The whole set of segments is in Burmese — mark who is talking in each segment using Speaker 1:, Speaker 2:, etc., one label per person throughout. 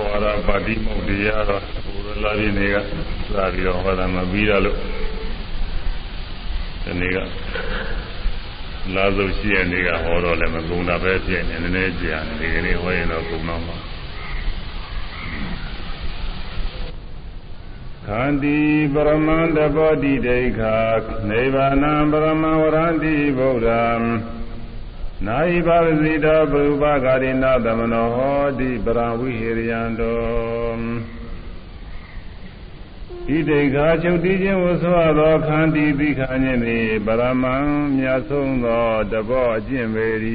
Speaker 1: ဝါဒပါတိမုတ်တရားတော့ဘုရားလာပြီးနေကစပြီးတော့ဟောတာမပြီးရလို့ဒီနေ့ကလာစုရှိရနေကဟောတော့လည်းမကုန်တာပဲဖြစ်နေနည်းနည်းကြာနေဒီနေ့ဟောရင်တော့ကုန်တော့မှာခန္တီပရမန္တဘောတိဒိဋ္ဌာနိဗ္ဗာနံပရမဝရန္တိဗုဒ္ဓံ နာယိပါဝစီတောဘုပဂာရိနာသမနောဟောတိပရဝိဟိရိယံတောဤတေခာချုပ်တည်ခြင်းဝဆိုသောခန္တီသိခာခြင်းသည်ပရမံမြတ်ဆုံးသောတဘောအကျင့်ပေ၏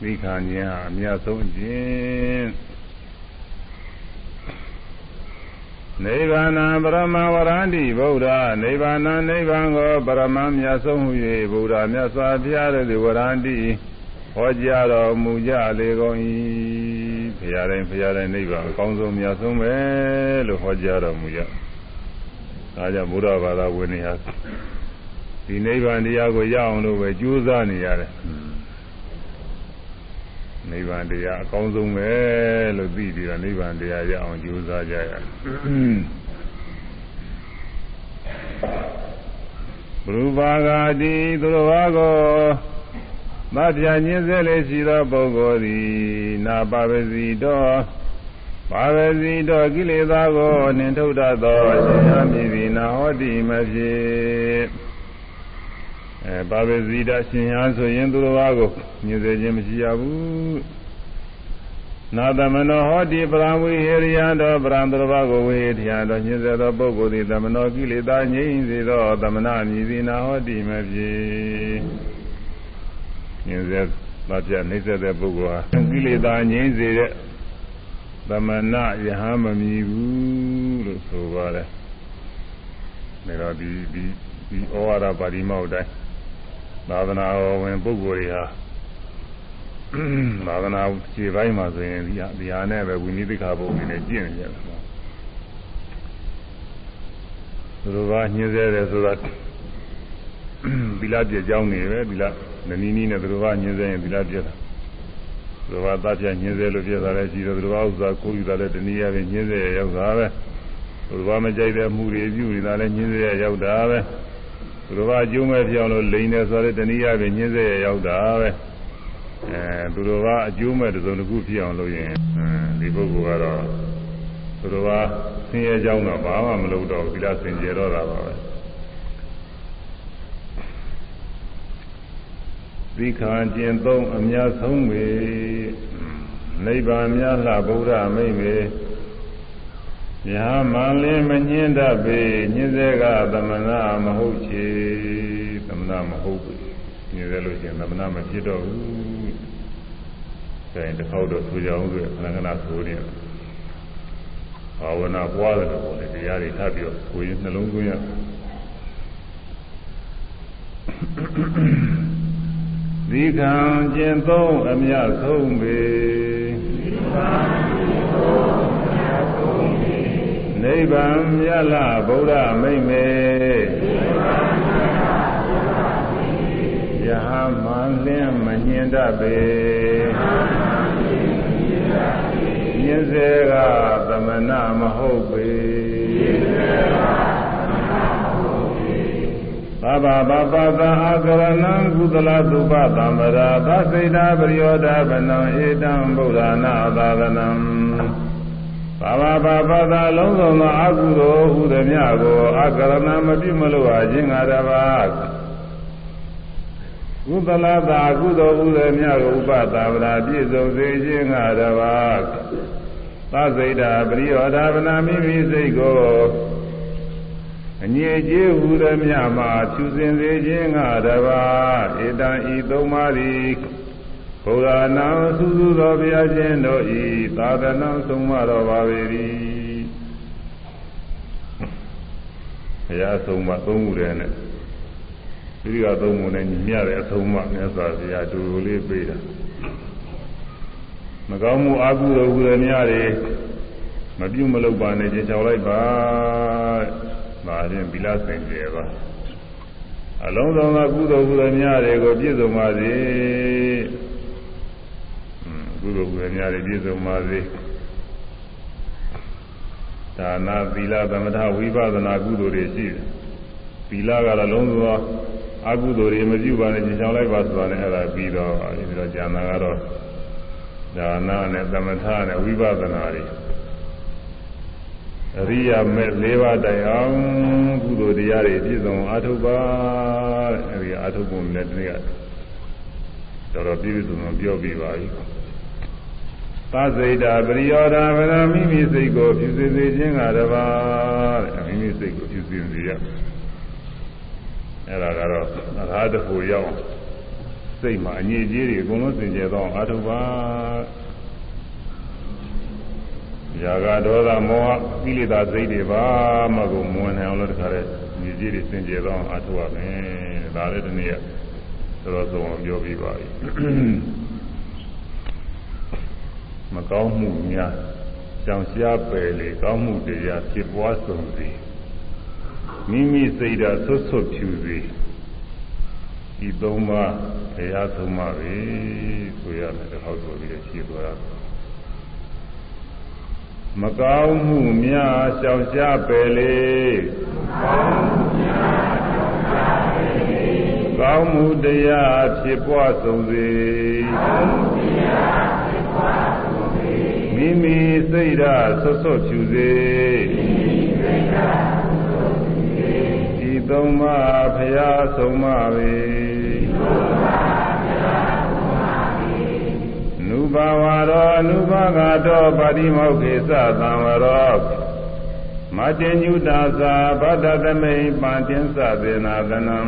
Speaker 1: သိခာခြင်းဟာမြတ်ဆုံးခြင်း နိဗ္ဗာန်ပရမဝရန္တိဗုဒ္ဓနိဗ္ဗာန်နိဗ္ဗာန်ကိုပရမမြတ်ဆုံးဟု၍ဗုဒ္ဓမြတ်စွာဘုရားသည်ဝရန္တိဟောကြားတော်မူကြလေကုန်၏ဘုရားတိုင်းဘုရားတိုင်းနိဗ္ဗာန်အကောင်းဆုံးမြတ်ဆုံးပဲလို့ဟောကြားတော်မူကြဒါကြောင့်ဘုရားဘာသာဝင်နေဟာဒီနိဗ္ဗာန်တရားကိုရအောင်လို့ပဲကြိုးစားနေရတယ် နိဗ္ဗာန်တရားအကောင်းဆုံးပဲလို့သိပြီးတော့နိဗ္ဗာန်တရားရအောင်ကြိုးစားကြရတယ်ဘုရားဘာဂာတိသူတော်ဘာကိုမပြညင်းစေလေရှိသောပုဂ္ဂိုလ်သည်နာပါဝစီတော်ပါဝစီတော်ကိလေသာကိုနှင်ထုတ်တတ်သောအရှင်အမြည်သည်နာဟောတိမဖြစ် အဲပါဝဇိတရှင်ဟန်ဆိုရင်သူတော်ဘာကိုညွှန်စေခြင်းမရှိရဘူးနာသမနောဟောတိပရဝိဟိရိယတောပရံသူတော်ဘာကိုဝိဟိရိယတောညွှန်စေသောပုဂ္ဂိုလ်သည်သမနောကိလေသာငြိမ့်စေသောသမနာမြည်သည်နာဟောတိမဖြစ်ညွှန်စေမပြနှိမ့်ဆက်တဲ့ပုဂ္ဂိုလ်ဟာကိလေသာငြိမ့်စေတဲ့သမဏယဟမမြည်ဘူးလို့ဆိုပါတယ်ဒါတော့ဒီဒီဒီဩဝါဒပါဠိမောက်တိုင်း သာသနာတော်ဝင်ပုဂ္ဂိုလ်တွေဟာသာသနာခြေပိုင်းမှာဆိုရင်ဒီဒီဟာနဲ့ပဲဝိနည်းသိက္ခာပုဒ်အနေနဲ့ကျင့်နေကြတယ်။သူတို့ကညှင်းဆဲတယ်ဆိုတာသီလပြည့်ကြောင်းနေပဲသီလနနီးနီးနဲ့သူတို့ကညှင်းဆဲရင်သီလပြည့်တာ။သူတို့ကသတ်ပြညှင်းဆဲလို့ပြည့်တာလည်းရှိတယ်သူတို့ကဥစ္စာကိုယ်ယူတာလည်းတနည်းအားဖြင့်ညှင်းဆဲရရောက်တာပဲ။သူတို့ကမကြိုက်တဲ့မှုတွေပြုနေတာလည်းညှင်းဆဲရရောက်တာပဲ။ သူတော်ကအကျိုးမဲ့ပြောင်းလို့လိန်တယ်ဆိုတဲ့တနည်းအားဖြင့်ညှင်းစေရရောက်တာပဲအဲသူတော်ကအကျိုးမဲ့တစ်စုံတစ်ခုဖြစ်အောင်လုပ်ရင်ဒီပုဂ္ဂိုလ်ကတော့သူတော်ကဆင်းရဲကြောင်းတော့ဘာမှမလုပ်တော့ဘူးဒီလားစင်ကြယ်တော့တာပါပဲသီခာကျင်သုံးအများဆုံးပဲနိဗ္ဗာန်များလှဗုဒ္ဓမိတ်ပဲ ညာမလင်းမညင်းတတ်ပေညင်းစေကသမဏမဟုတ်ချေသမဏမဟုတ်ဘူးညင်းစေလို့ရှိရင်သမဏမဖြစ်တော့ဘူးဒါရင်တစ်ခေါက်တော့ဆိုကြအောင်ဆိုခဏခဏဆိုနေဘာဝနာပွားတယ်လို့လေတရားတွေထပ်ပြီးတော့ကိုယ်ရင်နှလုံးသွင်းရဒီကံကျင်သုံးအမြတ်ဆုံးပေဒီကံကျင်သုံး နိဗ္ဗာန်မြတ်လာဗုဒ္ဓမိတ်မေယဟမန်လင်းမညင်တတ်ပေညင်စေကသမဏမဟုတ်ပေသဗ္ဗဗပသအာကရဏံကုသလသုပသံဗရာသစိတာပရိယောဒဗနံဧတံဗုဒ္ဓနာသာသနံ ဘာဝဘာဘာသာလုံးစုံသောအကုသိုလ်ဟုသည်များကိုအကရဏမပြုမလို့အခြင်းငါတပါးကုသလသာအကုသိုလ်ဟုသည်များကိုဥပသာဗရာပြည့်စုံစေခြင်းငါတပါးသစိတာပရိယောဓာဗနာမိမိစိတ်ကိုအငြိကျေးဟုသည်များမှာဖြူစင်စေခြင်းငါတပါးဧတံဤသုံးပါးသည် ဘုရားနာသုသုသောဘုရားရှင်တို့ဤသာသနာဆုံးမတော်ပါပေ၏ဘုရားဆုံးမသုံးခုတည်းနဲ့ဒီကသုံးခုနဲ့ညီမျှတဲ့အဆုံးမမြတ်စွာဘုရားတူတူလေးပေးတာမကောင်းမှုအကုသိုလ်ဟုလည်းများတယ်မပြုမလုပ်ပါနဲ့ကြင်ချောက်လိုက်ပါဒါရင်ဗီလာစင်ကြယ်ပါအလုံးစုံသောကုသိုလ်ဟုလည်းများတွေကိုပြည့်စုံပါစေ ကုကုသိုလ်ဝေများတွေပြည့်စုံပါစေဒါနာသီလသမထဝိပဿနာကုသိုလ်တွေရှိတယ်သီလကတော့လုံးစုံအကုသိုလ်တွေမပြုပါနဲ့ကျင်ချောင်းလိုက်ပါဆိုတာနဲ့အဲ့ဒါပြီးတော့ပြီးတော့ဉာဏ်နာကတော့ဒါနာနဲ့သမထနဲ့ဝိပဿနာတွေအရိယာမဲ့၄ပါးတိုင်အောင်ကုသိုလ်တရားတွေပြည့်စုံအားထုတ်ပါအဲဒီအားထုတ်ပုံနဲ့တည်းကတော်တော်ပြည့်စုံအောင်ပြောပြပါပြီ သစိတာပရိယောဓာဗရမိမိစိတ်ကိုဖြူစင်စေခြင်းကတပါးတဲ့မိမိစိတ်ကိုဖြူစင်စေရအဲ့ဒါကတော့အရာတခုရောက်စိတ်မှာအငြိအကျေးတွေအကုန်လုံးစင်ကြယ်သောအားထုတ်ပါရာဂဒေါသမောဟကိလေသာစိတ်တွေပါမှကိုမဝင်နိုင်အောင်လို့တခါတည်းညီကြီးတွေစင်ကြယ်သောအားထုတ်ရမယ်ဒါလည်းဒီနေ့ကတော်တော်ဆုံးပြောပြီးပါပြီ မကောင်းမှုများကြောင်ရှားပယ်လေကောင်းမှုတရားဖြစ်ပွားဆုံးစေမိမိစိတ်ဓာတ်ဆွတ်ဆွတ်ဖြူစေဒီသုံးပါးတရားသုံးပါးပဲဆိုရမယ်တစ်ခေါက်ဆိုပြီးရှင်းသွားတာမကောင်းမှုများရှောင်ရှားပယ်လေကောင်းမှုတရားဖြစ်ပွားဆုံးစေမိ မိစိတ်ဓာတ်ဆွတ်ဆွတ်ဖြူစေဒီသုံးပါးဖရာဆုံးမပေနုဘာဝရောအနုဘာဂတောပါတိမောခေသသံဝရောမတေညုတာသာဗဒသမိန်ပန္တင်သသေနာသနံ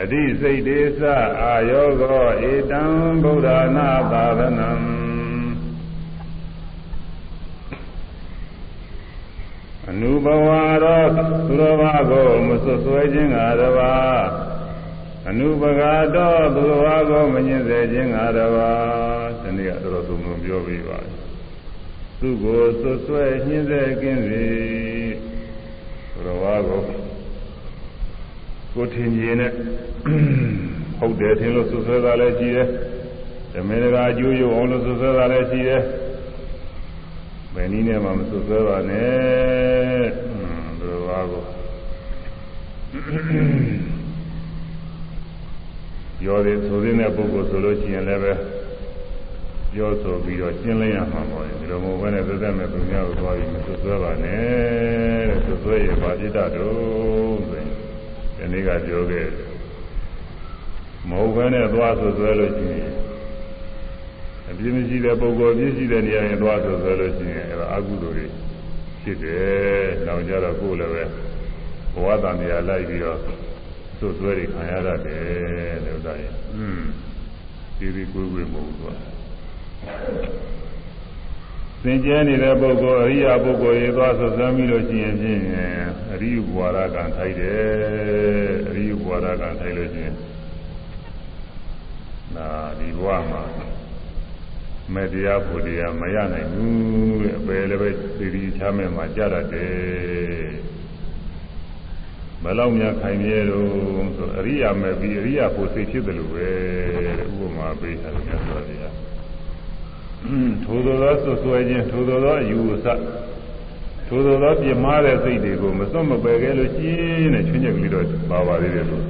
Speaker 1: အဓိစိတ်ဒေသအာယောဂောဧတံဗုဒ္ဓနာသာသနံ အနုဘဝရောသူတော်ဘာကိုမဆွဆွဲခြင်းကတပါအနုပဂါတော့သူတော်ဘာကိုမညှင်းစေခြင်းကတပါဒီနေ့ကတော်တော်သုံးလုံးပြောပြီးပါသူကိုဆွဆွဲညှင်းစေခြင်းစီသူတော်ဘာကိုကိုထင်ကြီးနဲ့ဟုတ်တယ်ထင်လို့ဆွဆွဲတာလည်းရှိတယ်ဓမေတကအကျိုးရုံအောင်လို့ဆွဆွဲတာလည်းရှိတယ် ဘယ်နည်းနဲ့မှမဆွဆွဲပါနဲ့သူတော်ဘာကိုပြောတယ်ဆိုတဲ့ပုဂ္ဂိုလ်ဆိုလို့ရှိရင်လည်းပဲပြောဆိုပြီးတော့ရှင်းလင်းရမှာပေါ့ဒီလိုမျိုးပဲနဲ့သက်သက်မဲ့သူများကိုသွားပြီးမဆွဆွဲပါနဲ့တဲ့ဆွဆွဲရင်ဘာဖြစ်တတ်တော့ဆိုရင်ဒီနေ့ကပြောခဲ့မဟုတ်ဘဲနဲ့သွားဆွဆွဲလို့ရှိရင် အပြစ်မရှိတဲ့ပုဂ္ဂိုလ်အပြစ်ရှိတဲ့နေရာရင်သွားဆွဆွဲလို့ရှိရင်အဲဒါအကုသိုလ်တွေဖြစ်တယ်။နောက်ကြတော့ကိုယ်လည်းပဲဘဝတန်တရားလိုက်ပြီးတော့ဆွဆွဲတွေခံရတတ်တယ်လို့ဒါရင်။อืมဒီဒီကိုယ်ကိုယ်မဟုတ်ဘူး။သင်ကျဲနေတဲ့ပုဂ္ဂိုလ်အရိယာပုဂ္ဂိုလ်ရေသွားဆွဆွဲပြီးလို့ရှိရင်ဖြင့်အရိယဘဝရကံထိုက်တယ်။အရိယဘဝရကံထိုက်လို့ရှိရင်နာဒီဘဝမှာ မဲ့တရားဖို့တရားမရနိုင်ဘူးတဲ့အပယ်လည်းပဲသိရီချမ်းမဲ့မှာကြတတ်တယ်ဘယ်လောက်များခိုင်မြဲတော့ဆိုအရိယာမဲ့ပြီးအရိယာဖို့စိတ်ဖြစ်တယ်လို့ပဲဥပမာပေးထားတယ်မြတ်စွာဘုရားထိုသောသောဆွဆွဲခြင်းထိုသောသောအယူအဆထိုသောသောပြမားတဲ့စိတ်တွေကိုမစွန့်မပယ်ခဲ့လို့ရှိရင်တဲ့ချွင်းချက်ကလေးတော့ပါပါသေးတယ်လို့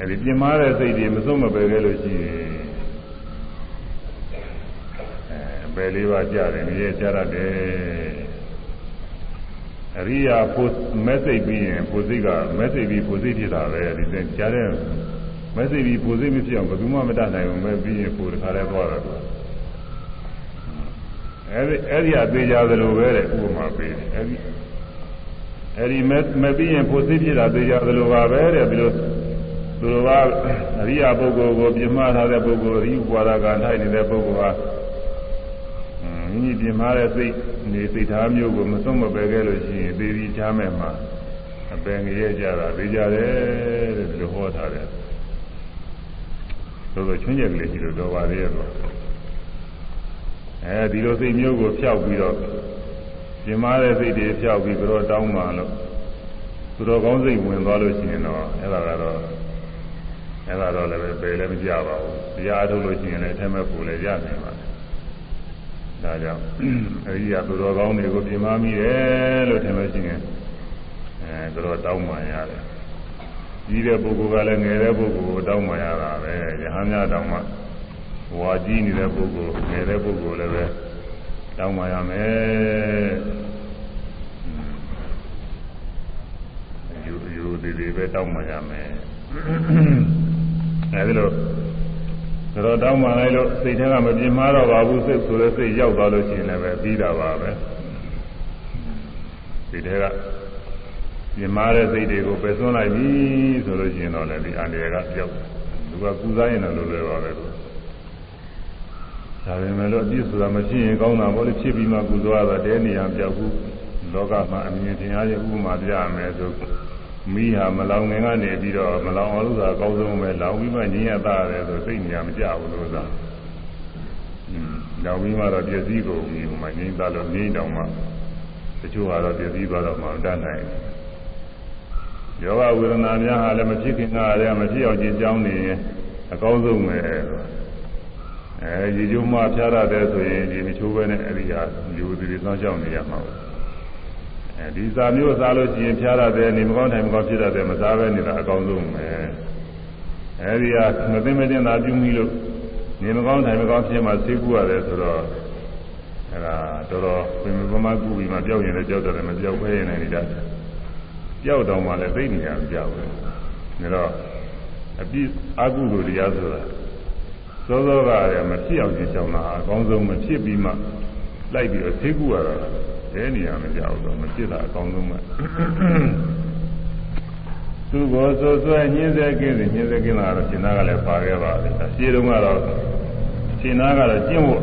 Speaker 1: အဲဒီပြမားတဲ့စိတ်တွေမစွန့်မပယ်ခဲ့လို့ရှိရင် ပယ်လေးပါးကြတယ်ငရဲကြရတယ်အရိယာဖို့မက်စိတ်ပြီးရင်ဖို့စိတ်ကမက်စိတ်ပြီးဖို့စိတ်ဖြစ်တာပဲဒီစင်ကြားတဲ့မက်စိတ်ပြီးဖို့စိတ်မဖြစ်အောင်ဘယ်သူမှမတတ်နိုင်ဘူးမဲ့ပြီးရင်ဖို့တခါလဲသွားတာကွာအဲဒီအဲ့ဒီအသေးကြသလိုပဲတဲ့ဥပမာပေးတယ်အဲဒီအဲ့ဒီမမပြီးရင်ဖို့စိတ်ဖြစ်တာသေးကြသလိုပါပဲတဲ့ပြီးလို့သူတော်ကအရိယာပုဂ္ဂိုလ်ကိုပြမထားတဲ့ပုဂ္ဂိုလ်အရိဥပါဒကထိုင်နေတဲ့ပုဂ္ဂိုလ်ဟာ မိမိပြင်မာတဲ့စိတ်နေစိတ်ထားမျိုးကိုမစွန့်မပယ်ခဲ့လို့ရှိရင်သေဒီချားမဲ့မှာအပင်ငရဲကြတာသိကြတယ်တဲ့ဒီလိုဟောထားတယ်သို့သောချွင်းချက်ကလေးရှိလို့တော်ပါသေးရဲ့တော့အဲဒီလိုစိတ်မျိုးကိုဖျောက်ပြီးတော့ပြင်မာတဲ့စိတ်တွေဖျောက်ပြီးတော့တောင်းမှလို့သူတော်ကောင်းစိတ်ဝင်သွားလို့ရှိရင်တော့အဲ့ဒါကတော့အဲ့ဒါတော့လည်းပဲပယ်လည်းမကြပါဘူးတရားအထုတ်လို့ရှိရင်လည်းအထက်မဲ့ပူလည်းရနိုင်ပါတယ် ဒါကြောင့်အဲဒီကသူတော်ကောင်းတွေကိုပြင်မမိတယ်လို့ထင်လို့ရှိရင်အဲသူတော်တောင်းပန်ရတယ်ကြီးတဲ့ပုဂ္ဂိုလ်ကလည်းငယ်တဲ့ပုဂ္ဂိုလ်ကိုတောင်းပန်ရတာပဲရဟန်းများတောင်းမှဝါကြီးနေတဲ့ပုဂ္ဂိုလ်ငယ်တဲ့ပုဂ္ဂိုလ်လည်းပဲတောင်းပန်ရမယ်ယူယူသေးသေးပဲတောင်းပန်ရမယ်အဲဒီလို တော့တောင်းပန်လိုက်လို့စိတ်ထဲကမပြင်းမှားတော့ပါဘူးစိတ်ဆိုတဲ့စိတ်ရောက်သွားလို့ရှိရင်လည်းပဲပြီးတာပါပဲစိတ်ထဲကပြင်းမှားတဲ့စိတ်တွေကိုပယ်သွင်းလိုက်ပြီဆိုလို့ရှိရင်တော့လည်းဒီအန္တရာယ်ကပြောက်သူကကူစားရင်တော့လိုလွယ်ပါပဲလို့ဒါပေမဲ့လို့အပြစ်ဆိုတာမရှိရင်ကောင်းတာပေါ့လေဖြစ်ပြီးမှကူစားတာတဲနေရပြောက်ဘူးလောကမှာအမြင်တရားရဲ့ဥပမာပြရမယ်ဆို မိဟာမလောင်ငင်ကနေပြီးတော့မလောင်အောင်လို့ဆိုတာအကောင်းဆုံးပဲလောင်ပြီးမှညင်ရတာတယ်ဆိုစိတ်ညာမကြဘူးလို့ဆိုတာอืมလောင်ပြီးမှတော့ပြည့်စည်ကုန်ပြီဟိုမှာညင်တာလို့ညင်တောင်မှတချို့ကတော့ပြည့်စည်သွားတော့မှတတ်နိုင်ယောဂဝေဒနာများဟာလည်းမဖြစ်ခင်ကတည်းကမဖြစ်အောင်ကျင့်ကြောင်းနေရင်အကောင်းဆုံးပဲအဲရေကျိုးမှဖျားရတယ်ဆိုရင်ဒီမချိုးပဲနဲ့အဲဒီဟာယူသည်တွေသောင်းချောင်းနေရမှာပါ အဲဒီစာမျိုးစားလို့ရှိရင်ဖျားရတယ်နေမကောင်းထိုင်မကောင်းဖြစ်ရတယ်မစားပဲနေတာအကောင်းဆုံးပဲအဲဒီဟာမသိမတင်သာပြုမိလို့နေမကောင်းထိုင်မကောင်းဖြစ်မှသိကူရတယ်ဆိုတော့အဲဒါတော်တော်ပြင်ပမာကူပြီးမှကြောက်ရင်လည်းကြောက်တယ်မကြောက်ခဲရင်လည်းနေတတ်တယ်ကြောက်တော့မှလည်းသိနေရမကြောက်ဘူးဒါတော့အပြစ်အကုသိုလ်တရားဆိုတာသောသောကလည်းမဖြစ်အောင်ကြည့်ကြောင်းတာအကောင်းဆုံးမဖြစ်ပြီးမှ လိုက်ပြီးတော့သိကူရတာအဲနေရာမကြောက်တော့မဖြစ်တာအကောင်းဆုံးပဲသူကိုဆိုဆွဲညင်းစေကင်းစီညင်းစေကင်းတာတော့ရှင်သားကလည်းပါခဲ့ပါလေအရှိတုန်းကတော့ရှင်သားကတော့ကျင့်ဖို့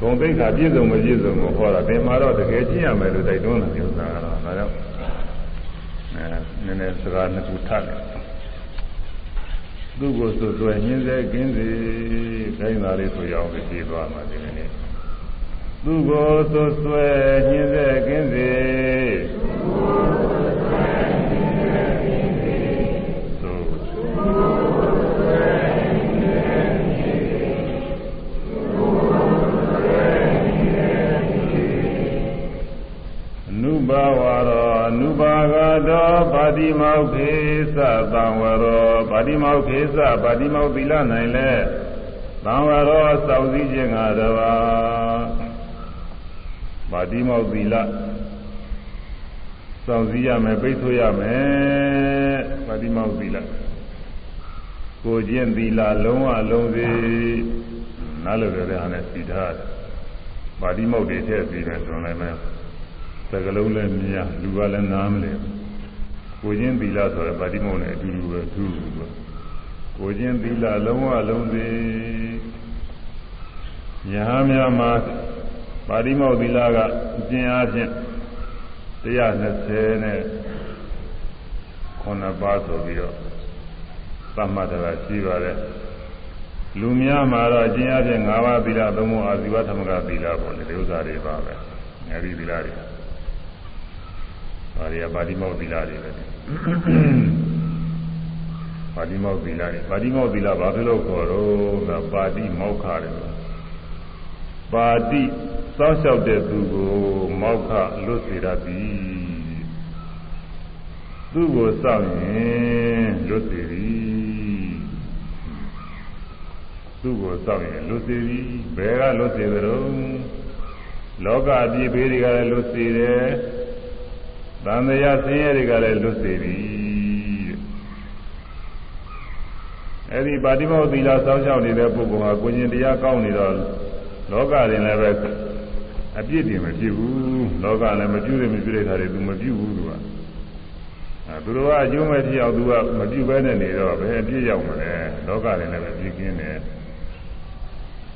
Speaker 1: ဂုံသိက္ခာပြည့်စုံမပြည့်စုံကိုဟောတာသင်မှာတော့တကယ်ကျင့်ရမယ်လို့တိုက်တွန်းတယ်ဥစ္စာကတော့ဒါကြောင့်အဲနည်းနည်းစကားနှစ်ခုထပ်တယ် သူ့ကိုဆိုဆွဲညင်းစေကင်းစီခိုင်းတာလေးဆိုရအောင်ကြည့်သွားမှာဒီနေ့သူကိုသွဆွဲညင်းစေကင်းစေအနုဘာဝရောအနုဘာဂ တောပါတိမောခေသသံဝရောပါတိမောခေသပါတိမောသီလနိုင်လဲသံဝရောစောင့်စည်းခြင်းငါတပါးပါတိမောသီလစောင့်စည်းရမယ်ပိတ်ဆို့ရမယ်ပါတိမောသီလကိုကျင့်သီလလုံးဝလုံးစေနားလို့ရတဲ့ဟာနဲ့စီထားတယ်ပါတိမောတွေထည့်ပြီးတယ်ဆိုရင်လည်းသကလုံးလည်းမြင်လူကလည်းနားမလဲ ကိုကျင့်သီလဆိုရယ်ပါတိမောနဲ့အတူတူပဲသူ့လူကကိုကျင့်သီလလုံးဝလုံးစေညာများမှာပါဠိမောက်သီလကအကျဉ်းအားဖြင့်120နဲ့9ပါးဆိုပြီးတော့သတ်မှတ်တာရှိပါတယ်လူများမှာတော့အကျဉ်းအားဖြင့်5ပါးသီလသုံးပါးအာဇီဝသမဂသီလပေါ့လေဒီဥစ္စာတွေပါပဲအဲဒီသီလတွေ ပါရီပါဠိမောက်သီလတွေပဲပါဠိမောက်သီလတွေပါဠိမောက်သီလဘာဖြစ်လို့ခေါ်တော့ပါဠိမောက်ခတယ်ပါဠိစောင့်ရှောက်တဲ့သူကိုမောက္ခလွတ်စေတတ်သည်သူကိုစောင့်ရင်လွတ်စေသည်သူကိုစောင့်ရင်လွတ်စေသည်ဘယ်ကလွတ်စေသလဲလောကအပြည့်ဘေးတွေကလည်းလွတ်စေတယ် သံဃာဆင်းရဲတွေကလည်းလွတ်စေသည်အဲဒီပါတိမောသီလစောင့်ရှောက်နေတဲ့ပုဂ္ဂိုလ်ဟာကိုကျင်တရားကောင်းနေတော့လောကရင်လည်းပဲအပြစ်တွေမဖြစ်ဘူးလောကလည်းမပြုရမပြုတဲ့ခါတွေသူမပြုဘူးသူကအဲသူတို့ကအကျိုးမဲ့ဖြစ်အောင်သူကမပြုဘဲနဲ့နေတော့ဘယ်အပြစ်ရောက်မလဲလောကလည်းလည်းပဲပြည့်ကင်းတယ်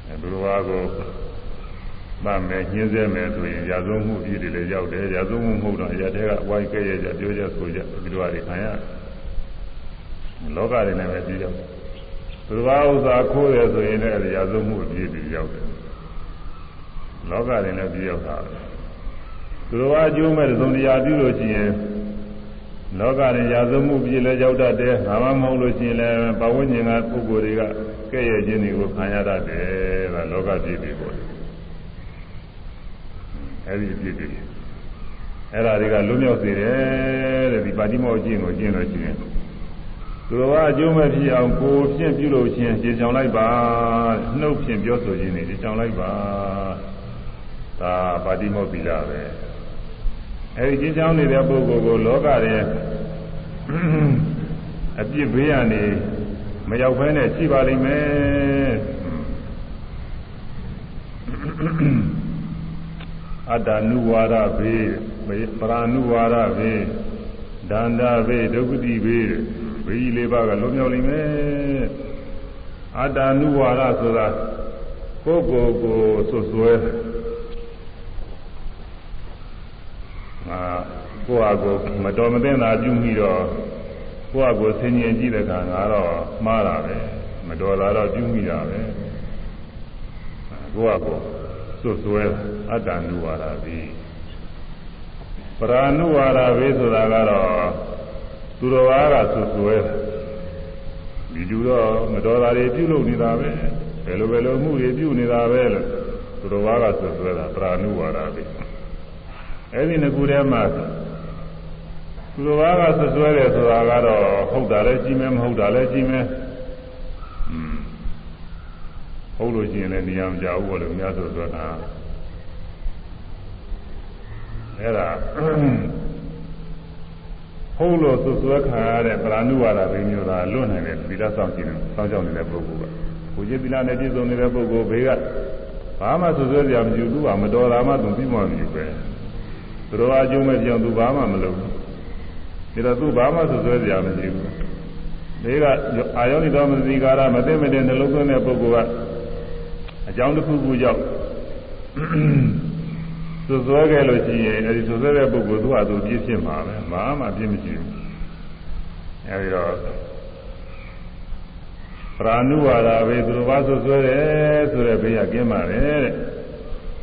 Speaker 1: အဲသူတို့ကကို မမယ်ညှင်းဆဲမယ်ဆိုရင်ရာဇဝမှုအပြစ်တွေလည်းရောက်တယ်ရာဇဝမှုမဟုတ်တော့အရာတွေကဝိုင်းကဲရကြပြောကြဆိုကြဒီလိုတွေခံရလောကတွေနဲ့ပဲပြည့်ရောက်သူတို့ကဥစ္စာခိုးရဆိုရင်လည်းရာဇဝမှုအပြစ်တွေရောက်တယ်လောကတွေနဲ့ပြည့်ရောက်တာသူတော်အကျိုးမဲ့သုံးတရားပြုလို့ရှိရင်လောကရင်ရာဇမှုပြည့်လဲရောက်တတ်တယ်ငါမှမဟုတ်လို့ရှိရင်လည်းပဝိညာဉ်ကပုဂ္ဂိုလ်တွေကကဲ့ရဲ့ခြင်းတွေကိုခံရတတ်တယ်ဒါလောကပြည့်ပြီပေါ့ အဲဒီပြည့်ပြီအဲ့ဒါတွေကလွတ်မြောက်စေတယ်တဲ့ဒီပါတိမောကျင့်ကိုကျင့်လို့ရှိရင်သူတော်ကအကျိုးမဲ့ဖြစ်အောင်ကိုဖြင့်ပြုလို့ချင်းရှင်းချောင်လိုက်ပါနှုတ်ဖြင့်ပြောဆိုခြင်းတွေရှင်းချောင်လိုက်ပါဒါပါတိမောသီလပဲအဲဒီရှင်းချောင်နေတဲ့ပုဂ္ဂိုလ်ကိုလောကရဲ့အပြစ်ဘေးရနေမရောက်ဘဲနဲ့ရှိပါလိမ့်မယ် အတ္တနုဝါဒဘေးပရာနုဝါဒဘေးဒန္တာဘေးဒုက္ခတိဘေးဘေးလေးပါးကလုံးမြောက်လိမ့်မယ်အတ္တနုဝါဒဆိုတာကိုယ်ကိုယ်ကိုဆွဆွဲအာကိုယ့်အကိုမတော်မသင့်တာပြုမိတော့ကိုယ့်အကိုဆင်ញင်ကြည့်တဲ့အခါငါတော့မှားတာပဲမတော်တာတော့ပြုမိတာပဲကိုယ့်အကို ဆွဆွဲအတ္တနုဝါဒပြီးပရာနုဝါဒဘေးဆိုတာကတော့သူတော်ဘာကဆွဆွဲဒီလူတော့မတော်တာတွေပြုလုပ်နေတာပဲဘယ်လိုဘယ်လိုမှုတွေပြုနေတာပဲလို့သူတော်ဘာကဆွဆွဲတာပရာနုဝါဒဘေးအဲ့ဒီငကူထဲမှာသူတော်ဘာကဆွဆွဲတယ်ဆိုတာကတော့ဟုတ်တာလည်းကြီးမဲမဟုတ်တာလည်းကြီးမဲ ဟုတ်လို့ရှိရင်လည်းနေရာမကြဘူးလို့များဆိုဆိုတာအဲ့ဒါဟုတ်လို့သွဆွဲခံရတဲ့ပရာဏုဝါဒဘိမျိုးသာလွတ်နိုင်တဲ့သီလဆောင်ကြည့်နေစောင့်ကြောက်နေတဲ့ပုဂ္ဂိုလ်ကကိုကြီးသီလနဲ့ပြည့်စုံနေတဲ့ပုဂ္ဂိုလ်ဘေးကဘာမှသွဆွဲကြမကြည့်ဘူးကမတော်တာမှသူပြီးမှမကြည့်ပဲသူတော်အကျိုးမဲ့ကြောင်သူဘာမှမလုပ်ဘူးဒါတော့သူဘာမှသွဆွဲကြမကြည့်ဘူးဘေးကအာယောနိတော်မသိကာရမသိမတဲ့နှလုံးသွင်းတဲ့ပုဂ္ဂိုလ်က အကြောင်းတစ်ခုခုကြောင့်သွဆွဲခဲ့လို့ရှိရင်အဲဒီသွဆွဲတဲ့ပုဂ္ဂိုလ်သူ့ဟာသူပြည့်ဖြစ်မှာပဲဘာမှပြည့်မရှိဘူးအဲဒီတော့ပရာဏုဝါဒပဲသူတို့ဘာသွဆွဲတယ်ဆိုတဲ့ဘေးကကင်းပါတယ်တဲ့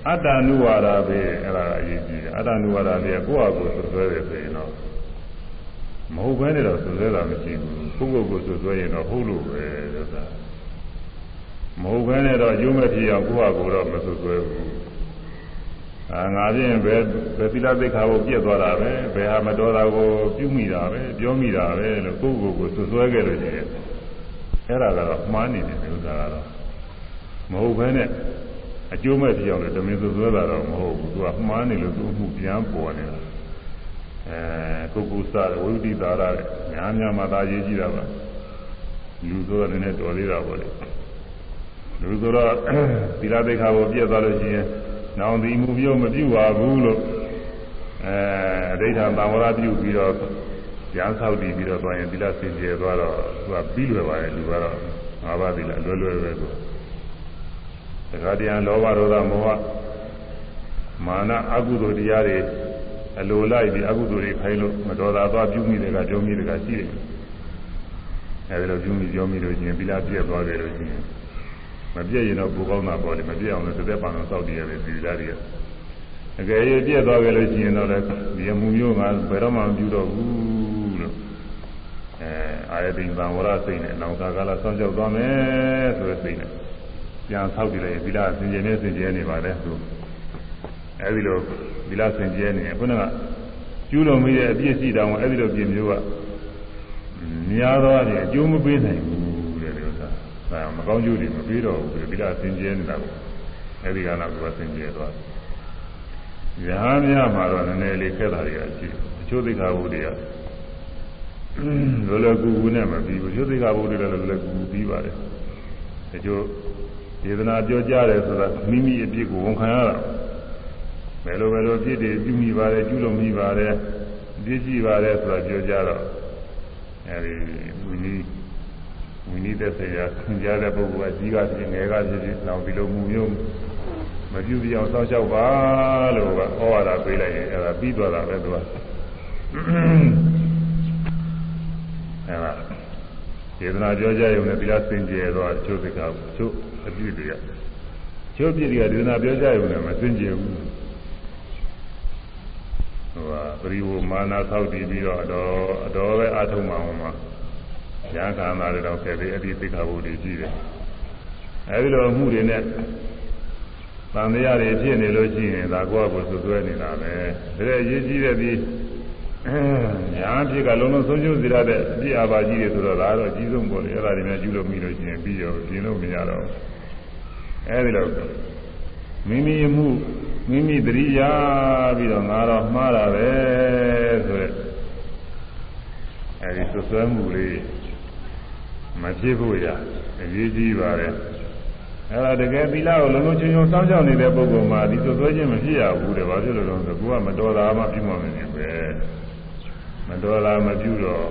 Speaker 1: အတ္တနုဝါဒပဲအဲ့ဒါအရေးကြီးတယ်အတ္တနုဝါဒပဲကိုယ့်ဟာကိုယ်သွဆွဲတယ်ဆိုရင်တော့မဟုတ်ဘဲနဲ့တော့သွဆွဲတာမရှိဘူးပုဂ္ဂိုလ်ကိုသွဆွဲရင်တော့ဟုတ်လို့ပဲဆိုတာ မဟုတ်ဘဲနဲ့တော့ရုံးမဖြစ်အောင်ကိုယ့်ဟာကိုယ်တော့မသွဆွဲဘူးအာငါဖြင့်ပဲပဲသီလသိက္ခာကိုပြည့်သွားတာပဲဘယ်ဟာမတော်တာကိုပြုမိတာပဲပြောမိတာပဲလို့ကိုယ့်ကိုယ်ကိုသွဆွဲခဲ့လို့ရှိရင်အဲ့ဒါကတော့မှားနေတယ်ဥစ္စာကတော့မဟုတ်ဘဲနဲ့အကျိုးမဲ့ပြောင်းတယ်တမင်သွဆွဲတာတော့မဟုတ်ဘူးသူကမှားနေလို့သူ့မှုပြန်ပေါ်နေတာအဲကိုကုသဝိတိသာရတဲ့ညာများမှသာရေးကြည့်တာပါလူဆိုတော့နည်းနည်းတော်သေးတာပေါ့လေ လူဆိုတော့သီလသိက္ခာကိုပြည့်သွားလို့ရှိရင်နောင်ဒီမှုပြုမပြုပါဘူးလို့အဲအဋ္ဌာသံဝရပြုပြီးတော့ကျမ်းဆောက်တည်ပြီးတော့သွားရင်သီလစင်ကြယ်သွားတော့သူကပြီးလွယ်ပါတယ်လူကတော့ငါးပါးသီလလွယ်လွယ်ပဲသူတခါတည်းလောဘဒေါသမောဟမာနအကုသိုလ်တရားတွေအလိုလိုက်ပြီးအကုသိုလ်တွေခိုင်းလို့မတော်တာသွားပြုမိတယ်ကကြောမိတယ်ကရှိတယ်အဲဒီလိုပြုမိကြောမိလို့ရှိရင်သီလပြည့်သွားတယ်လို့ရှိရင် မပြည့်ရင်တော့ဘူကောင်းတာပေါ့လေမပြည့်အောင်လို့တစ်သက်ပံတော့စောက်တည်ရတယ်သီလတွေအကယ်၍ပြည့်သွားကြလို့ရှိရင်တော့လည်းဒီအမှုမျိုးကဘယ်တော့မှမပြုတော့ဘူးလို့အဲအာယတိံဗံဝရစိတ်နဲ့နောင်သာကာလဆောင်းကြောက်သွားမယ်ဆိုတဲ့စိတ်နဲ့ပြန်ဆောက်တည်လိုက်သီလစင်ကြယ်နေစင်ကြယ်နေပါလေသူအဲဒီလိုသီလစင်ကြယ်နေခုနကကျူးလွန်မိတဲ့အပြစ်ရှိတောင်အဲဒီလိုပြင်မျိုးကများသောအားဖြင့်အကျိုးမပေးနိုင်ဘူးတဲ့ဒီ ဥစ္စာဒါမကောင်းကျိုးတွေမပေးတော့ဘူးသီလစင်ကြယ်နေတာကိုအဲဒီကတော့သူကစင်ကြယ်သွားတယ်ရဟန်းများမှာတော့နည်းနည်းလေးခက်တာတွေကရှိအချို့သိက္ခာပုဒ်တွေကလောလောကူကူနဲ့မပြီးဘူးအချို့သိက္ခာပုဒ်တွေလည်းလောလောကူကူပြီးပါတယ်အချို့ဒေသနာပြောကြတယ်ဆိုတာမိမိအပြစ်ကိုဝန်ခံရတာဘယ်လိုဘယ်လိုအပြစ်တွေပြုမိပါတယ်ကျူးလွန်မိပါတယ်အပြစ်ရှိပါတယ်ဆိုတာပြောကြတော့အဲဒီဝိနည်း ဝိနည်းသက်စေရသင်ကြားတဲ့ပုဂ္ဂိုလ်ကကြီးကဖြစ်ငယ်ကဖြစ်ဖြစ်နောက်ဒီလိုမှုမျိုးမပြုပြအောင်စောင့်ရှောက်ပါလို့ကဩဝါဒပေးလိုက်ရင်အဲဒါပြီးသွားတာပဲသူကအဲဒါဒေသနာပြောကြရုံနဲ့တရားစင်ကြယ်တော့ချိုးသိက္ခာချိုးအပြည့်တွေကချိုးပြည့်တွေကဒေသနာပြောကြရုံနဲ့မစင်ကြယ်ဘူးဟိုဟာပရိဝမာနာသောက်တည်ပြီးတော့အတော်အတော်ပဲအထုံးမှအောင်မှာ ရဟန်းခန္ဓာတွေတော့ခဲ့ပြီးအတိသိက္ခာပုဒ်တွေရှိတယ်အဲဒီလိုမှုတွေနဲ့တန်တရားတွေဖြစ်နေလို့ရှိရင်ဒါကိုယ့်ကိုယ်ဆွဆွဲနေတာပဲဒါရဲ့ရေးကြည့်တဲ့ဒီညာဖြစ်ကလုံးလုံးဆုံးရှုံးစေရတဲ့အပြစ်အပါကြီးတွေဆိုတော့ဒါတော့အကြီးဆုံးပေါ်လေအဲ့ဒါတွေများကျူလို့မိလို့ရှိရင်ပြီးရောပြင်လို့မရတော့အဲဒီလိုမိမိမှုမိမိတရိယာပြီးတော့ငါတော့မှားတာပဲဆိုရက်အဲဒီဆွဆွဲမှုလေး မဖြစ်ဖို့ရအရေးကြီးပါတယ်အဲ့ဒါတကယ်သီလကိုလုံးလုံးချင်းချင်းစောင့်ရှောက်နေတဲ့ပုဂ္ဂိုလ်မှာဒီဆွဆွဲခြင်းမရှိရဘူးတဲ့ဘာဖြစ်လို့လဲဆိုတော့ကိုကမတော်တာမှပြုမှမနေပဲမတော်တာမပြုတော့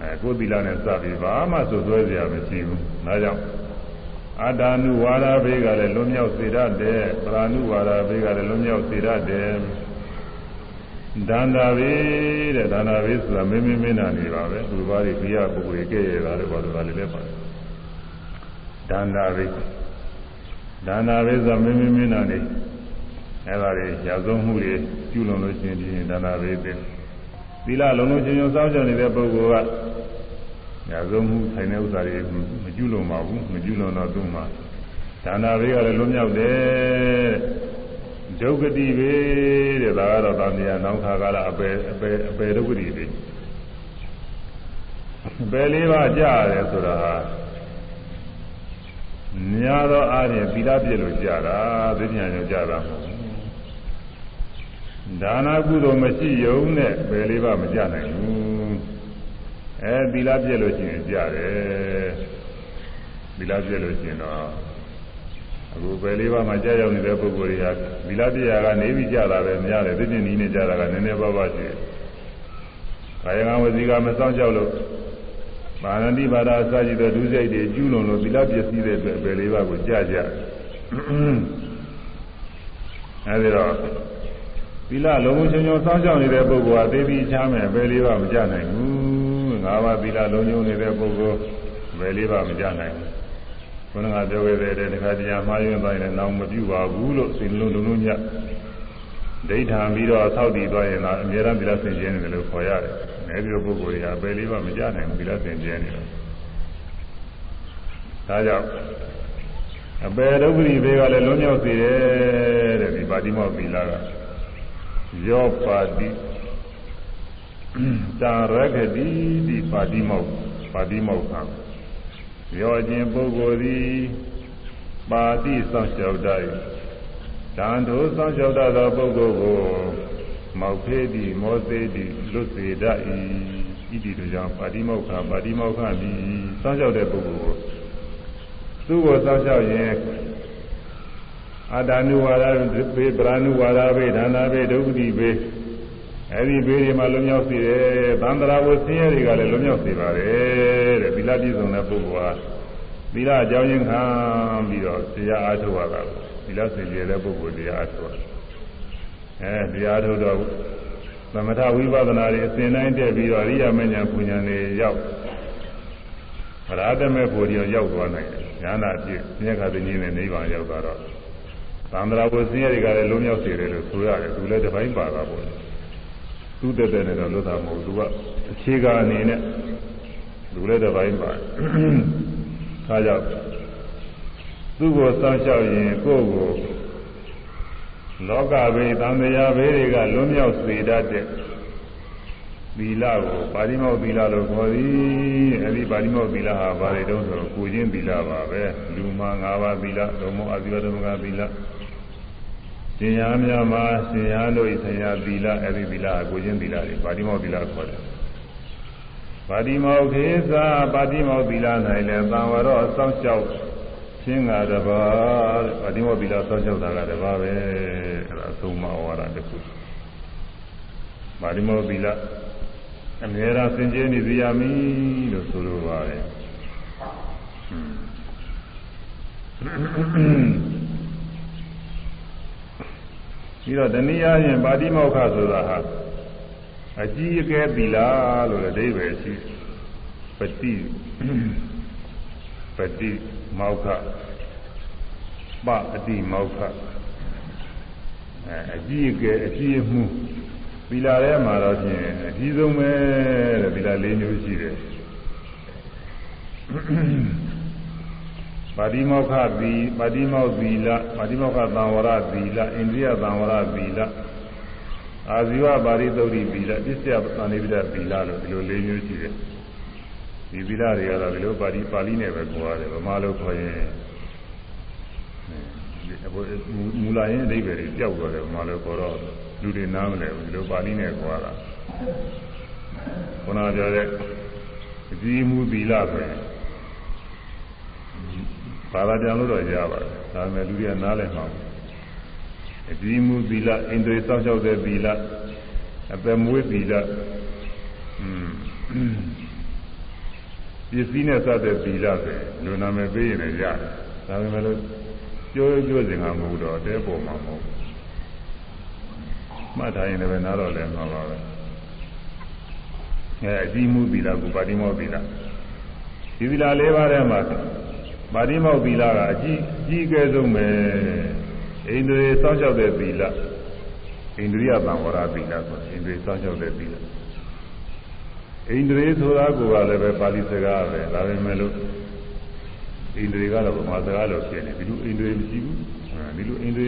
Speaker 1: အဲကိုယ်သီလနဲ့စပြီးဘာမှဆွဆွဲစရာမရှိဘူးဒါကြောင့်အတ္တနုဝါဒဘေးကလည်းလွန်မြောက်စေတတ်တယ်ပရာနုဝါဒဘေးကလည်းလွန်မြောက်စေတတ်တယ် ဒန္တာဘေးတဲ့ဒန္တာဘေးဆိုတာမင်းမင်းမင်းနာနေပါပဲသူဘာတွေပြရပုဂ္ဂိုလ်ကြီးကဲရတာလည်းဘာလို့လဲလည်းပါတယ်ဒန္တာဘေးဒန္တာဘေးဆိုတာမင်းမင်းမင်းနာနေအဲ့ဒါတွေရာဇုံမှုတွေပြုလုပ်လို့ရှိရင်ဒန္တာဘေးပဲသီလလုံးလုံးချင်းချင်းစောင့်ကြနေတဲ့ပုဂ္ဂိုလ်ကညာဆုံးမှုဆိုင်တဲ့ဥစ္စာတွေမကျุလွန်ပါဘူးမကျุလွန်တော့သူ့မှာဒါနာဘေးကလည်းလွတ်မြောက်တယ် ဒုက္ခတိပဲတဲ့ဒါကတော့ဗာမယာနောက်ခါကလာအပေအပေအပေဒုက္ခတိပဲဘယ်လေးပါကြရတယ်ဆိုတာဟာညာတော့အားဖြင့်သီလပြည့်လို့ကြတာသိဉာဏ်ကြောင့်ကြတာမဟုတ်ဘူးဒါနာကုသိုလ်မရှိယုံနဲ့ဘယ်လေးပါမကြနိုင်ဘူးအဲသီလပြည့်လို့ရှိရင်ကြတယ်သီလပြည့်လို့ရှိရင်တော့ အခုဘယ်လေးပါးမှကြာရောက်နေတဲ့ပုဂ္ဂိုလ်တွေဟာသီလပြည့်ရာကနေပြီးကြတာပဲမရတယ်သိတဲ့နည်းနဲ့ကြတာကနည်းနည်းပါးပါးရှိတယ်။ကာယကံဝစီကမစောင့်ကြောက်လို့မာနတိပါဒအစရှိတဲ့ဒုစရိုက်တွေကျူးလွန်လို့သီလပြည့်စည်တဲ့အတွက်ဘယ်လေးပါးကိုကြာကြ။အဲဒီတော့သီလလုံးဝချင်းချင်းစောင့်ရှောက်နေတဲ့ပုဂ္ဂိုလ်ဟာသိပြီးချမ်းမယ်ဘယ်လေးပါးမကြနိုင်ဘူး။ငါးပါးသီလလုံးဝနေတဲ့ပုဂ္ဂိုလ်ဘယ်လေးပါးမကြနိုင်ဘူး။ ခုနကပြောခဲ့တဲ့တခါတရားမှားရင်ပိုင်းလည်းနောက်မပြုပါဘူးလို့စိတ်လုံးလုံးလုံးညဒိဋ္ဌာန်ပြီးတော့ဆောက်တည်သွားရင်တော့အမြဲတမ်းသီလဆင်ကျင်းတယ်လို့ခေါ်ရတယ်။အဲဒီလိုပုဂ္ဂိုလ်တွေကဘယ်လေးပါးမကြနိုင်ဘူးသီလဆင်ကျင်းနေတယ်။ဒါကြောင့်အပေဒုက္ခရိဘေကလည်းလုံးမြောက်စေတယ်တဲ့ဒီပါတိမောသီလကယောပါတိတာရဂတိဒီပါတိမောပါတိမောခံ ယောခြင်းပုဂ္ဂိုလ်သည်ပါတိစောင့်ရှောက်တတ်တန်ထိုစောင့်ရှောက်တတ်သောပုဂ္ဂိုလ်ကိုမောက်ဖေးသည်မောသေးသည်လွတ်စေတတ်၏ဣတိတို့ကြောင့်ပါတိမောခပါတိမောခသည်စောင့်ရှောက်တဲ့ပုဂ္ဂိုလ်ကိုသူ့ကိုစောင့်ရှောက်ရင်အတ္တနုဝါဒဘေးပရဏုဝါဒဘေးဒါနာဘေးဒုက္ခတိဘေး အဲဒီဘေးတွေမှာလွန်မြောက်စေတယ်သန္တရာဝဆင်းရဲတွေကလည်းလွန်မြောက်စေပါတယ်တဲ့သီလပြည့်စုံတဲ့ပုဂ္ဂိုလ်ဟာသီလအကြောင်းရင်းခံပြီးတော့တရားအားထုတ်ရတာသီလစင်ကြယ်တဲ့ပုဂ္ဂိုလ်တရားအားထုတ်အဲတရားထုတ်တော့သမထဝိပဿနာတွေအစဉ်တိုင်းတက်ပြီးတော့အရိယာမဉ္ဇဉ်ပူဉ္ဇဉ်တွေရောက်ဗရာတမေဖို့ရောရောက်သွားနိုင်တယ်ဉာဏ်အပြည့်မြတ်ခါသိင်းနဲ့နိဗ္ဗာန်ရောက်သွားတော့သံဃာဝဆင်းရဲတွေကလည်းလုံးရောက်စေတယ်လို့ဆိုရတယ်သူလည်းတစ်ပိုင်းပါတာပေါ့ သူတက်တဲ့နဲ့တော့လွတ်တာမဟုတ်သူကအခြေခံအနေနဲ့သူလည်းတစ်ပိုင်းပါဒါကြောင့်သူ့ကိုစောင့်ရှောက်ရင်ကိုယ့်ကိုလောကဘေးသံဃာဘေးတွေကလွတ်မြောက်စေတတ်တဲ့သီလကိုပါဠိမောက်သီလလို့ခေါ်သည်အဲဒီပါဠိမောက်သီလဟာဘာတွေတုံးဆိုတော့ကိုချင်းသီလပါပဲလူမှာ၅ပါးသီလဒုံမောအသီလဓမ္မကသီလ ရှင်ရများမှာရှင်ရတို့ဤဆရာသီလအဲဒီသီလကကိုချင်းသီလတွေပါဠိမောက်သီလခေါ်တယ်ပါဠိမောက်ခေသာပါဠိမောက်သီလ၌လည်းသံဝရောစောင့်ရှောက်ခြင်းကတပါးပါဠိမောက်သီလစောင့်ရှောက်တာကတပါးပဲအဲဒါအဆုံးမဩဝါဒတစ်ခုပါဠိမောက်သီလအမြဲတမ်းစင်ကြယ်နေစေရမည်လို့ဆိုလိုပါတယ် ပြီးတော့တနည်းအားဖြင့်ပါတိမောက္ခဆိုတာဟာအကြီးအကဲသီလလို့လည်းအဓိပ္ပာယ်ရှိပတိပတိမောက္ခပအတိမောက္ခအဲအကြီးအကဲအကြီးအမှုသီလထဲမှာတော့ဖြင့်အကြီးဆုံးပဲတဲ့သီလ၄မျိုးရှိတယ် ပါတိမောက္ခသီပါတိမောက္ခသီလပါတိမောက္ခသံဝရသီလအိန္ဒိယသံဝရသီလအာဇီဝပါရိသုတ်တိသီလပစ္စယသန္တိပိဒသီလလို့ဒီလို၄မျိုးရှိတယ်ဒီသီလတွေကတော့ဒီလိုပါဠိပါဠိနဲ့ပဲခေါ်ရတယ်ဗမာလိုခေါ်ရင်မူလာရင်အဓိပ္ပာယ်တွေပြောက်သွားတယ်ဗမာလိုခေါ်တော့လူတွေနားမလဲဘူးဒီလိုပါဠိနဲ့ခေါ်ရတာခုနပြောတဲ့အကြီးမှုသီလဆိုရင် ဘာသာပြန်လို့တော့ရပါတယ်ဒါပေမဲ့လူတွေကနားလည်မှာအကြီးမှုသီလအိန္ဒြေစောင့်ရှောက်တဲ့သီလအသက်မွေးသီလอืมပစ္စည်းနဲ့စတဲ့သီလဆိုရင်လူနာမည်ပေးရင်လည်းရတယ်ဒါပေမဲ့လို့ပြောပြောစဉ်ကမဟုတ်တော့တဲပေါ်မှာမဟုတ်မှတ်ထားရင်လည်းနားတော့လည်းမှာပါပဲအဲအကြီးမှုသီလကိုပါတိမောသီလဒီသီလ၄ပါးထဲမှာ ပါတိမောသီလကအကြီးကြီးကဲဆုံးပဲဣန္ဒြေစောင့်ရှောက်တဲ့သီလဣန္ဒြိယသံဝရသီလဆိုဣန္ဒြေစောင့်ရှောက်တဲ့သီလဣန္ဒြေဆိုတာကလည်းပဲပါဠိစကားပဲဒါပေမဲ့လို့ဣန္ဒြေကတော့ဗမာစကားလိုဖြစ်နေဒီလိုဣန္ဒြေမရှိဘူးဒီလိုဣန္ဒြေ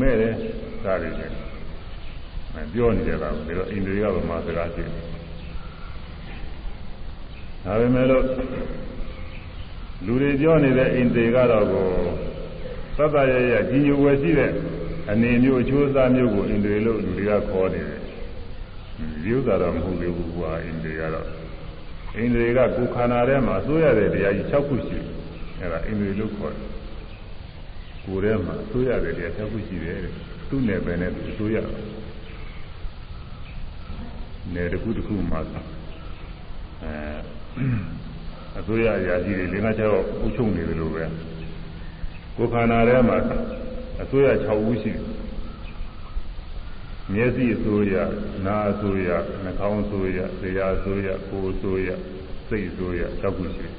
Speaker 1: မဲ့တယ်ဒါတွေပဲပြောနေကြတာဒါတော့ဣန္ဒြေကဗမာစကားဖြစ်နေဒါပေမဲ့လို့ လူတွေပြောနေတဲ့ဣန္ဒြေကတော့ကိုသတ္တရရကြီးညိုဝယ်ရှိတဲ့အနေမျိုးအချိုးအစားမျိုးကိုဣန္ဒြေလို့လူတွေကခေါ်နေတယ်ဒီဥစ္စာတော့မဟုတ်သေးဘူးကွာဣန္ဒြေကတော့ဣန္ဒြေကကိုယ်ခန္ဓာထဲမှာအစိုးရတဲ့တရားကြီး6ခုရှိတယ်အဲဒါဣန္ဒြေလို့ခေါ်တယ်ကိုယ်ထဲမှာအစိုးရတဲ့တရား6ခုရှိတယ်သူ့နယ်ပယ်နဲ့သူအစိုးရနယ်တစ်ခုတစ်ခုမှာအဲ အစိုးရအရာကြီးတွေ၄၅၆အုပ်ချုပ်နေတယ်လို့ပဲကိုယ်ခန္ဓာထဲမှာအစိုးရ6ဦးရှိတယ်မျက်စိအစိုးရနားအစိုးရနှာခေါင်းအစိုးရဇေယျအစိုးရကိုယ်အစိုးရစိတ်အစိုးရ၆ခုရှိတယ်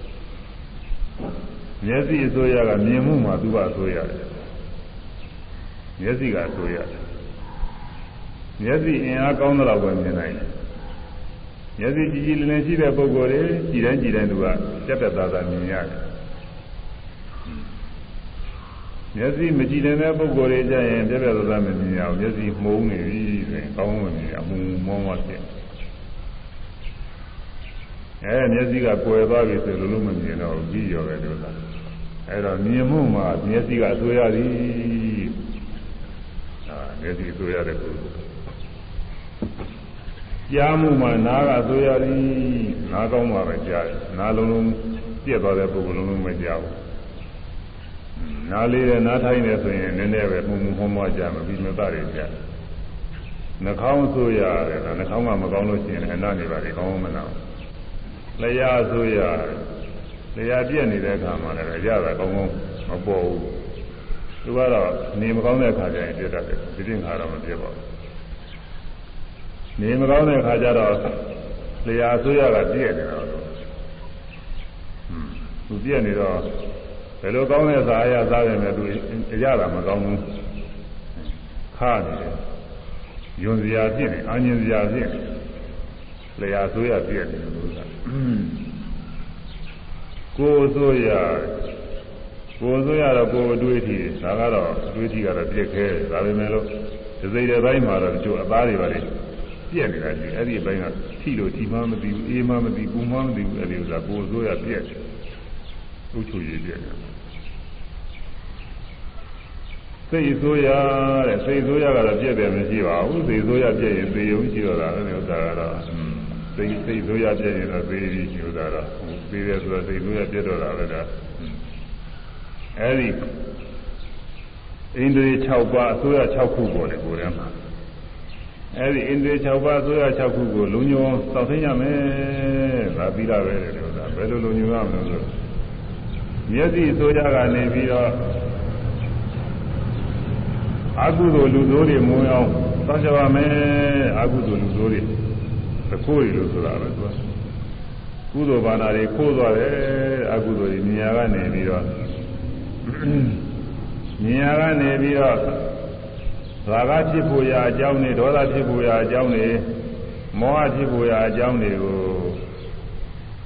Speaker 1: မျက်စိအစိုးရကမြင်မှုမှာသူကအစိုးရတယ်မျက်စိကအစိုးရတယ်မျက်စိအင်အားကောင်းတော့ပဲမြင်နိုင်တယ် မျက်စိကြည်ကြည်လင်လင်ရှိတဲ့ပုဂ္ဂိုလ်တွေကြည်တိုင်းကြည်တိုင်းသူကပြတ်ပြတ်သားသားမြင်ရတယ်မျက်စိမကြည်လင်တဲ့ပုဂ္ဂိုလ်တွေကြရင်ပြတ်ပြတ်သားသားမမြင်ရဘူးမျက်စိမှုံးနေပြီဆိုရင်ကောင်းမမြင်ရအမှုံမောင်းမဖြစ်အဲမျက်စိကကွယ်သွားပြီဆိုလို့လုံးမမြင်တော့ဘူးပြီးရောပဲလို့သာအဲတော့မြင်မှုမှာမျက်စိကအစိုးရသည်အာမျက်စိအစိုးရတဲ့ပုဂ္ဂိုလ် ကြားမှုမှာနားကဆိုရသည်နားကောင်းမှပဲကြားတယ်နားလုံးလုံးပြက်သွားတဲ့ပုဂ္ဂိုလ်လုံးလုံးမကြားဘူးနားလေးနဲ့နားထိုင်းနေဆိုရင်နည်းနည်းပဲမှုမှုမှုမှုကြားမပြီးမသားတွေကြားနှာခေါင်းဆိုရတယ်နှာခေါင်းကမကောင်းလို့ရှိရင်အနားနေပါလေကောင်းမလားလျှာဆိုရလျှာပြက်နေတဲ့အခါမှာလည်းရတာကောင်းကောင်းမပေါ်ဘူးသူကတော့နေမကောင်းတဲ့အခါကျရင်ပြက်တတ်တယ်ဒီတင်ခါတော့မပြက်ပါဘူး နေမကောင်းတဲ့ခါကျတော့လျာအစိုးရကပြည့်နေတော့သူပြည့်နေတော့ဘယ်လိုကောင်းတဲ့စာအရစားတယ်နဲ့သူအရတာမကောင်းဘူးခါနေတယ်ယွန်စရာဖြစ်နေအငြင်းစရာဖြစ်နေလျာအစိုးရပြည့်နေလို့ကကိုယ်ဆိုရကိုယ်ဆိုရတော့ကိုယ်အတွေ့အထိဒါကတော့အတွေ့အထိကတော့ပြည့်ခဲတယ်ဒါပေမဲ့လို့ဒီစိတ်တဲ့ဘိုင်းမှာတော့ကျိုးအသားတွေပါလေ ပြက်နေတာကြီးအဲ့ဒီအပိုင်းကထိလို့ထိမှမသိဘူးအေးမှမသိဘူးပူမှမသိဘူးအဲ့ဒီဥစ္စာကိုယ်ဆိုရပြက်တယ်ဥချူရည်ပြက်တယ်စိတ်ဆိုရတဲ့စိတ်ဆိုရကတော့ပြက်တယ်မရှိပါဘူးစိတ်ဆိုရပြက်ရင်သေရုံရှိတော့တာအဲ့ဒီဥစ္စာကတော့စိတ်စိတ်ဆိုရပြက်ရင်တော့သေပြီးရှိဥစ္စာတော့သေတယ်ဆိုတော့စိတ်ဆိုရပြက်တော့တာပဲဒါအဲ့ဒီအိန္ဒြေ6ပါးအစိုးရ6ခုပေါ်တယ်ကိုယ်ထဲမှာ အဲ့ဒီအိန္ဒြေ6ပါးဆိုရ6ခုကိုလုံညုံစောင့်သိရမယ်ဒါပြီးတာပဲလေလို့ဒါဘယ်လိုလုံညုံရမလဲဆိုမျက်စိဆိုရကနေပြီးတော့အကုသိုလ်လူဆိုးတွေမုံအောင်စောင့်ကြပါမယ်အကုသိုလ်လူဆိုးတွေသခိုးတွေလို့ဆိုတာပဲသူကကုသိုလ်ဘာနာတွေခိုးသွားတယ်အကုသိုလ်တွေမြညာကနေပြီးတော့မြညာကနေပြီးတော့ ရာဂဖြစ်ဖို့ရာအကြောင်းတွေဒေါသဖြစ်ဖို့ရာအကြောင်းတွေမောဟဖြစ်ဖို့ရာအကြောင်းတွေကို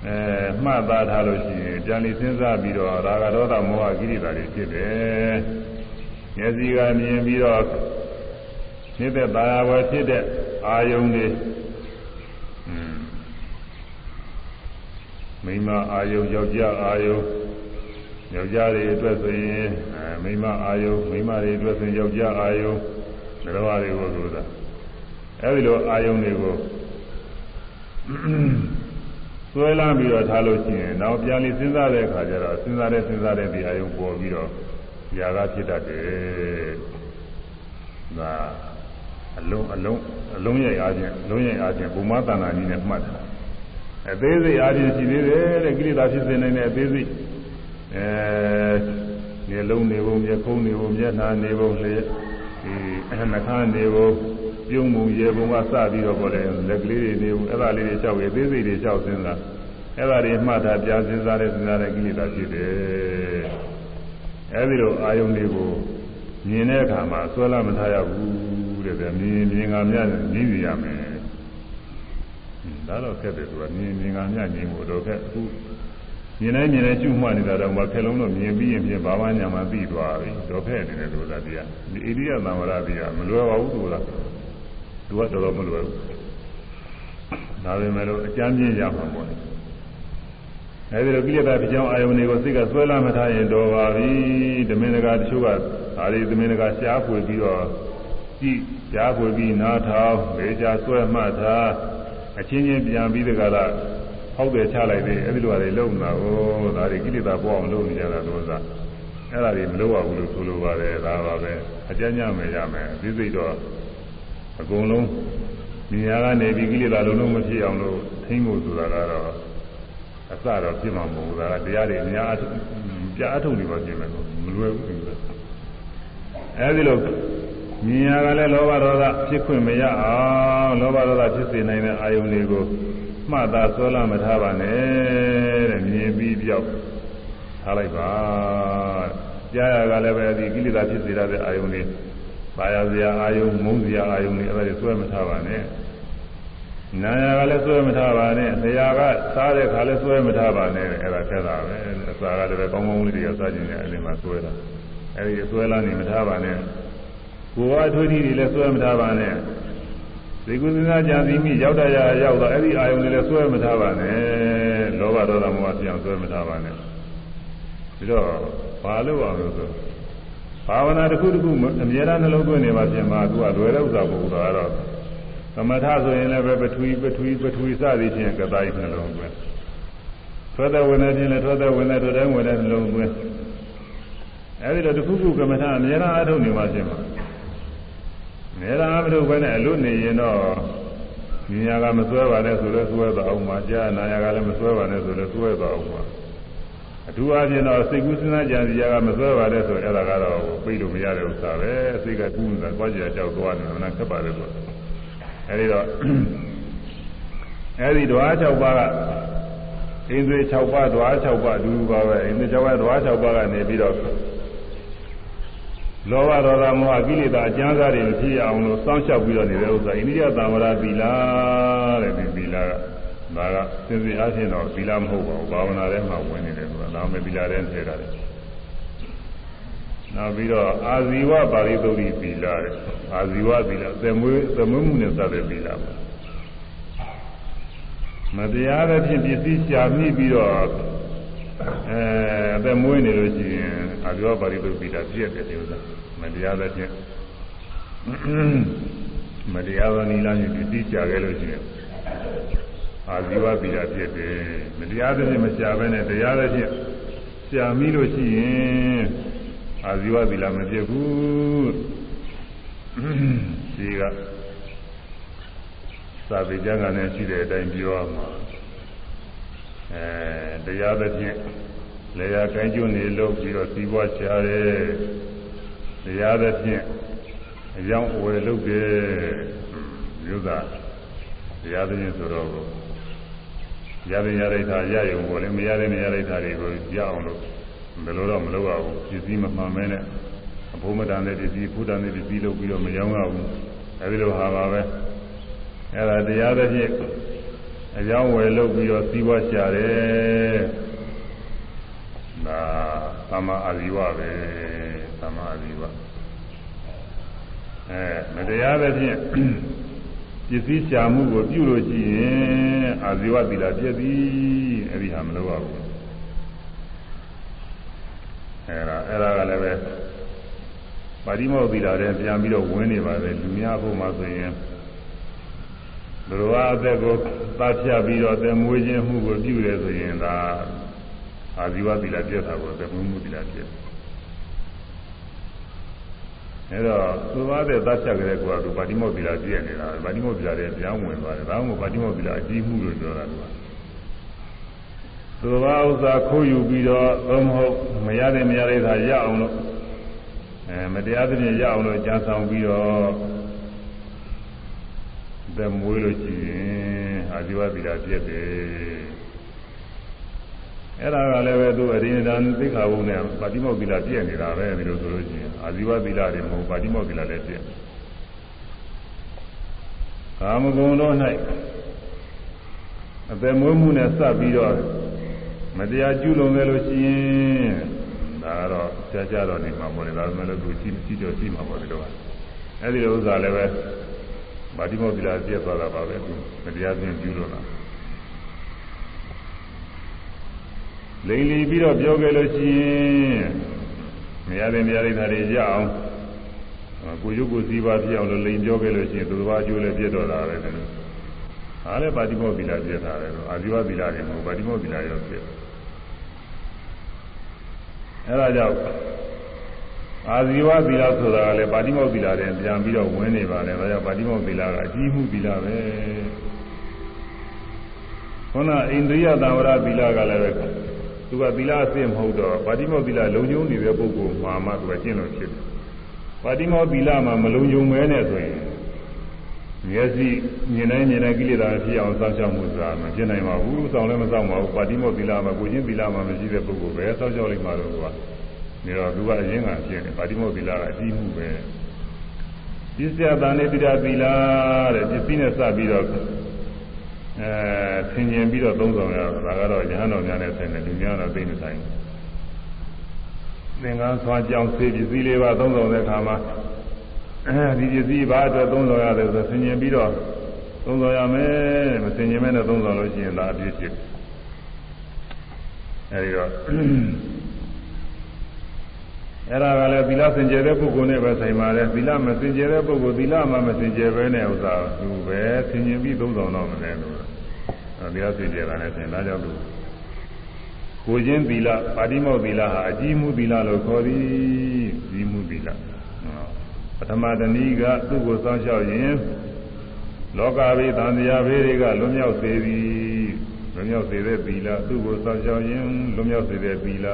Speaker 1: အဲမှတ်သားထားလို့ရှိရင်ပြန်ပြီးစဉ်းစားပြီးတော့ရာဂဒေါသမောဟကိရိတာတွေဖြစ်တယ်။မျက်စိကမြင်ပြီးတော့နေတဲ့တာယာဝယ်ဖြစ်တဲ့အာယုန်တွေမိမအာယုန်ယောက်ျားအာယုန်ယောက်ျားတွေအတွက်ဆိုရင်အဲမိမအာယုန်မိမတွေအတွက်ဆိုရင်ယောက်ျားအာယုန် ဘယ်လိုအားတွေကိုဆိုတာအဲဒီလိုအာယုန်တွေကိုဆွဲလာပြီးတော့ထားလို့ရှိရင်နောက်ပြန်ပြီးစဉ်းစားတဲ့အခါကျတော့စဉ်းစားတဲ့စဉ်းစားတဲ့ဒီအာယုန်ပေါ်ပြီးတော့ຢာကဖြစ်တတ်တယ်။ဒါအလုံးအလုံးအလုံးရိုက်အားဖြင့်အလုံးရိုက်အားဖြင့်ဘုမတဏ္ဍာကြီးနဲ့မှတ်တယ်။အသေးစိတ်အားဖြင့်ရှိသေးတယ်တဲ့ကိလေသာဖြစ်စေနိုင်တဲ့အသေးစိတ်အဲနေလုံးနေပုံမျက်ခုံးနေပုံမျက်နှာနေပုံလေ ဒီနှခမ်းနေပုံပြုံးမှုရေပုံကစပြီးတော့ပေါ်တယ်လက်ကလေးတွေနေပုံအဲ့ဒါလေးတွေလျှောက်ရသေးစိတ်တွေလျှောက်စင်းတာအဲ့ဒါတွေမှတ်တာကြားစင်းစားတဲ့စင်းစားတဲ့ကိလေသာဖြစ်တယ်အဲ့ဒီလိုအာယုန်တွေကိုမြင်တဲ့အခါမှာဆွဲလာမထားရဘူးတဲ့ဗျမြင်မြင်ကမြတ်မြင်စီရမယ်ဒါတော့ခက်တယ်သူကမြင်မြင်ကမြတ်မြင်ဖို့တော့ခက်အခု မြင်တိုင်းမြင်တိုင်းကျွမှတ်နေတာတော့မခက်လုံးတော့မြင်ပြီးရင်ပြင်ဘာမှညာမှသိသွားပြီတော့ဖဲ့နေတယ်လို့သာတရားဒီဣရိယသံဝရတရားမလွယ်ပါဘူးသူကသူကတော်တော်မလွယ်ဘူးဒါပေမဲ့လို့အကျမ်းပြင်းရမှာပေါ့အဲဒီလိုကိလေသာပြကြောင်းအာယုန်တွေကိုစိတ်ကဆွဲလာမထားရင်တော်ပါပြီဓမင်းတကာတချို့ကဒါတွေဓမင်းတကာရှားဖွေပြီးတော့ကြည့်ရှားဖွေပြီးနားထောင်လေချာဆွဲမှတ်ထားအချင်းချင်းပြန်ပြီးတကလား ဟောက်တယ်ချလိုက်တယ်အဲဒီလိုတွေလုံတာကိုဒါတွေကိလေသာပေါ်အောင်လုပ်နေကြတာလို့သာအဲ့ဒါတွေမလုပ်ရဘူးလို့ဆိုလိုပါတယ်ဒါပါပဲအကျဉ်းညမယ်ရမယ်သိစိတ်တော့အကုန်လုံးမြညာကနေပြီးကိလေသာလုံးလုံးမဖြစ်အောင်လို့ထိမ့်ဖို့ဆိုတာကတော့အစတော့ဖြစ်မှာမဟုတ်ဘူးဒါကတရားတွေအများကြားအထုတ်နေပါပြင်မယ်မလွယ်ဘူးအဲဒီလိုမြညာကလည်းလောဘဒေါသဖြစ်ခွင့်မရအောင်လောဘဒေါသဖြစ်စေနိုင်တဲ့အာယုန်တွေကို မှတ်သားဆွဲလာမထားပါနဲ့တဲ့မြင်ပြီးပြောက်ထားလိုက်ပါကြားရကလည်းပဲဒီကိလေသာဖြစ်စေရတဲ့အာယုန်တွေပါရစရာအာယုန်မုန်းစရာအာယုန်တွေအဲ့ဒါတွေဆွဲမထားပါနဲ့နာယာကလည်းဆွဲမထားပါနဲ့ဆရာကစားတဲ့ခါလည်းဆွဲမထားပါနဲ့အဲ့ဒါဆက်တာပဲအစာကလည်းပဲကောင်းကောင်းလေးတွေကစားကျင်တဲ့အရင်မှဆွဲတာအဲ့ဒီဆွဲလာနေမထားပါနဲ့ကိုယ်ကအထွေးကြီးတွေလည်းဆွဲမထားပါနဲ့ ဒီကုသနာကြံစီမိရောက်တရရောက်တော့အဲ့ဒီအာယုန်တွေလည်းဆွဲမထားပါနဲ့လောဘဒေါသမောဟပြောင်းဆွဲမထားပါနဲ့ပြီးတော့ဘာလို့အောင်လို့ဆိုဘာဝနာတစ်ခုတစ်ခုအမြဲတမ်းနှလုံးသွင်းနေပါပြင်မှာသူကလွယ်တဲ့ဥစ္စာပုံတော့တော့သမထဆိုရင်လည်းပဲပထဝီပထဝီပထဝီစသည်ဖြင့်ကတိုင်းနှလုံးသွင်းထွက်တဲ့ဝင်တဲ့ဖြင့်လည်းထွက်တဲ့ဝင်တဲ့ထွက်တဲ့ဝင်တဲ့နှလုံးသွင်းအဲဒီတော့တစ်ခုခုကမ္မထာအမြဲတမ်းအထုတ်နေပါပြင် မှာနေရာမထုတ်ဘဲနဲ့အလို့နေရင်တော့ဉာဏ်ကမစွဲပါနဲ့ဆိုလည်းစွဲသွားအောင်ပါကြာနာယကလည်းမစွဲပါနဲ့ဆိုလည်းစွဲသွားအောင်ပါအထူးအားဖြင့်တော့စိတ်ကူးစဉ်းစားကြံစည်ရကမစွဲပါနဲ့ဆိုအဲ့ဒါကတော့ပြိလို့မရတဲ့ဥစ္စာပဲစိတ်ကကူးနေတာကြွားကြကြောက်သွားနေတယ်နာခက်ပါတယ်ဆိုအဲဒီတော့အဲဒီဓဝါ6ပါးကဣန္ဒြေ6ပါးဓဝါ6ပါးအတူတူပါပဲဣန္ဒြေ6ပါးဓဝါ6ပါးကနေပြီးတော့ လောဘဒေါသမောဟကိလေသာအကျဉ်းစားတွေဖြစ်အောင်လို့စောင့်ရှောက်ပြီးတော့နေတဲ့ဥစ္စာအိန္ဒိယသံဝရသီလာတဲ့ဒီသီလာကဒါကသင်္စီအားဖြင့်တော့သီလာမဟုတ်ပါဘူးဘာဝနာထဲမှာဝင်နေတယ်ဆိုတာဒါမှမသီလာထဲထည့်တာလေနောက်ပြီးတော့အာဇီဝပါရိသုဒ္ဓိသီလာတဲ့အာဇီဝသီလာသမွေးသမွေးမှုနဲ့စတဲ့သီလာပါမတရားတဲ့ဖြင့်ပစ္စည်းရှာမိပြီးတော့အဲအသက်မွေးနေလို့ရှိရင် အာဇီဝပါရိသုဒ္ဓိသီလာပြည့်တယ်ဒီဥစ္စာမတရားတဲ့ဖြင့်မတရားသောနိလန်းကြီးပြီးကြခဲ့လို့ရှိရင်အာဇီဝသီလဖြစ်တယ်မတရားတဲ့ဖြင့်မရှာဘဲနဲ့တရားတဲ့ဖြင့်ရှာမိလို့ရှိရင်အာဇီဝသီလမဖြစ်ဘူးဒီကသာဝေကျမ်းကလည်းရှိတဲ့အတိုင်းပြောရမှာအဲတရားတဲ့ဖြင့် လေယာကိုင်းကျွနေလို့ပြီးတော့စီးပွားချရတယ်တရားသဖြင့်အကြောင်းအဝယ်လုပ်တယ်မြို့သားတရားသဖြင့်ဆိုတော့ရတဲ့ရတဲ့ထားရရုံပေါ်လေမရတဲ့မရတဲ့ထားတွေကိုရအောင်လို့ဘယ်လိုတော့မလုပ်ရဘူးပစ္စည်းမမှန်မဲနဲ့အဘုံမတန်တဲ့ပစ္စည်းဘုဒ္ဓနဲ့ပစ္စည်းလုပ်ပြီးတော့မရောင်းရဘူးအဲဒီလိုဟာပါပဲအဲဒါတရားသဖြင့်အကြောင်းဝယ်လုပ်ပြီးတော့စီးပွားရှာတယ် ဒါသမအာဇီဝပဲသမအာဇီဝအဲမတရားသဖြင့်ပစ္စည်းရှာမှုကိုပြုလို့ရှိရင်အာဇီဝသီလပြည့်သည်အဲဒီဟာမလုပ်ရဘူးအဲဒါအဲဒါကလည်းပဲပါဠိမောသီလတဲ့ပြန်ပြီးတော့ဝင်နေပါတယ်လူများဖို့မှဆိုရင်ဘုရားအသက်ကိုသတ်ဖြတ်ပြီးတော့သမွေးခြင်းမှုကိုပြုတယ်ဆိုရင်ဒါ အာဇီဝသီလပြည့်တာကိုသမွေးမှုသီလပြည့်အဲတော့သူဘာတဲ့သတ်ဖြတ်ကြတဲ့ကွာသူပါဠိမောသီလပြည့်နေတာပါဠိမောသီလတဲ့ပြန်ဝင်သွားတယ်ဒါမှမဟုတ်ပါဠိမောသီလအကြီးမှုလို့ပြောတာကသူဘာဥစ္စာခိုးယူပြီးတော့သုံးမဟုတ်မရတဲ့မရတဲ့သာရအောင်လို့အဲမတရားသဖြင့်ရအောင်လို့ကြံဆောင်ပြီးတော့သက်မွေးလို့ရှိရင်အာဇီဝသီလပြည့်တယ် အဲ့ဒါကလည်းပဲသူအရင်တန်းသိခါဘုံနဲ့ပါတိမောသီလပြည့်နေတာပဲဒီလိုဆိုလို့ရှိရင်အာဇီဝသီလတွေမဟုတ်ပါတိမောသီလလည်းပြည့်ကာမဂုဏ်တို့၌အသက်မွေးမှုနဲ့စပ်ပြီးတော့မတရားကျူးလွန်ခဲ့လို့ရှိရင်ဒါကတော့ကြာကြာတော့နေမှာပေါ့လေဒါပေမဲ့လည်းသူရှိရှိတော့ရှိမှာပေါ့ဒီလိုကအဲ့ဒီလိုဥစ္စာလည်းပဲဗာတိမောသီလာပြည့်သွားတာပါပဲသူတရားပြင်ကျူးလွန်တာ လိန်လီပြီးတော့ပြောခဲ့လို့ရှိရင်မရတဲ့မရတဲ့ဓာတ်တွေရအောင်ကိုရုပ်ကိုစည်းပါပြအောင်လို့လိန်ပြောခဲ့လို့ရှိရင်သူတစ်ပါးကျိုးလည်းပြည့်တော့တာပဲတဲ့ဟာလည်းဗာတိမောသီလာပြည့်တာတယ်အာဇီဝသီလာတွေမဟုတ်ဗာတိမောသီလာရောပြည့်အဲဒါကြောင့်အာဇီဝသီလဆိုတာကလည်းပါတိမောသီလတဲ့ပြန်ပြီးတော့ဝင်နေပါလေဒါကြောင့်ပါတိမောသီလကအကြီးမှုသီလပဲခုနအိန္ဒိယသံဝရသီလကလည်းပဲ သူကသီလအစစ်မဟုတ်တော့ပါတိမောသီလလုံခြုံနေတဲ့ပုဂ္ဂိုလ်မှာမှသူကကျင့်လို့ဖြစ်တယ်ပါတိမောသီလမှာမလုံခြုံမဲနဲ့ဆိုရင်မျက်စိမြင်တိုင်းမြင်တိုင်းကိလေသာဖြစ်အောင်စောင့်ရှောက်မှုဆိုတာမဖြစ်နိုင်ပါဘူးစောင့်လည်းမစောင့်ပါဘူးပါတိမောသီလမှာကိုချင်းသီလမှာမရှိတဲ့ပုဂ္ဂိုလ်ပဲစောင့်ရှောက်လိုက်မှတော့ကွာနေတော့သူကအရင်ကဖြစ်နေပါတိမောသီလကအကြီးမှုပဲပစ္စယတန်နေတိရသီလတဲ့ပစ္စည်းနဲ့စပြီးတော့ အဲဆင်ခြင်ပြီးတော့သုံးဆောင်ရတာကတော့ရဟန်းတော်များနဲ့ဆိုင်တယ်လူများတော့သိနေဆိုင်သင်္ကန်းဆွာကြောင်းဆေးပစ္စည်းလေးပါသုံးဆောင်တဲ့အခါမှာအဲဒီပစ္စည်းဘာအတွက်သုံးဆောင်ရတယ်ဆိုဆင်ခြင်ပြီးတော့သုံးဆောင်ရမယ်မဆင်ခြင်မဲ့နဲ့သုံးဆောင်လို့ရှိရင်ဒါအပြည့်ဖြစ်အဲဒီတော့အဲ့ဒါကလည်းသီလစင်ကြယ်တဲ့ပုဂ္ဂိုလ်နဲ့ပဲဆိုင်ပါတယ်သီလမစင်ကြယ်တဲ့ပုဂ္ဂိုလ်သီလမှမစင်ကြယ်ပဲနဲ့ဥစ္စာသူပဲဆင်ခြင်ပြီးသုံးဆောင်တော့မလဲလို့ သီလစင်ကြယ်တာနဲ့ဆင်ဒါကြောင့်သူကိုချင်းသီလပါတိမောသီလဟာအကြီးမှုသီလလို့ခေါ်သည်ကြီးမှုသီလပထမတနည်းကသူ့ကိုစောင့်ရှောက်ရင်လောကဘေးသံတရားဘေးတွေကလွတ်မြောက်စေသည်လွတ်မြောက်စေတဲ့သီလသူ့ကိုစောင့်ရှောက်ရင်လွတ်မြောက်စေတဲ့သီလ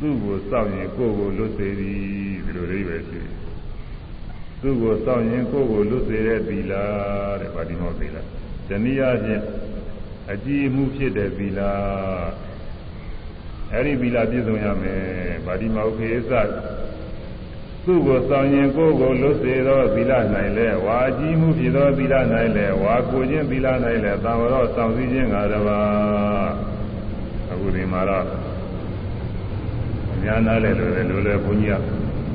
Speaker 1: သူ့ကိုစောင့်ရင်ကိုယ်ကိုလွတ်စေသည်ဒီလိုလေးပဲရှိတယ်သူ့ကိုစောင့်ရင်ကိုယ်ကိုလွတ်စေတဲ့သီလတဲ့ဗာတိမောသီလ ဇနိယဖြင့်အကြည်မှုဖြစ်တဲ့သီလအဲ့ဒီသီလပြည့်စုံရမယ်ဗာတိမောခေသသူ့ကိုဆောင်ရင်ကိုယ်ကိုလွတ်စေသောသီလ၌လဲဝါကြည်မှုဖြစ်သောသီလ၌လဲဝါကိုခြင်းသီလ၌လဲသံဝရောဆောင်စည်းခြင်းငါတပါအခုဒီမှာတော့အများနာလဲလို့လည်းလိုလဲဘုန်းကြီးက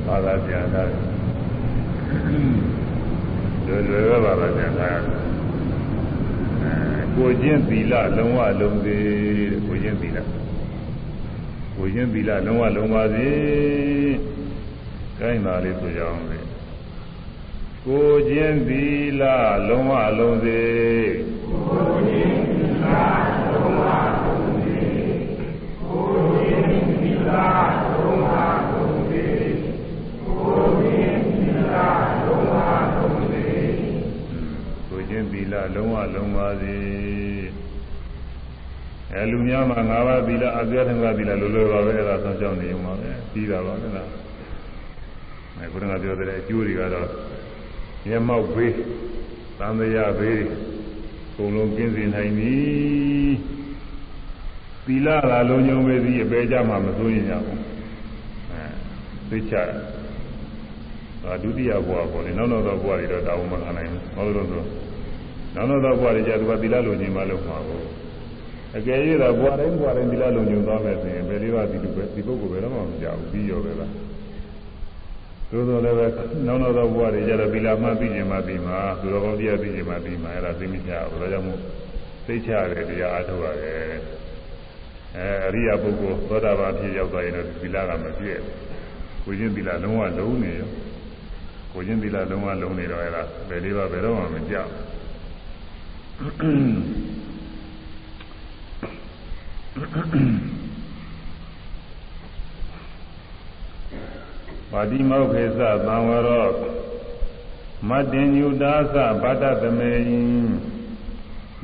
Speaker 1: ဘာသာပြန်တာလွယ်လွယ်ပဲဘာသာပြန်တာ ကိုခြင်းသီလလုံးဝလုံးသေးတဲ့ကိုခြင်းသီလကိုခြင်းသီလလုံးဝလုံးပါစေကိုင်းပါလေးဆိုကြအောင်လေကိုခြင်းသီလလုံးဝလုံးစေကိုခြင်းသီလလုံးဝလုံးစေကိုခြင်းသီလလုံးဝလုံးစေကိုခြင်းသီလလုံးဝလုံးစေကိုခြင်းသီ လလုံးဝလုံးပါစေအဲလူများမှာ၅ပါးသီလအပြည့်ထံကသီလလိုလိုပါပဲအဲ့ဒါဆောင်းကြောင်းနေုံပါပဲပြီးတာပါကလားအဲခုနကပြောတဲ့အကျိုးတွေကတော့မျက်မှောက်ဘေးသံဃာဘေးအကုန်လုံးကျင်းစင်နိုင်ပြီသီလကလုံးညုံပဲသည်အပေကြမှာမစိုးရင်ကြဘူးအဲသိချတယ်ဒါဒုတိယဘဝပေါ့လေနောက်နောက်သောဘဝတွေတော့တာဝန်မခံနိုင်ဘူးဘာလို့လဲဆို နောက်နောက်သောဘဝတွေကျသူကသီလလိုချင်မှလုပ်မှာပေါ့အကယ်၍တော့ဘဝတိုင်းဘဝတိုင်းသီလလိုချင်သွားမယ်ဆိုရင်ဘယ်လေးပါးဒီလိုပဲဒီပုဂ္ဂိုလ်ပဲတော့မှမကြောက်ဘူးပြီးရောပဲလားသို့တော်လည်းပဲနောက်နောက်သောဘဝတွေကျတော့သီလမှပြီးခြင်းမှပြီးမှာသူတော်ကောင်းတရားပြီးခြင်းမှပြီးမှာအဲ့ဒါသိမချဘူးဒါကြောင့်မို့သိချရတယ်တရားအားထုတ်ရတယ်အဲအရိယာပုဂ္ဂိုလ်သောတာပန်ဖြစ်ရောက်သွားရင်တော့သီလကမပြည့်ဘူးကိုချင်းသီလလုံးဝလုံးနေရောကိုချင်းသီလလုံးဝလုံးနေတော့အဲ့ဒါဘယ်လေးပါဘယ်တော့မှမကြောက် ပါတိမောခေသသံဝရောမတ္တင်ညုတာသဗတ္တသမေယိ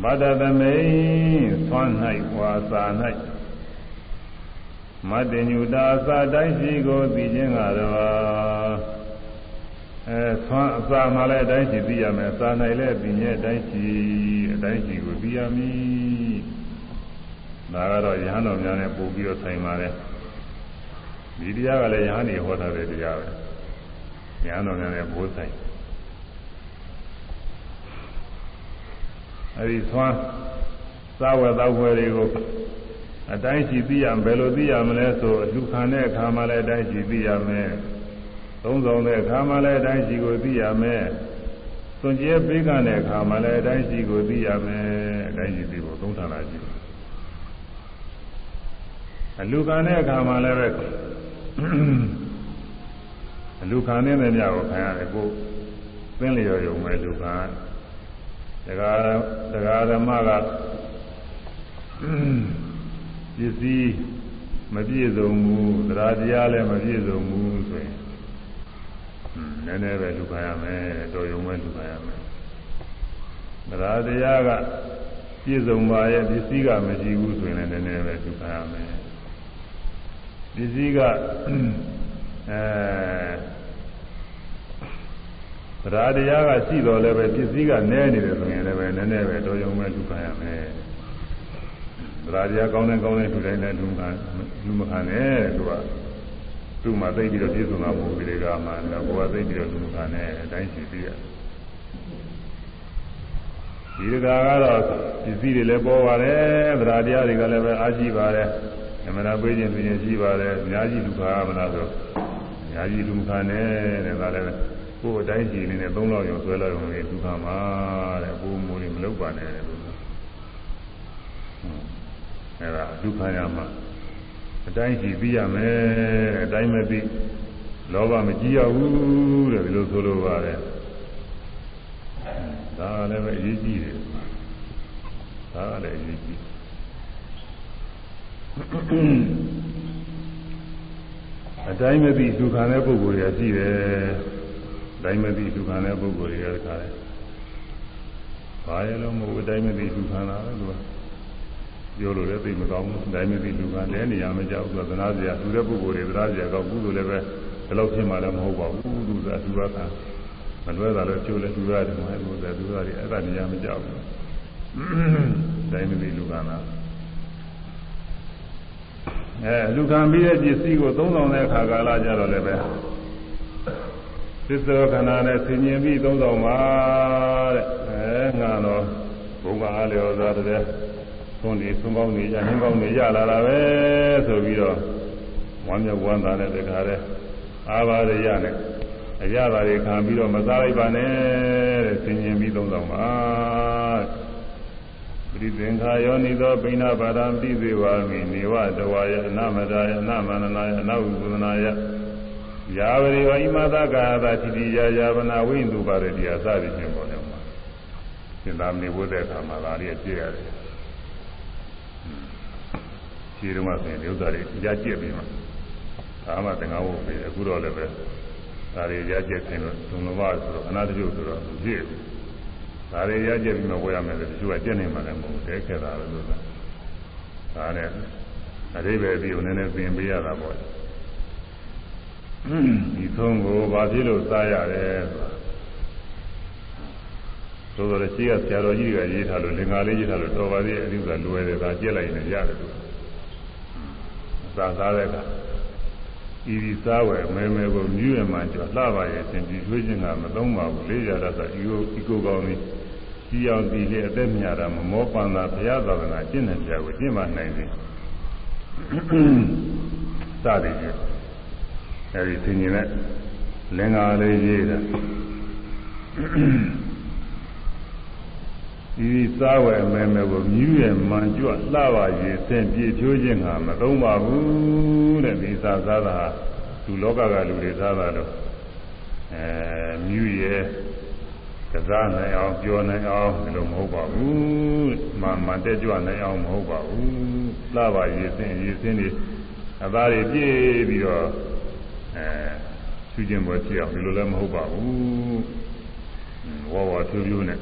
Speaker 1: ဗတ္တသမေယိသွမ်း၌ဝါစာ၌မတ္တင်ညုတာသတိုင်းရှိကိုသိခြင်းကတော့အဲသွမ်းအစာမှလည်းအတိုင်းရှိသိရမယ်အစာ၌လည်းသိမြဲအတိုင်းရှိအ တိုင်းရှိကိုသိရမည်ဒါကတော့ရဟန်းတော်များနဲ့ပို့ပြီးတော့ဆိုင်ပါတယ်ဒီတရားကလည်းယဟန်နေဟောထားတဲ့တရားပဲယဟန်တော်များနဲ့ဘိုးဆိုင်အဲဒီသွမ်းစားဝယ်သောက်ဝယ်တွေကိုအတိုင်းရှိသိရဘယ်လိုသိရမလဲဆိုအလူခံတဲ့အခါမှလည်းအတိုင်းရှိသိရမယ်သုံးဆောင်တဲ့အခါမှလည်းအတိုင်းရှိကိုသိရမယ် သွန်ကျဲပေးကတဲ့အခါမှလည်းအတိုင်းရှိကိုသိရမယ်အတိုင်းရှိသိဖို့သုံးဌာနရှိတယ်အလူခံတဲ့အခါမှလည်းပဲအလူခံနေတဲ့ညကိုခံရတယ်ကိုသင်လျော်ရုံပဲလူခံတရားတရားဓမ္မကပစ္စည်းမပြည့်စုံဘူးတရားတရားလည်းမပြည့်စုံဘူးဆိုရင် နည်းနည်းပဲလူခံရမယ်တော်ရုံပဲလူခံရမယ်တရားတရားကပြည့်စုံပါရဲ့ပစ္စည်းကမရှိဘူးဆိုရင်လည်းနည်းနည်းပဲလူခံရမယ်ပစ္စည်းကအဲတရားတရားကရှိတော်လည်းပဲပစ္စည်းကနည်းနေတယ်ဆိုရင်လည်းပဲနည်းနည်းပဲတော်ရုံပဲလူခံရမယ်တရားတရားကောင်းတဲ့ကောင်းတဲ့လူတိုင်းလည်းလူခံလူမခံနဲ့သူက သူ့မှာသိပြီးတော့ပြည့်စုံတာမဟုတ်ဘူးဒီကမှတော့ကိုယ်ကသိပြီးတော့လူမခံနဲ့အတိုင်းရှိပြီးရဒီကကတော့ပစ္စည်းတွေလည်းပေါ်ပါတယ်တရားတရားတွေကလည်းပဲအားရှိပါတယ်အမှန်တရားပေးခြင်းပြင်းရှိပါတယ်အများကြီးလူခါမလားဆိုအများကြီးလူခါနဲ့တဲ့ဒါလည်းကိုယ်အတိုင်းရှိနေနဲ့သုံးလောက်ရုံဆွဲလောက်ရုံလေးလူခါမှာတဲ့ဘိုးမိုးလေးမလုပ်ပါနဲ့လို့အဲဒါလူခါရမှာ အတိုင်းရှိပြီးရမယ်အတိုင်းမပြီးလောဘမကြည့်ရဘူးတဲ့ဒီလိုဆိုလိုပါတယ်ဒါလည်းပဲအရေးကြီးတယ်ဒါလည်းအရေးကြီးအတိုင်းမသိဒုက္ခနဲ့ပုဂ္ဂိုလ်တွေရှိတယ်အတိုင်းမသိဒုက္ခနဲ့ပုဂ္ဂိုလ်တွေကခါတယ်ဘာရလို့မဟုတ်အတိုင်းမသိဒုက္ခလားလို့ ပြောလို့လည်းသိမကောင်းဘူးအတိုင်းမသိဒုက္ခလည်းနေရာမကြောက်ဘူးသနာစရာသူတဲ့ပုဂ္ဂိုလ်တွေသနာစရာကောက်ကုသိုလ်လည်းပဲဒီလောက်ဖြစ်မှလည်းမဟုတ်ပါဘူးသူကသူကခါမလွဲတာလည်းကျိုးလည်းသူရတယ်မဟုတ်ဘူးသူကသူရတယ်အဲ့ဒါနေရာမကြောက်ဘူးအတိုင်းမသိဒုက္ခလားအဲလူခံပြီးတဲ့ပစ္စည်းကိုသုံးဆောင်တဲ့အခါကာလကြတော့လည်းပဲသစ္စောခန္ဓာနဲ့ဆင်ញင်ပြီးသုံးဆောင်ပါတဲ့အဲငါတော့ဘုံကအားလျော်သားတဲ့ သွန်ဒီသွန်ကောင်းနေရနှင်းကောင်းနေရလာတာပဲဆိုပြီးတော့ဝမ်းမြောက်ဝမ်းသာတဲ့တခါတဲ့အာဘာရရနဲ့အရသာတွေခံပြီးတော့မစားလိုက်ပါနဲ့တဲ့ဆင်ញင်ပြီးသုံးဆောင်ပါပရိသင်္ခာယောနိသောပိဏဘာရံပိစေဝါမိနေဝတဝါယအနမဒါယအနမန္နနာယအနဝုဒနာယယာဝရိဝိမသကာသာတိတိယာယာဝနာဝိန္ဒုပါရတိအစသည်ဖြင့်ပေါ်တယ်မှာသင်္သာမဏေဝိတဲ့အခါမှာဒါလေးပြည့်ရတယ် ခြေတော်မှာဆိုရင်ဒီဥစ္စာတွေကြာကြည့်ပြီးမှဒါမှသင်္ကန်းဝုတ်ပြီးအခုတော့လည်းပဲဒါတွေကြာကြည့်ခြင်းလို့သုံးလုံးပါဆိုတော့အနာတကျုပ်ဆိုတော့ပြည့်ဘူးဒါတွေရကြပြီးမှဝယ်ရမယ်ဆိုတချို့ကကြက်နေမှလည်းမဟုတ်တဲခဲ့တာလို့ဆိုတာဒါနဲ့အရိပဲပြီးုံနည်းနည်းပြင်ပေးရတာပေါ့ဒီသုံးကိုဘာဖြစ်လို့စားရတယ်ဆိုတာသို့တော်လည်းရှိရဆရာတော်ကြီးကရေးထားလို့လင်္ကာလေးရေးထားလို့တော်ပါသေးအဓိကလွယ်တယ်ဒါကြက်လိုက်ရင်ရတယ်သူ စားစားတဲ့အခါဤဒီစားဝယ်မဲမဲကိုမြူးရမှကြောလှပါရဲ့သင်ပြီးလွှဲခြင်းကမသုံးပါဘူးလေးရတတ်ဤကိုဤကိုကောင်းသည်ကြီးအောင်ဒီလေအသက်မြာတာမမောပန်တာဘုရားသာသနာကျင့်တဲ့ကြာကိုကျင့်မနိုင်သည်စသည်ဖြင့်အဲဒီသင်ញင်တဲ့လင်္ကာလေးရေးတာ ဒီစားဝယ်မဲမဲကိုမြူးရမှန်ကြွလှပါရဲ့သင်ပြေချိုးခြင်းကမသုံးပါဘူးတဲ့ဒီစားစားတာလူလောကကလူတွေစားတာလို့အဲမြူးရကစားနိုင်အောင်ပြောနိုင်အောင်ဒီလိုမဟုတ်ပါဘူးမှန်မှန်တက်ကြွနိုင်အောင်မဟုတ်ပါဘူးလှပါရဲ့သင်ရဲ့သင်တွေအသားတွေပြည့်ပြီးတော့အဲသူကျင်ပေါ်ဖြစ်အောင်ဒီလိုလည်းမဟုတ်ပါဘူးဝါဝါဖြူဖြူနဲ့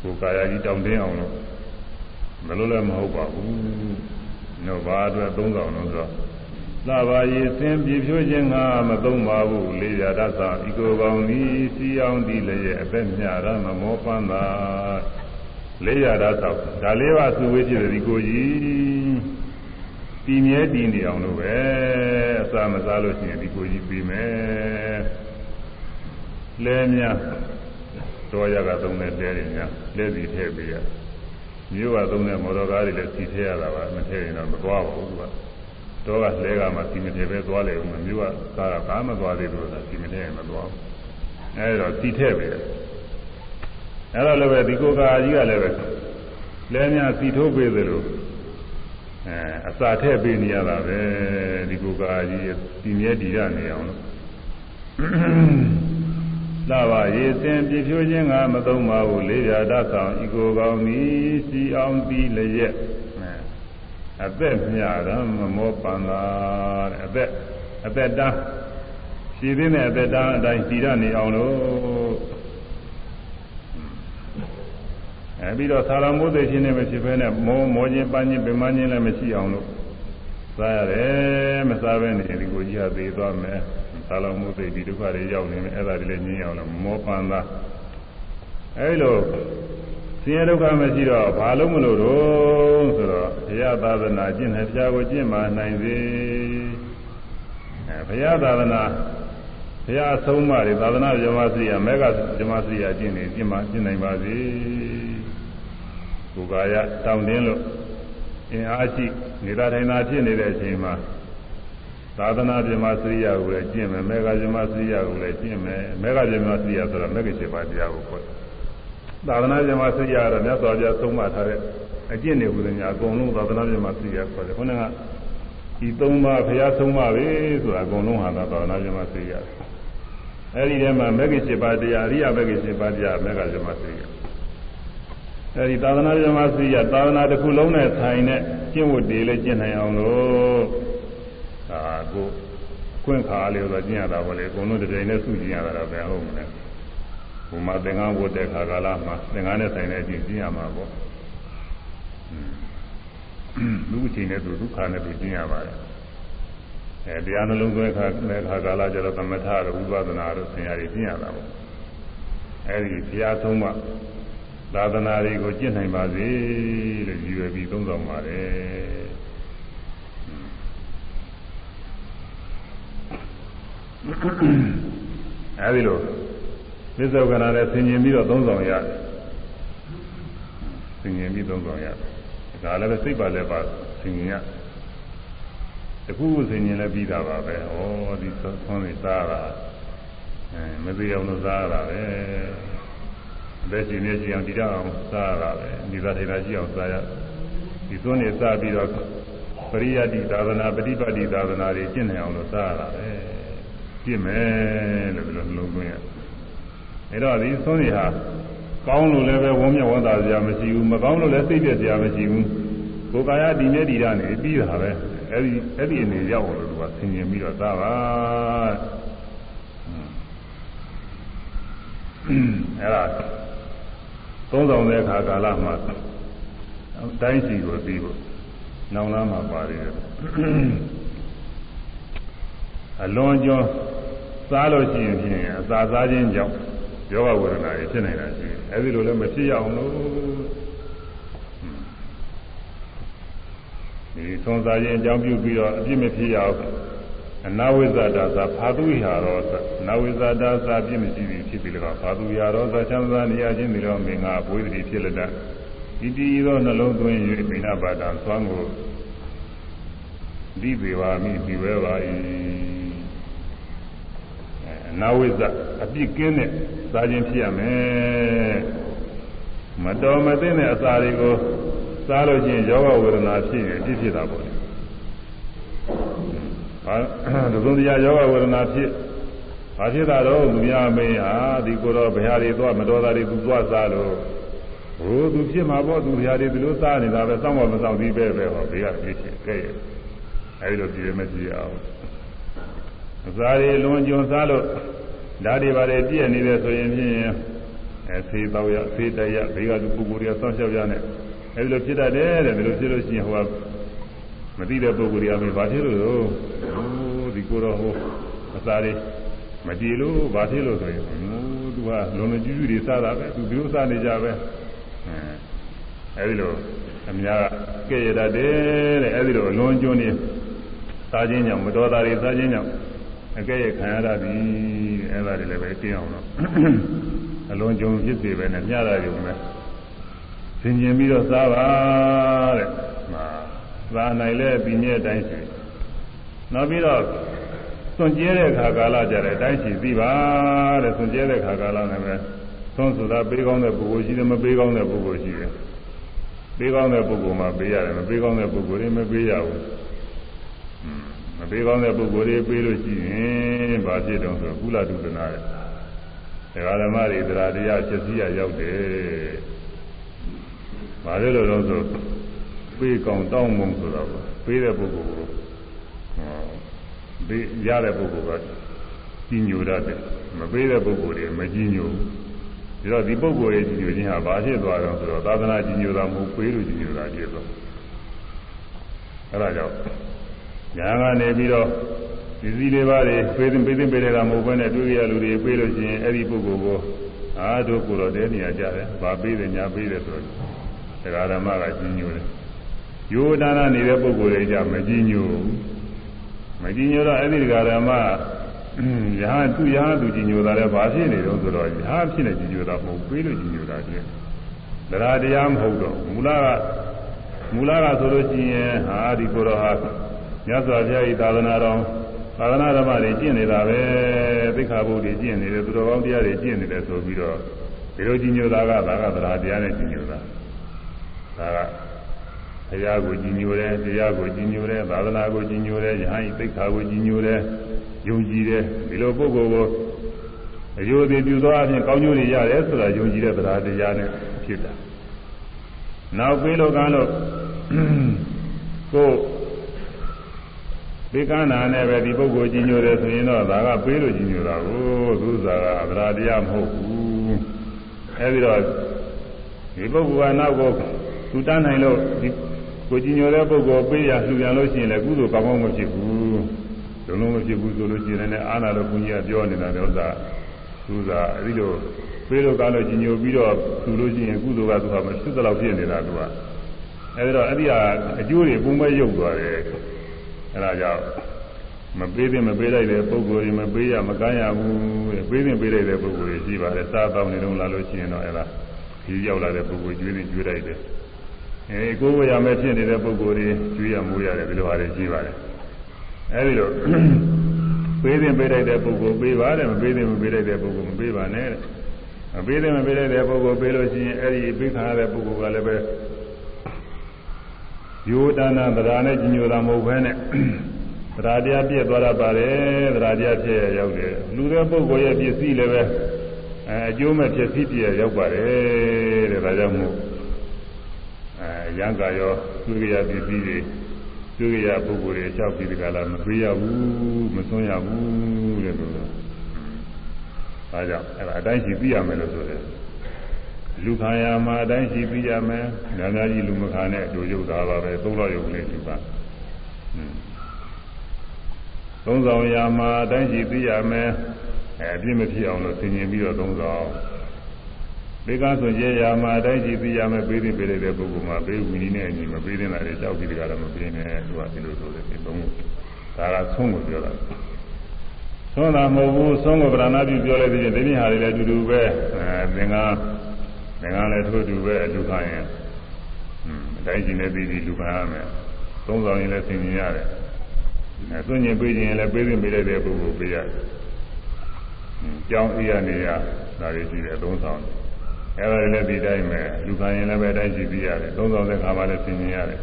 Speaker 1: ကိုယ်ကာယကြီးတောင်းတင်းအောင်လို့မလို့လည်းမဟုတ်ပါဘူး။တော့ဘာအတွက်သုံးဆောင်လို့ဆိုတော့သဘာယေစင်ပြဖြိုးခြင်းကမသုံးပါဘူးလေးရတတ်သာဤကိုယ်ကောင်းသည်စီအောင်ဒီလည်းရဲ့အသက်မြရမမောပန်းသာလေးရတတ်သာဒါလေးပါစုဝေးဖြစ်တဲ့ဒီကိုကြီးတည်မြဲတည်နေအောင်လို့ပဲအစာမစားလို့ရှိရင်ဒီကိုကြီးပြီးမယ်လဲမြ တော်ရကသုံးတဲ့တဲတွေများလဲစီထည့်ပေးရမြို့ကသုံးတဲ့မော်တော်ကားတွေလည်းစီထည့်ရတာပါမထည့်ရင်တော့မသွားပါဘူးသူကတော့ကလဲကမှစီမထည့်ပဲသွားလေဦးမြို့ကကားကဘာမှသွားသေးဘူးလားစီမထည့်ရင်မသွားဘူးအဲဒါစီထည့်ပေးတယ်အဲဒါလည်းပဲဒီကိုကာကြီးကလည်းပဲလဲများစီထိုးပေးသလိုအဲအစာထည့်ပေးနေရတာပဲဒီကိုကာကြီးဒီမြဲတည်ရနေအောင်လို့ လာပါရေစင်ပြဖြိုးခြင်းကမသုံးပါဘူးလေးပြာတဆောင်ဤကိုကောင်းသည်စီအောင်ပြီးလျက်အသက်မြရမမောပန္တာတဲ့အသက်အသက်တန်းရှိသေးတဲ့အသက်တန်းအတိုင်းတည်ရနေအောင်လို့အဲပြီးတော့သာရမိုးသိခြင်းနဲ့မဖြစ်ဘဲနဲ့မောမောခြင်းပန်းခြင်းပင်မခြင်းလည်းမရှိအောင်လို့စားရတယ်မစားဘဲနေဒီကိုကြီးကသေးသွားမယ် သာလောမှုသိဒီဒုက္ခတွေရောက်နေမယ်အဲ့ဒါတွေလည်းညင်းအောင်လို့မောပန်သာအဲ့လိုဆင်းရဲဒုက္ခမရှိတော့ဘာလို့မလို့တော့ဆိုတော့ဘုရားသာသနာကျင့်တဲ့ဘုရားကိုကျင့်မှနိုင်စေအဲဘုရားသာသနာဘုရားအဆုံးအမတွေသာသနာ့ဇမစီယမေဃဇမစီယကျင့်နေကျင့်မှကျင့်နိုင်ပါစေကိုယ်ကာယတောင်းတင်းလို့အင်အားရှိနေတာထိုင်တာဖြစ်နေတဲ့အချိန်မှာ သာသနာ့ပြမစရိယကိုလည်းကျင့်မယ်မေဃပြမစရိယကိုလည်းကျင့်မယ်မေဃပြမစရိယဆိုတာမေဃ7ပါးတရားကိုခေါ်သာသနာ့ပြမစရိယကတော့မြတ်စွာဘုရားသုံးမထားတဲ့အကျင့်တွေဟူသည်များအကုန်လုံးသာသနာ့ပြမစရိယခေါ်တယ်ခုနကဒီသုံးပါးဘုရားသုံးပါးပဲဆိုတာအကုန်လုံးဟာသာသနာ့ပြမစရိယအဲဒီထဲမှာမေဃ7ပါးတရားအရိယမေဃ7ပါးတရားမေဃပြမစရိယအဲဒီသာသနာ့ပြမစရိယသာသနာတစ်ခုလုံးနဲ့ဆိုင်တဲ့ကျင့်ဝတ်တွေလည်းကျင့်နိုင်အောင်လို့ ဒါကိုခွင့်ခါလေးဆိုကျင့်ရတာပေါ့လေအကုန်လုံးတစ်ချိန်နဲ့စုကျင့်ရတာတော့ဘယ်ဟုတ်မလဲဘုမသင်္ကန်းဝတ်တဲ့ခါကာလမှာသင်္ကန်းနဲ့ဆိုင်တဲ့အကျင့်ကျင့်ရမှာပေါ့လူအချိန်နဲ့သူဒုက္ခနဲ့သူကျင့်ရပါတယ်အဲတရားနှလုံးသွင်းခါတဲ့ခါကာလကျတော့သမထတို့ဥပဒနာတို့ဆင်ရည်ကျင့်ရတာပေါ့အဲဒီဘုရားဆုံးမသာသနာတွေကိုကျင့်နိုင်ပါစေလို့ရည်ရွယ်ပြီးသုံးဆောင်ပါတယ် အဲဒီလိုသစ္စာကနာနဲ့ဆင်ញင်ပြီးတော့သုံးဆောင်ရတယ်ဆင်ញင်ပြီးသုံးဆောင်ရတယ်ဒါလည်းပဲစိတ်ပါလည်းပါဆင်ញင်ရတခုခုဆင်ញင်လည်းပြီးတာပါပဲဩဒီသွန်းနေစားတာအဲမသေးအောင်လို့စားရတာပဲဘယ်ချိန်နဲ့ကြည့်အောင်ဒီတော့အောင်စားရတာပဲဒီသာထေတာကြည့်အောင်စားရဒီသွန်းနေစားပြီးတော့ပရိယတ္တိသာသနာပฏิပတ်တိသာသနာတွေကျင့်နေအောင်လို့စားရတာပဲ ပြစ်မယ်လို့ဒီလိုနှလုံးသွင်းရအဲတော့ဒီသွန်းတွေဟာကောင်းလို့လည်းပဲဝမ်းမြောက်ဝမ်းသာစရာမရှိဘူးမကောင်းလို့လည်းစိတ်ပြည့်စရာမရှိဘူးကိုယ်ကာယတည်နေတည်ရနေပြီးတာပဲအဲဒီအဲ့ဒီအနေရောက်လို့သူကဆင်ញင်ပြီးတော့သားပါအဲ့ဒါသုံးဆောင်တဲ့အခါကာလမှာတိုင်းစီကိုပြီးဖို့နောင်လာမှာပါသေးတယ်အလွန်ကျွန်း စားလို့ရှိရင်ဖြင့်အစာစားခြင်းကြောင့်ယောဂဝေဒနာတွေဖြစ်နေတာရှိတယ်အဲဒီလိုလည်းမဖြစ်ရအောင်လို့ဒီသွန်စားခြင်းအကြောင်းပြုပြီးတော့အပြစ်မဖြစ်ရအောင်အနာဝိဇ္ဇတာသာဖာတုဟာရောသနာဝိဇ္ဇတာသာပြည့်မရှိသည်ဖြစ်ပြီး၎င်းဖာတုဟာရောသချမ်းသာနေရခြင်းဒီတော့မင်္ဂဘွေးတိဖြစ်လက်တဒီတည်သောနှလုံးသွင်း၍မိနာပါဒံသွမ်းကိုဒီပေပါမိဒီဝဲပါ၏အ နာဝိဇ္ဇအပြစ်ကင်းတဲ့သာခြင်းဖြစ်ရမယ်မတော်မသင့်တဲ့အစာတွေကိုစားလို့ချင်းယောဂဝေဒနာဖြစ်ရင်ပြစ်ဖြစ်တာပေါ့လေဟာသုံးတရားယောဂဝေဒနာဖြစ်ဘာဖြစ်တာတော့သူများမင်းဟာဒီကိုယ်တော်ဘယ်ဟာတွေသွားမတော်တာတွေသူသွားစားလို့ဟိုသူဖြစ်မှာပေါ့သူဘယ်ဟာတွေဒီလိုစားနေတာပဲစောင့်မမစောင့်သေးပဲပဲဟောဘေးကပြစ်ချင်ကဲရဲ့အဲဒီလိုပြည့်မကြည့်အောင် အစာတွေလွန်ကျွံစားလို့ဓာတ်တွေပါတယ်ပြည့်နေတယ်ဆိုရင်ဖြင့်အဲသေတော့ရသေတရဘေးကသူပုဂ္ဂိုလ်တွေဆောင်းလျှောက်ရနဲ့အဲဒီလိုဖြစ်တတ်တယ်တဲ့ဒီလိုဖြစ်လို့ရှိရင်ဟိုကမသိတဲ့ပုဂ္ဂိုလ်တွေကမေးဘာဖြစ်လို့လဲဟိုဒီကိုတော့ဟိုအစာတွေမတည်လို့ဘာဖြစ်လို့ဆိုရင်ဟိုသူကလုံလုံကျူးကျူးတွေစားတာပဲသူဒီလိုစားနေကြပဲအဲဒီလိုအများကဲ့ရတတ်တယ်တဲ့အဲဒီလိုအလွန်ကျွန်းနေစားခြင်းကြောင့်မတော်တာတွေစားခြင်းကြောင့် အကဲ့ရခံရတာပြီအဲဒါတွေလည်းပဲတင်းအောင်တော့အလွန်ကျွန်းဖြစ်စေပဲနဲ့ညတာရုံပဲသင်ကျင်ပြီးတော့စားပါတဲ့သာနိုင်လဲပြီးမြဲတိုင်းရှိနောက်ပြီးတော့သွန်ကျဲတဲ့ခါကာလကြတဲ့အတိုင်းရှိသိပါတဲ့သွန်ကျဲတဲ့ခါကာလနဲ့ပဲသွန်ဆိုတာပေးကောင်းတဲ့ပုဂ္ဂိုလ်ရှိတယ်မပေးကောင်းတဲ့ပုဂ္ဂိုလ်ရှိတယ်ပေးကောင်းတဲ့ပုဂ္ဂိုလ်မှပေးရတယ်မပေးကောင်းတဲ့ပုဂ္ဂိုလ်တွေမပေးရဘူးမ ပေးကောင်းတဲ့ပုဂ္ဂိုလ်တွေပေးလို့ရှိရင်ဘာဖြစ်တော့ဆိုကုလတုဒနာတဲ့ဒကာဓမ္မတွေတရားတရားချက်စီရရောက်တယ်ဘာလို့လဲတော့ဆိုပေးကောင်းတောင်းမုံဆိုတော့ပေးတဲ့ပုဂ္ဂိုလ်ကိုပေးရတဲ့ပုဂ္ဂိုလ်ကကြီးညိုတတ်တယ်မပေးတဲ့ပုဂ္ဂိုလ်တွေမကြီးညိုဘူးဒါတော့ဒီပုဂ္ဂိုလ်ရဲ့ကြီးညိုခြင်းဟာဘာဖြစ်သွားတော့ဆိုတော့သာသနာကြီးညိုတာမဟုတ်ပေးလို့ကြီးညိုတာဖြစ်သွားအဲဒါကြောင့် ညာကနေပြီးတော့ဒီစည်းလေးပါးတွေပေးသိပေးသိပေးတဲ့ကမဟုတ်ဘဲနဲ့တွေ့ရလူတွေပေးလို့ရှိရင်အဲ့ဒီပုဂ္ဂိုလ်ကိုအာတို့ကိုယ်တော်တဲနေရာကြတယ်။ဘာပေးတယ်ညာပေးတယ်ဆိုတော့တရားဓမ္မကကြီးညိုတယ်။ယောဒါနနေတဲ့ပုဂ္ဂိုလ်တွေကြမကြီးညိုဘူး။မကြီးညိုတော့အဲ့ဒီတရားဓမ္မရဟသူရဟသူကြီးညိုတာလည်းဘာဖြစ်နေတော့ဆိုတော့ရဟဖြစ်နေကြီးညိုတာမဟုတ်ပေးလို့ကြီးညိုတာတည်း။တရားတရားမဟုတ်တော့မူလကမူလကဆိုလို့ရှိရင်ဟာဒီကိုယ်တော်ဟာ မြတ်စွာဘုရားဤသာသနာတော်သာသနာဓမ္မတွေကျင့်နေတာပဲသိက္ခာပုဒ်တွေကျင့်နေတယ်သူတော်ကောင်းတရားတွေကျင့်နေတယ်ဆိုပြီးတော့ဒီလိုကြီးညိုတာကဒါကသရာတရားနဲ့ကြီးညိုတာဒါကဘုရားကိုကြီးညိုတယ်တရားကိုကြီးညိုတယ်သာသနာကိုကြီးညိုတယ်ယဟန်ဤသိက္ခာကိုကြီးညိုတယ်ယုံကြည်တယ်ဒီလိုပုဂ္ဂိုလ်ကိုအယုဒိပြုသောအပြင်ကောင်းကျိုးတွေရတယ်ဆိုတာယုံကြည်တဲ့သရာတရားနဲ့ဖြစ်တာနောက်ပြီးလို့ကံလို့ကို ဘေကနာနဲ့ပဲဒီပုဂ္ဂိုလ်ကြီးညိုတယ်ဆိုရင်တော့ဒါကပေးလို့ကြီးညိုတာကိုသူစားကသရာတရားမဟုတ်ဘူးအဲဒီတော့ဒီပုဂ္ဂိုလ်ကနောက်ကိုသူတန်းနိုင်လို့ဒီကိုကြီးညိုတဲ့ပုဂ္ဂိုလ်ပေးရလှူပြန်လို့ရှိရင်လည်းကုသိုလ်ကောင်းကောင်းမဖြစ်ဘူးလုံးလုံးမဖြစ်ဘူးဆိုလို့ရှိရင်လည်းအာနာတော်ဘုန်းကြီးကပြောနေတာလည်းဥစ္စာသူစားအဲဒီလိုပေးလို့ကားလို့ကြီးညိုပြီးတော့သူလို့ရှိရင်ကုသိုလ်ကသူကမဖြစ်သလောက်ဖြစ်နေတာသူကအဲဒီတော့အဲ့ဒီကအကျိုးတွေပုံပဲရုပ်သွားတယ် အဲဒါကြောင့်မပေးသင့်မပေးလိုက်တဲ့ပုဂ္ဂိုလ်တွေမပေးရမကမ်းရဘူးတဲ့ပေးသင့်ပေးလိုက်တဲ့ပုဂ္ဂိုလ်တွေရှိပါတယ်စားတော့နေတော့လာလို့ရှိရင်တော့အဲဒါဒီရောက်လာတဲ့ပုဂ္ဂိုလ်ကျွေးနေကျွေးလိုက်တယ်အဲကိုယ်ဝရမဲ့ဖြစ်နေတဲ့ပုဂ္ဂိုလ်တွေကျွေးရမိုးရတယ်ဒီလိုဟာတွေရှိပါတယ်အဲဒီလိုပေးသင့်ပေးလိုက်တဲ့ပုဂ္ဂိုလ်ပေးပါတယ်မပေးသင့်မပေးလိုက်တဲ့ပုဂ္ဂိုလ်မပေးပါနဲ့တဲ့မပေးသင့်မပေးလိုက်တဲ့ပုဂ္ဂိုလ်ပေးလို့ရှိရင်အဲဒီပေးခံရတဲ့ပုဂ္ဂိုလ်ကလည်းပဲ ယောဒါနာသရာနဲ့ကြီးညိုတာမဟုတ်ဘဲနဲ့သရာတရားပြည့်သွားတာပါတယ်သရာတရားပြည့်ရောက်တယ်လူတဲ့ပုဂ္ဂိုလ်ရဲ့ပစ္စည်းလည်းပဲအဲအကျိုးမဲ့ဖြစ်ဖြစ်ပြည့်ရောက်ပါတယ်တဲ့ဒါကြောင့်မို့အဲရံကာရောသူရရပစ္စည်းတွေသူရရပုဂ္ဂိုလ်တွေလျှောက်ပြီးဒီကလာမပေးရဘူးမသွန်းရဘူးတဲ့လို့ဒါကြောင့်အဲဒါအတိုင်းရှိသိရမယ်လို့ဆိုတယ် လူခံရမှာအတိုင်းရှိပြီးရမယ်။ညာညာကြီးလူမခံနဲ့တို့ရုပ်သားပါပဲသုံးတော့ရုပ်လေးရှိပါ။သုံးဆောင်ရမှာအတိုင်းရှိပြီးရမယ်။အဲအပြစ်မဖြစ်အောင်လို့သင်ញင်ပြီးတော့သုံးဆောင်။ဘေကဆိုကြရမှာအတိုင်းရှိပြီးရမယ်ပေးသိပေးတဲ့ပုဂ္ဂိုလ်မှာပေးဝီနည်းနဲ့အညီမပေးတဲ့လားကြောက်ပြီးတကားတော့မပေးနဲ့သူကဒီလိုဆိုတယ်ဒီသုံးခုဒါကဆုံးကိုပြောတာဆုံးတာမဟုတ်ဘူးဆုံးကိုဗရဏပြုပြောလိုက်ပြီးဒီနေ့ဟာတွေလည်းအတူတူပဲအဲသင်္ကန်း သင်္ကန်းလည်းထို့တူပဲလူခရင်အတိုင်းကျင်နေပြီးဒီလူခရမယ်သုံးဆောင်ရင်လည်းဆင်ញင်ရတယ်အဲသွင်းကျင်ပေးခြင်းလည်းပေးခြင်းပေးလိုက်တဲ့ပုဂ္ဂိုလ်ပေးရတယ်ကြောင်းအေးရနေရဒါတွေရှိတယ်သုံးဆောင်အဲဒါလည်းဒီတိုင်းပဲလူခရင်လည်းပဲအတိုင်းကြည့်ပြီးရတယ်သုံးဆောင်တဲ့ခါမှလည်းဆင်ញင်ရတယ်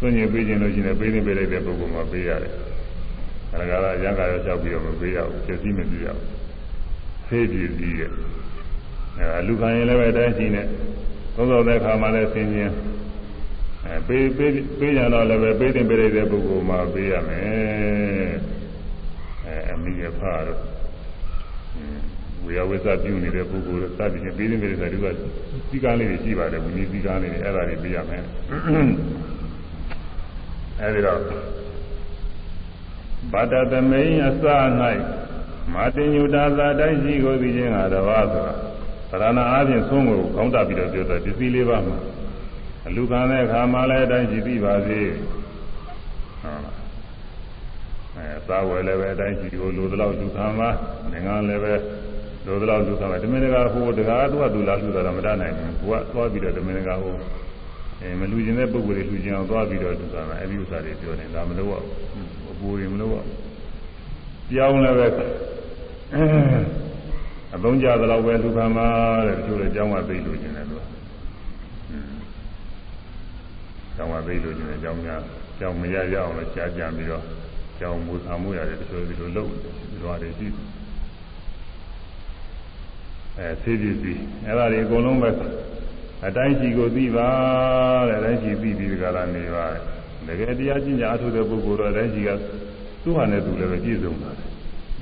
Speaker 1: သွင်းကျင်ပေးခြင်းလို့ရှိရင်ပေးခြင်းပေးလိုက်တဲ့ပုဂ္ဂိုလ်မှာပေးရတယ်ခရကရာရံကာရောလျှောက်ပြီးတော့မပေးရဘူးဖြစ်စည်းမပြရဘူးဖေးပြီးပြီးရဲ့ အဲလူခံရင်လည်းပဲတိုင်းရှိနေသုံးဆောင်တဲ့ခါမှလည်းဆင်ញင်အဲပေးပေးပေးကြတော့လည်းပဲပေးတင်ပေးတဲ့ပုဂ္ဂိုလ်မှာပေးရမယ်အဲအမိရဖာတော့ဝေယဝိသပြုနေတဲ့ပုဂ္ဂိုလ်စသည်ဖြင့်ပေးတင်ပေးတဲ့သူကစီကားလေးတွေရှိပါတယ်ဝိနည်းစီကားလေးတွေအဲ့ဒါတွေပေးရမယ်အဲဒီတော့ဗတ္တသမိန်အစ၌မာတင်ညုတာသာတိုင်းရှိကိုသိခြင်းဟာတဘာဆိုတာ သရဏအားဖြင့်သုံးကိုကောင်းတပြီးတော့ပြောတဲ့ပစ္စည်းလေးပါမှာအလူခံတဲ့အခါမှလည်းအတိုင်းရှိသိပါစေဟုတ်လားအဲသာဝယ်လည်းပဲအတိုင်းရှိကိုလိုသလောက်လူခံပါငင်္ဂလည်းပဲလိုသလောက်လူခံပါတမင်တကာဟိုတကားတော့သူလားလူတော့မတတ်နိုင်ဘူးကိုကသွားပြီးတော့တမင်တကာဟိုအဲမလူကျင်တဲ့ပုံကိုယ်တွေလူကျင်အောင်သွားပြီးတော့လူခံတာအဲဒီဥစ္စာတွေပြောနေတာမလို့ဘူးပူရင်မလို့ပါပြောင်းလည်းပဲ အသုံးကြသလောက်ပဲလူခံမှာတဲ့တချို့လည်းကြောင်းကသိလို့ကျင်တယ်သူကကြောင်းကသိလို့ကျင်တယ်ကြောင်းများကြောင်းမရရအောင်လည်းရှားကြံပြီးတော့ကြောင်းမူဆာမှုရတယ်တချို့ဒီလိုလုပ်ဒီလိုရတယ်ရှိအဲသိပြီပြီအဲ့ဒါတွေအကုန်လုံးပဲအတိုင်းရှိကိုသိပါတဲ့အတိုင်းရှိသိပြီးဒီကလာနေပါတကယ်တရားကျင့်ကြအထုတဲ့ပုဂ္ဂိုလ်တော့အတိုင်းရှိကသူ့ဟာနဲ့သူလည်းပဲပြည့်စုံပါတယ်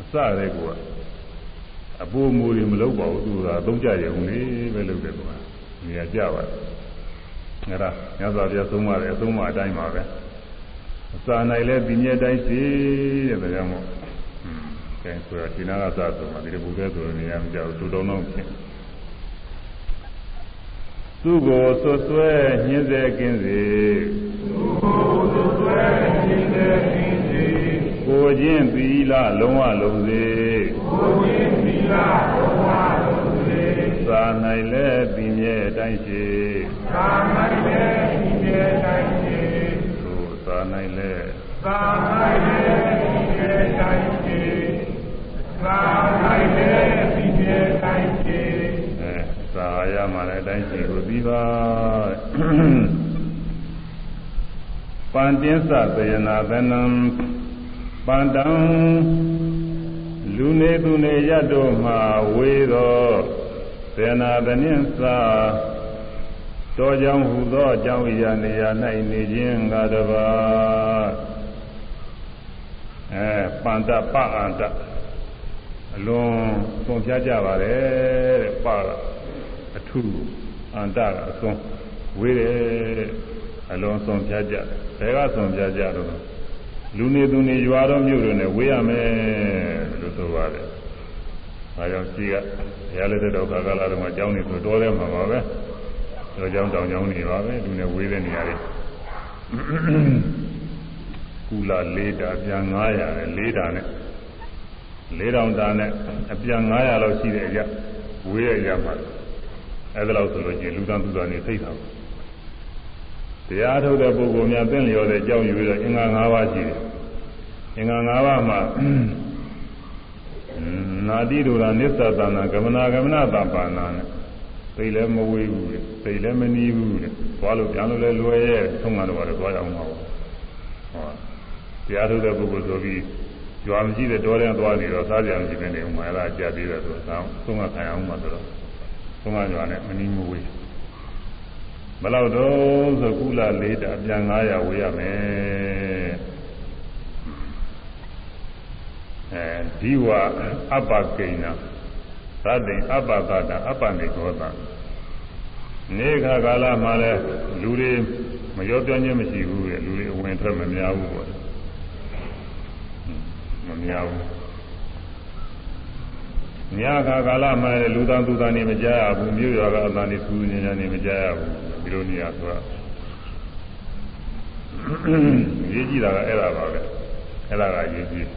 Speaker 1: အစရဲက အပူမူတွေမလုပ်ပါဘူးသူကအသုံးကြရုံလေးပဲလုပ်တယ်ကွာနေရာကြပါတယ်အဲ့ဒါညဇာပြသုံးပါတယ်အသုံးမအတိုင်းပါပဲအစာနိုင်လဲဒီနေ့တိုင်းရှိတဲ့ဒါကြောင့်မို့ကဲဆိုတော့ဒီနာကသာဆိုမှဒီလိုဘုရားဆိုနေရာမကြောက်တူတုံတော့ဖြစ်သူကိုဆွဆွဲညှင်းစေကင်းစေသူကိုဆွဆွဲညှင်းစေကင်းစေကိုချင်းသီလလုံးဝလုံးစေကိုချင်း သီလလုံးဝလုံးစေသာနိုင်လဲပြီးမြဲတိုင်းရှိသာနိုင်လဲပြီးမြဲတိုင်းရှိသို့သာနိုင်လဲသာနိုင်လဲပြီးမြဲတိုင်းရှိသာနိုင်လဲပြီးမြဲတိုင်းရှိအဲသာရမှလည်းတိုင်းရှိကိုပြီးပါပန္တင်းသသေနာသနံပန္တံ လူနေသူနေရတ်တို့မှဝေသောသေနာသနှင့်သာတောကြောင့်ဟူသောအကြောင်းအရာနေရာ၌နေခြင်းငါတပါအဲပန္တပအန္တအလွန်ပုံပြကြပါတယ်တဲ့ပကအထုအန္တကအဆုံးဝေးတယ်အလွန်ဆုံးပြကြတယ်ဘယ်ကဆုံးပြကြတော့ လူနေသူနေရွာတော်မြို့တွေနဲ့ဝေးရမယ်လို့ဆိုပါတယ်။ဒါကြောင့်ကြီးကရလက်တဲ့တော့ကာကလာတော့မှကျောင်းနေဆိုတော်တယ်မှာပါပဲ။တော့ကျောင်းတောင်ကျောင်းနေပါပဲလူနေဝေးတဲ့နေရာတွေ။ကူလာလေးတာပြန်900နဲ့လေးတာနဲ့4000တာနဲ့အပြန်900လောက်ရှိတဲ့အရာဝေးရရမှာအဲ့ဒါလို့ဆိုလို့ချင်းလူသားသူသားနေသိတာပါ တရားထုတ်တဲ့ပုဂ္ဂိုလ်များသင်လျော်တဲ့ကြောင်းယူပြီးတော့အင်္ဂါ၅ပါးရှိတယ်။အင်္ဂါ၅ပါးမှာနာတိဒုရာနိစ္စတနာကမနာကမနာတပါဏာနဲ့သိလည်းမဝေးဘူးလေသိလည်းမနီးဘူးလေသွားလို့ပြန်လို့လည်းလွယ်ရဲ့သုံးကတော့လည်းသွားရအောင်ပါဘူး။ဟောတရားထုတ်တဲ့ပုဂ္ဂိုလ်ဆိုပြီးကြွားမရှိတဲ့တောထဲသွားနေတော့စားကြမရှိနေနေဥမာအဲ့ဒါကြပြီးတော့သုံးသုံးကခံအောင်မှာဆိုတော့သုံးကကြွားနဲ့မနီးမဝေးဘ ယ်လောက်တော့ဆိုကုလလေးတာပြန်900ဝေးရမယ်အဲဒီဝအပ္ပကိဏသတ္တိအပ္ပကတာအပ္ပနေသောတာနေခါကာလမှာလဲလူတွေမရောပြောင်းခြင်းမရှိဘူးလေလူတွေအဝင်ထွက်မများဘူးပေါ့မများဘူးညခါကာလမှာလူသားသူသားနေမကြရဘူးမြို့ရွာကအသားနေသူညညာနေမကြရဘူးဒီ လိုနေရာဆိုတာရေးကြည့်တာကအဲ့ဒါပါပဲအဲ့ဒါကအရေးကြီး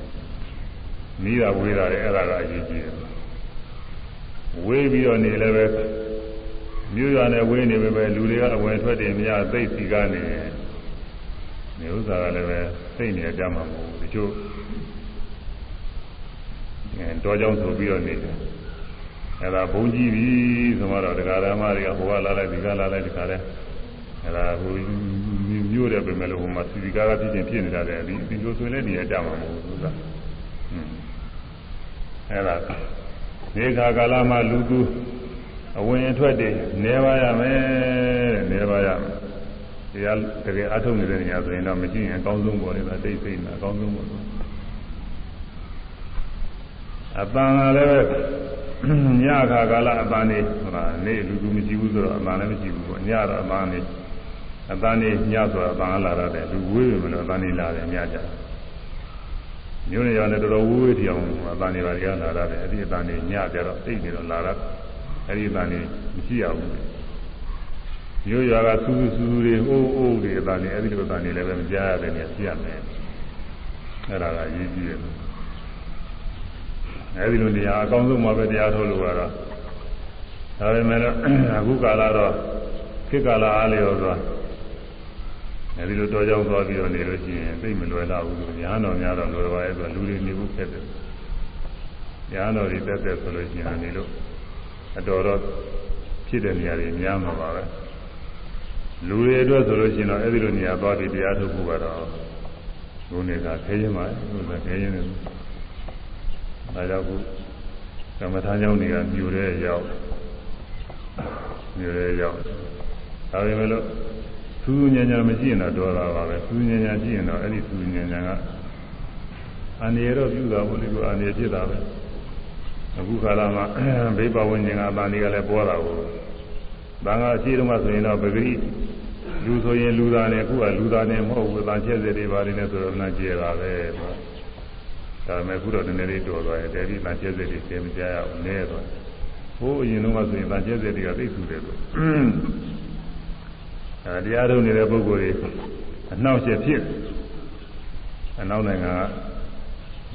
Speaker 1: နီးတာဝေးတာလည်းအဲ့ဒါကအရေးကြီးတယ်ဝေးပြီးတော့နေလည်းပဲမြို့ရွာနဲ့ဝေးနေပဲပဲလူတွေကအဝင်ထွက်တယ်မြတ်သိစီကနေနေဥစ္စာကလည်းပဲသိနေကြမှာမဟုတ်ဘူးတချို့အဲတောကြောင်းဆိုပြီးတော့နေတယ် အဲ့ဒါဘုံကြီးပြီဆိုတော့တရားဓမ္မတွေကဟိုကလာလိုက်ဒီကလာလိုက်ဒီကလည်းအဲ့ဒါဟိုမြို့တယ်ပဲမဲ့လို့ဟိုမှာစီစီကားကဖြစ်ချင်းဖြစ်နေတာလေဒီဒီလိုဆိုရင်လည်းနေရကြမှာမဟုတ်ဘူးသာအဲ့ဒါဒီခါကာလမှာလူသူအဝင်အထွက်တွေနေပါရမယ်တဲ့နေပါရမယ်တရားတကယ်အထုတ်နေတဲ့နေရာဆိုရင်တော့မရှိရင်အကောင်းဆုံးပေါ်နေတာတိတ်ဆိတ်နေအကောင်းဆုံးပေါ်အပန်းကလည်း ညခါကာလအပန်းနေဟိုမှာနေလူသူမရှိဘူးဆိုတော့အပန်းလည်းမရှိဘူးပေါ့ညတော့အပန်းနေအပန်းနေညဆိုတော့အပန်းလာရတယ်လူဝေးပြီမလို့အပန်းနေလာတယ်ညကြမျိုးနေရောလည်းတော်တော်ဝေးဝေးထီအောင်အပန်းနေပါကြလာရတယ်အဲ့ဒီအပန်းနေညကြတော့အိတ်နေတော့လာရအဲ့ဒီအပန်းနေမရှိရဘူးမျိုးရွာကစူးစူးတွေအိုးအိုးတွေအပန်းနေအဲ့ဒီလိုအပန်းနေလည်းပဲမကြားရတဲ့နေရာရှိရမယ်အဲ့ဒါကရေးကြည့်ရတယ် အဲဒီလိုနေရာအကောင်းဆုံးမှာပဲတရားထုတ်လို့ကတော့ဒါပေမဲ့အခုကာလတော့ခေတ်ကာလအားလျော်စွာအဲဒီလိုတော်ကြောင်းသွားပြီးတော့နေလို့ရှိရင်သိမလွယ်တော့ဘူးလို့ညာတော်များတော့လွယ်ပါရဲ့ဆိုလူတွေနေဖို့ခက်တယ်ညာတော်တွေတက်တက်ဆိုလို့ရှိရင်နေလို့အတော်တော့ဖြစ်တဲ့နေရာတွေများမှာပါပဲလူတွေအတွက်ဆိုလို့ရှိရင်တော့အဲဒီလိုနေရာသွားပြီးတရားထုတ်ဖို့ကတော့ဘုန်းတွေကခဲရင်ပါဘုန်းကခဲရင်တယ် ဒါကြောင့်ခုကမ္မထာကြောင့်တွေကမြူတဲ့ရောက်မြူတဲ့ရောက်ဒါပေမဲ့လို့သူးညံညာမရှိရင်တော့တော်တာပါပဲသူးညံညာရှိရင်တော့အဲ့ဒီသူးညံညာကအန္တရာယ်တော့ပြုတာဘုလိကအန္တရာယ်ဖြစ်တာပဲအခုကာလမှာဘိဗဝဉ္ဇင်ကအပန်းတွေကလည်းပေါ်တာကိုဘာငါအရှိတုန်းကဆိုရင်တော့ပဂရိလူဆိုရင်လူသားနဲ့အခုကလူသားနဲ့မဟုတ်ဘူး။တန်ချက်စတွေပါတယ်နဲ့ဆိုတော့နာကျဲတာပဲ။ ဒါပေမဲ့ခုတော့နည်းနည်းလေးတော်သွားတယ်တယ်ဒီတန်ကျက်စစ်တွေသင်မကြရဘူးနည်းသွားဟိုးအရင်တော့ဆိုရင်တန်ကျက်စစ်တွေကသိစုတယ်လို့အဲတရားထုတ်နေတဲ့ပုဂ္ဂိုလ်တွေအနှောက်အယှက်ဖြစ်အနောက်နိုင်ငံ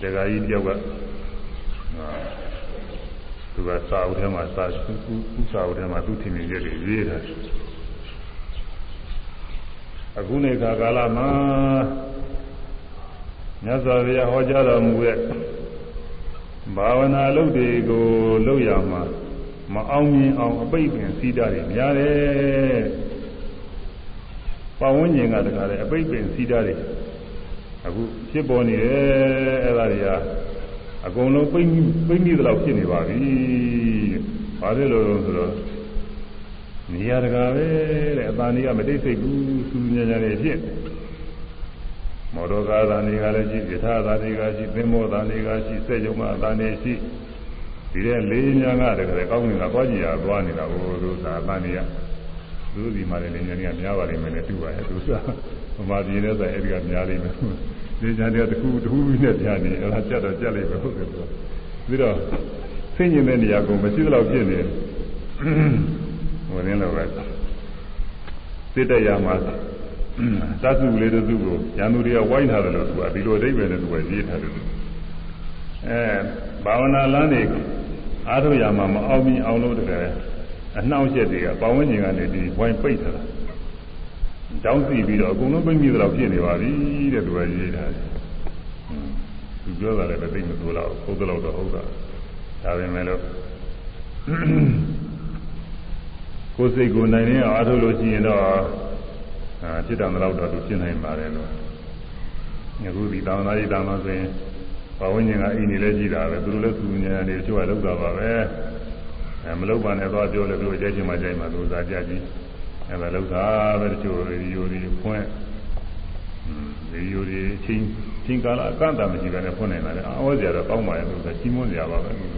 Speaker 1: ကဒကာကြီးတယောက်ကသူကစာအုပ်ထဲမှာစာသူစာအုပ်ထဲမှာသူထင်မြင်ချက်တွေရေးထားတယ်အခုနေခါကာလမှာ မြတ်စွာဘုရားဟောကြားတော်မူတဲ့ဘာဝနာလုပ်တွေကိုလုပ်ရမှာမအောင်မြင်အောင်အပိတ်ပင်စီးတာတွေများတယ်။ပဝန်းကျင်ကတခါလေအပိတ်ပင်စီးတာတွေအခုဖြစ်ပေါ်နေတယ်အဲ့ဒါတွေကအကုန်လုံးပိတ်ပိတ်မိသလောက်ဖြစ်နေပါပြီ။ဘာဖြစ်လို့လဲဆိုတော့နေရာတကာပဲတဲ့အပန်းကြီးကမတိတ်ဆိတ်ဘူးစူးညံ့ညံ့နေဖြစ်တယ် မောဒကာသာနေကလည်းရှိယထာသာနေကရှိသင်္ဘောသာနေကရှိစက်ယုံမသာနေရှိဒီတဲ့လေးညာကတကယ်ကောင်းနေတာသွားကြည့်ရသွားနေတာဟိုလိုသာသာနေရသူဒီမှာလည်းလေးညာတွေကများပါလိမ့်မယ်နဲ့တူပါရဲ့သူစားဗမာပြည်နဲ့ဆိုအဲ့ဒီကများလိမ့်မယ်လေးညာတွေကတခုတခုနဲ့ကြားနေအဲ့ဒါကြက်တော့ကြက်လိုက်ပဲဟုတ်တယ်ဆိုပြီးတော့ဆင်းကျင်တဲ့နေရာကိုမရှိတော့ဖြစ်နေဟိုရင်းလို့ပဲစစ်တဲ့ရမှာ သတ်စုလေးတစ်စုကိုရန်သူတွေကဝိုင်းထားတယ်လို့သူကဒီလိုအဓိပ္ပာယ်နဲ့သူကရေးထားတယ်အဲဘာဝနာလမ်းတွေအားထုတ်ရမှာမအောင်မြင်အောင်လို့တကယ်အနှောင့်အယှက်တွေကပဝန်းကျင်ကနေဒီဝိုင်းပိတ်ထားတာကြောင်းစီပြီးတော့အကုန်လုံးပိတ်မိသလောက်ဖြစ်နေပါပြီတဲ့သူကရေးထားတယ်သူပြောတာလည်းသိမသိတော့ဟုတ်တယ်လို့တော့ဟုတ်တာဒါပေမဲ့လို့ကိုယ်စိတ်ကိုနိုင်နေအောင်အားထုတ်လို့ရှိရင်တော့ အာဖြစ်တယ်တော့တော့သူဖြစ်နိုင်ပါတယ်လို့အခုဒီတောင်းသားကြီးတောင်းသားဆိုရင်ဘဝဉ္ဇဉ်ကအိမ်နေလဲကြည့်တာပဲသူတို့လည်းသူဉာဏ်နေချို့ကလောက်တာပါပဲအဲမလောက်ပါနဲ့တော့ပြောလို့သူတို့ကြိုက်ချင်မှကြိုက်မှသူစားကြကြည့်အဲဒါလောက်တာပဲတချို့ရေဒီယိုတွေဖွင့်ရေဒီယိုတွေချင်းချင်းကာလအကန့်အသတ်မရှိဘဲနဲ့ဖွင့်နေတာလေအော်စရာတော့ကောင်းပါရဲ့သူကကြီးမွန်းစရာပါပဲသူက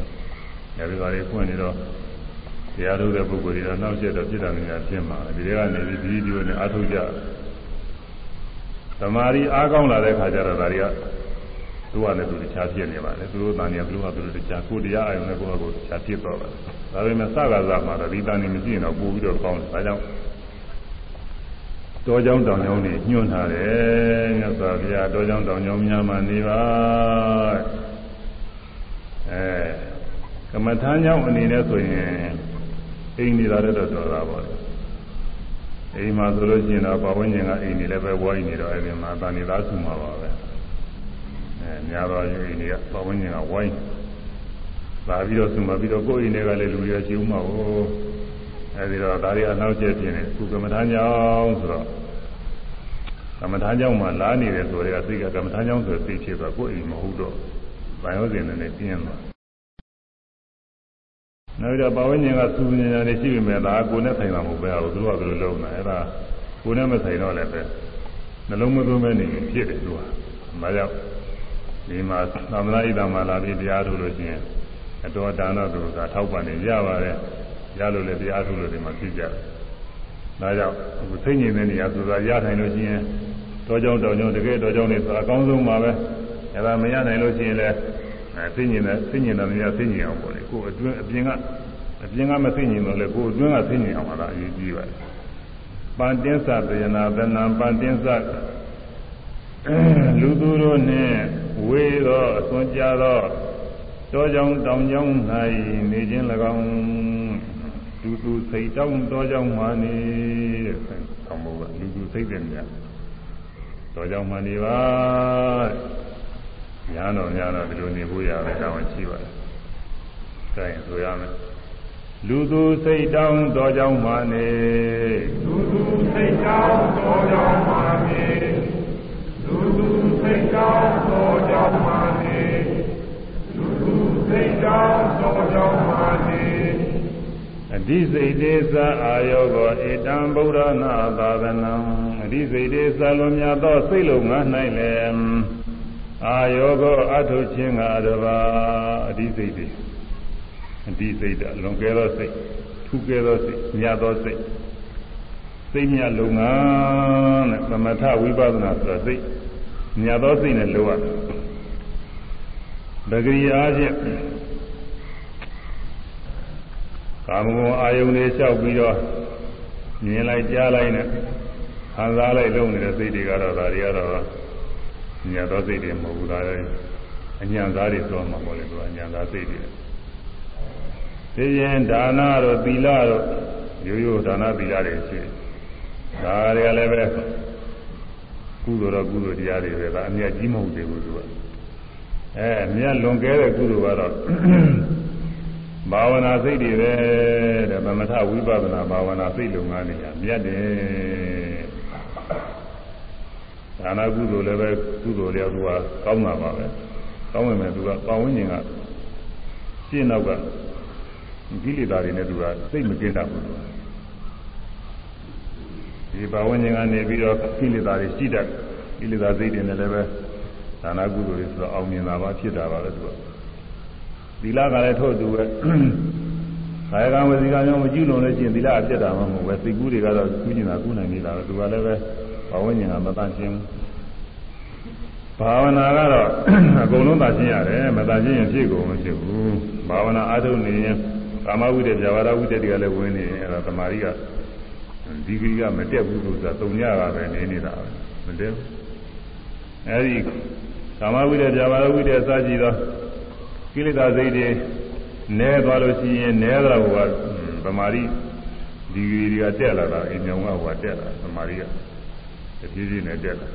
Speaker 1: အဲဒီကလေးဖွင့်နေတော့ တရားထုတ်တဲ့ပုဂ္ဂိုလ်တွေကနောက်ကျတော့ပြစ်တာနေတာဖြစ်မှာဒီတွေကနေဒီဗီဒီယိုနဲ့အထုတ်ကြသမာဓိအားကောင်းလာတဲ့ခါကျတော့ဒါတွေကသူကလည်းသူတခြားဖြစ်နေပါလေသူတို့တန်နေသူတို့ကသူတို့တခြားကိုတရားအယုံနဲ့ကိုယ့်အကိုတခြားဖြစ်တော့တယ်ဒါပေမဲ့စကားစားမှာတော့ဒီတန်နေမရှိရင်တော့ပို့ပြီးတော့ကောင်းတယ်ဒါကြောင့်တောကြောင်းတောင်ကြောင်းတွေညွှန်ထားတယ်မြတ်စွာဘုရားတောကြောင်းတောင်ကြောင်းများမှနေပါအဲကမ္မထာကြောင့်အနေနဲ့ဆိုရင် အိမ်နေတာတော့တော်တာပေါ့အိမ်မှာဆိုလို့ရှိရင်တော့ပဝန်းကျင်ကအိမ်နေလည်းပဲဝိုင်းနေတော့အဲဒီမှာတန်နေသားစုမှာပါပဲအဲများတော့အိမ်တွေကပဝန်းကျင်ကဝိုင်းလာပြီးတော့စုမှာပြီးတော့ကိုယ်အိမ်တွေကလည်းလူတွေရှိဦးမှာဟိုအဲဒီတော့ဒါတွေအနောက်ကျပြင်းနေခုကမ္မထာကြောင့်ဆိုတော့ကမ္မထာကြောင့်မှလာနေတယ်ဆိုတော့စိတ်ကကမ္မထာကြောင့်ဆိုသိဖြစ်သွားကိုယ်အိမ်မဟုတ်တော့ဘာယောဇဉ်နဲ့ပြင်းသွား နောက်တော့ပဝန်းကျင်ကစူးညံညံနေရှိပြီမဲ့ဒါကိုယ်နဲ့ဆိုင်တာမဟုတ်ပဲဟိုသူတို့ကဘယ်လိုလုပ်မလဲအဲ့ဒါကိုယ်နဲ့မဆိုင်တော့လည်းပဲနှလုံးမသွင်းမဲနေဖြစ်တယ်သူကမကြောက်ဒီမှာသမဏဣဒံမှာလာပြီးတရားထုတ်လို့ရှိရင်အတော်ဒါနသူကထောက်ပံ့နေရပါတယ်ရလို့လည်းတရားထုတ်လို့ဒီမှာဖြစ်ကြတယ်ဒါကြောင့်အခုသိဉ္ဇင်တဲ့နေရာဆိုတာရနိုင်လို့ရှိရင်တော်ကြောင်တော်ကြောင်တကယ်တော်ကြောင်နေဆိုတာအကောင်းဆုံးပါပဲအဲ့ဒါမရနိုင်လို့ရှိရင်လည်း အဲသိဉ္ဇင်တဲ့သိဉ္ဇင်တဲ့နေရာသိဉ္ဇင်အောင်ပေါ့လေကိုယ်အတွင်းအပြင်ကအပြင်ကမသိဉ္ဇင်တော့လေကိုယ်အတွင်းကသိဉ္ဇင်အောင်ပါလားအရေးကြီးပါတယ်ပန္တင်းသတယနာသနံပန္တင်းသလူသူတို့နှင့်ဝေသောအစွန်ကြသောတောကြောင်တောင်ကြောင်၌နေခြင်း၎င်းလူသူစိတ်တောင်းတောကြောင်မှနေတဲ့ဆောင်းဘုရားလူသူစိတ်တဲ့နေရာတောကြောင်မှနေပါ ညာတော်ညာတော်ဒီလိုနေဖို့ရတယ်တောင်းရှိပါတယ်။ဒါရင်ဆိုရမယ်လူသူစိတ်တောင်းတောကြောင်မှနေ
Speaker 2: လူသူစိတ်တောင်းတောကြောင်မှနေလူသူစိတ်တောင်းတောကြောင်မှနေလူသူစိတ်တောင်းတောကြောင်မှနေ
Speaker 1: အဓိစိတ်တေသအာယောကောဧတံဗုဒ္ဓနာသာသနံအဓိစိတ်တေသလွန်မြတ်သောစိတ်လုံးငါ၌လည်း အာယောကောအထုချင်းကတပါအဓိစိတ်တေအဓိစိတ်တလွန်ကဲသောစိတ်ထူးကဲသောစိတ်မြတ်သောစိတ်စိတ်မြတ်လုံငါတဲ့သမထဝိပဿနာဆိုတာစိတ်မြတ်သောစိတ်နဲ့လိုရတယ်ပဂရိအားဖြင့်ကာမဂုဏ်အာယုန်တွေလျှောက်ပြီးတော့မြင်လိုက်ကြားလိုက်နဲ့ခံစားလိုက်လုပ်နေတဲ့စိတ်တွေကတော့ဒါတွေကတော့ ညံသောစိတ်တွေမဟုတ်ဘူးဒါလည်းအညံသားတွေဆိုမှပေါ့လေသူကအညံသားစိတ်တွေသိရင်ဒါနတို့သီလတို့ရိုးရိုးဒါနသီလတွေရှိဒါတွေကလည်းပဲကုသိုလ်တော့ကုသိုလ်တရားတွေပဲဒါအမြတ်ကြီးမဟုတ်သေးဘူးသူကအဲအမြတ်လွန်ကဲတဲ့ကုသိုလ်ကတော့ဘာဝနာစိတ်တွေပဲတဲ့သမထဝိပဿနာဘာဝနာစိတ်လုံငန်းနေရမြတ်တယ် ဒါနကုသိုလ်လည်းပဲကုသိုလ်လည်းသူကကောင်းတာပါပဲကောင်းဝင်မယ်သူကပဝန်းကျင်ကရှင်းနောက်ကကိလေသာတွေနဲ့သူကစိတ်မကင်းတတ်ဘူးဒီပဝန်းကျင်ကနေပြီးတော့ကိလေသာတွေရှိတတ်ကိလေသာစိတ်တွေနဲ့လည်းပဲဒါနကုသိုလ်တွေဆိုတော့အောင်မြင်တာပါဖြစ်တာပါပဲသူကသီလကလည်းထို့သူပဲခါယကံဝစီကံကြောင့်မကျူးလွန်လို့ရှိရင်သီလအပြတ်တာမှမဟုတ်ပဲစိတ်ကူးတွေကတော့ကျူးကျင်တာကုနိုင်နေတာပဲသူကလည်းပဲ ဘဝဉာဏ်ကမတန်ရှင်းဘာဝနာကတော့အကုန်လုံးသာရှင်းရတယ်မတန်ရှင်းရင်ဖြစ်ကုန်မဖြစ်ဘူးဘာဝနာအားထုတ်နေရင်ကာမဝိတ္တဗျာပါဒဝိတ္တတွေကလည်းဝင်နေအဲ့ဒါသမာဓိကဒီဂရီကမတက်ဘူးလို့ဆိုတာသုံးညကပဲနေနေတာပဲမတက်ဘူးအဲ့ဒီကာမဝိတ္တဗျာပါဒဝိတ္တစကြည့်တော့ကိလေသာစိတ်တွေနဲသွားလို့ရှိရင်နဲတာကဗမာရီဒီဂရီတွေကတက်လာတာအိမ်မြောင်ကဟိုတက်လာဗမာရီက တပြေးပြေးနဲ့တက်လာ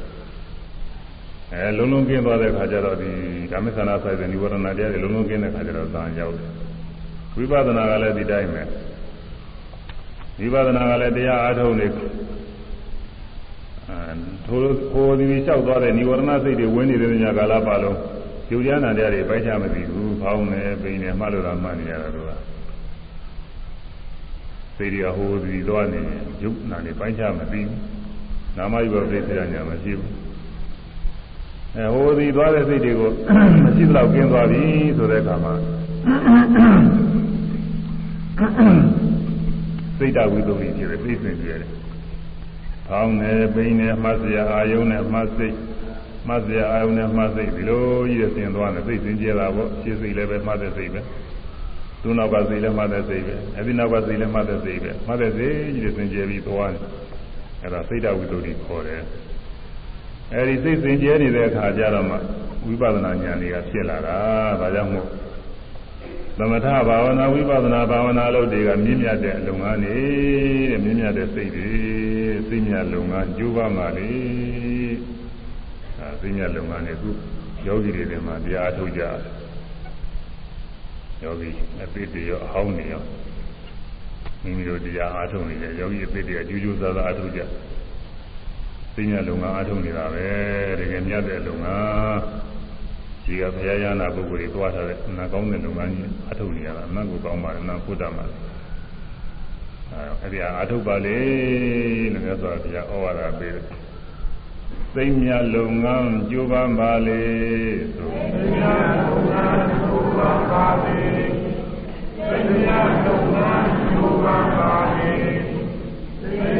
Speaker 1: အဲလုံးလုံးကင်းသွားတဲ့ခါကျတော့ဒီဓမ္မဆန္ဒဆိုင်တဲ့និဝရဏတရားတွေလုံးလုံးကင်းတဲ့ခါကျတော့သာရောက်တယ်ဝိပဿနာကလည်းဒီတိုင်းပဲဝိပဿနာကလည်းတရားအားထုတ်နေအဲထိုဟိုဒီလျှောက်သွားတဲ့និဝရဏစိတ်တွေဝင်နေတဲ့ညကာလပါလုံးယုတ်တရားနာတရားတွေပိုက်ချမသိဘူးဖောင်းနေပိနေမှတ်လို့တော့မှတ်နေရတာတို့ကစိတ်တွေကဟိုဒီသွားနေယုတ်နာတွေပိုက်ချမသိဘူး နာမယုတ်ပြိစ္ဆာညာမရှိဘူးအဲဟိုဒီသွားတဲ့စိတ်တွေကိုမရှိတော့ကျင်းသွားပြီဆိုတဲ့အခါမှာစိတ်တဝိသုဒ္ဓိဖြစ်တယ်သိစင်ပြရတယ်။ဖောင်းနေပိနေမှတ်စရာအာယုံနဲ့မှတ်စိတ်မှတ်စရာအာယုံနဲ့မှတ်စိတ်ဒီလိုကြီးရဆင်သွားတယ်သိစင်ကြတာပေါ့ရှင်းစိတ်လည်းပဲမှတ်တဲ့စိတ်ပဲ။သူ့နောက်ကစိတ်လည်းမှတ်တဲ့စိတ်ပဲ။အဲဒီနောက်ကစိတ်လည်းမှတ်တဲ့စိတ်ပဲ။မှတ်တဲ့စိတ်ကြီးရဆင်ကြပြီးသွားတယ်။ အဲ့ဒါစိတ်တဝိတ္တုခေါ်တယ်အဲ့ဒီစိတ်စင်ကြဲနေတဲ့အခါကျတော့မှဝိပဿနာဉာဏ်တွေကဖြစ်လာတာဒါကြောင့်မို့သမထဘာဝနာဝိပဿနာဘာဝနာလုပ်တွေကမြင့်မြတ်တဲ့အလုံငန်းနေတဲ့မြင့်မြတ်တဲ့စိတ်တွေစိတ်မြတ်လုံငန်းကျိုးပါမှလေအဲစိတ်မြတ်လုံငန်းတွေခုယောဂီတွေမှာတရားအထုတ်ကြတယ်ယောဂီအပိတရောအဟောင်းနေရော မိမိတို့တရားအားထုတ်နေတယ်ယောဂီအပိတရကျူးကျူးဆာဆာအားထုတ်ကြစိတ်မြတ်လုံငန်းအားထုတ်နေတာပဲတကယ်မြတ်တဲ့လုံငန်းဒီကဘုရားရဟနာပုဂ္ဂိုလ်တွေတွားထားတဲ့အနာကောင်းတဲ့လုံငန်းကြီးအားထုတ်နေရတာအမှန်ကိုကောင်းပါတယ်နာဖုဒ္ဓမှာအဲဒီအားထုတ်ပါလေလို့မြတ်စွာဘုရားဩဝါဒပေးတယ်သိမြတ်လုံငန်းကြိုးပမ်းပါလေဆိုသိမြတ်လုံငန်းကြိုးပမ်းပါလေသိမြတ်လုံငန်းကြိုးပမ်းပါလေ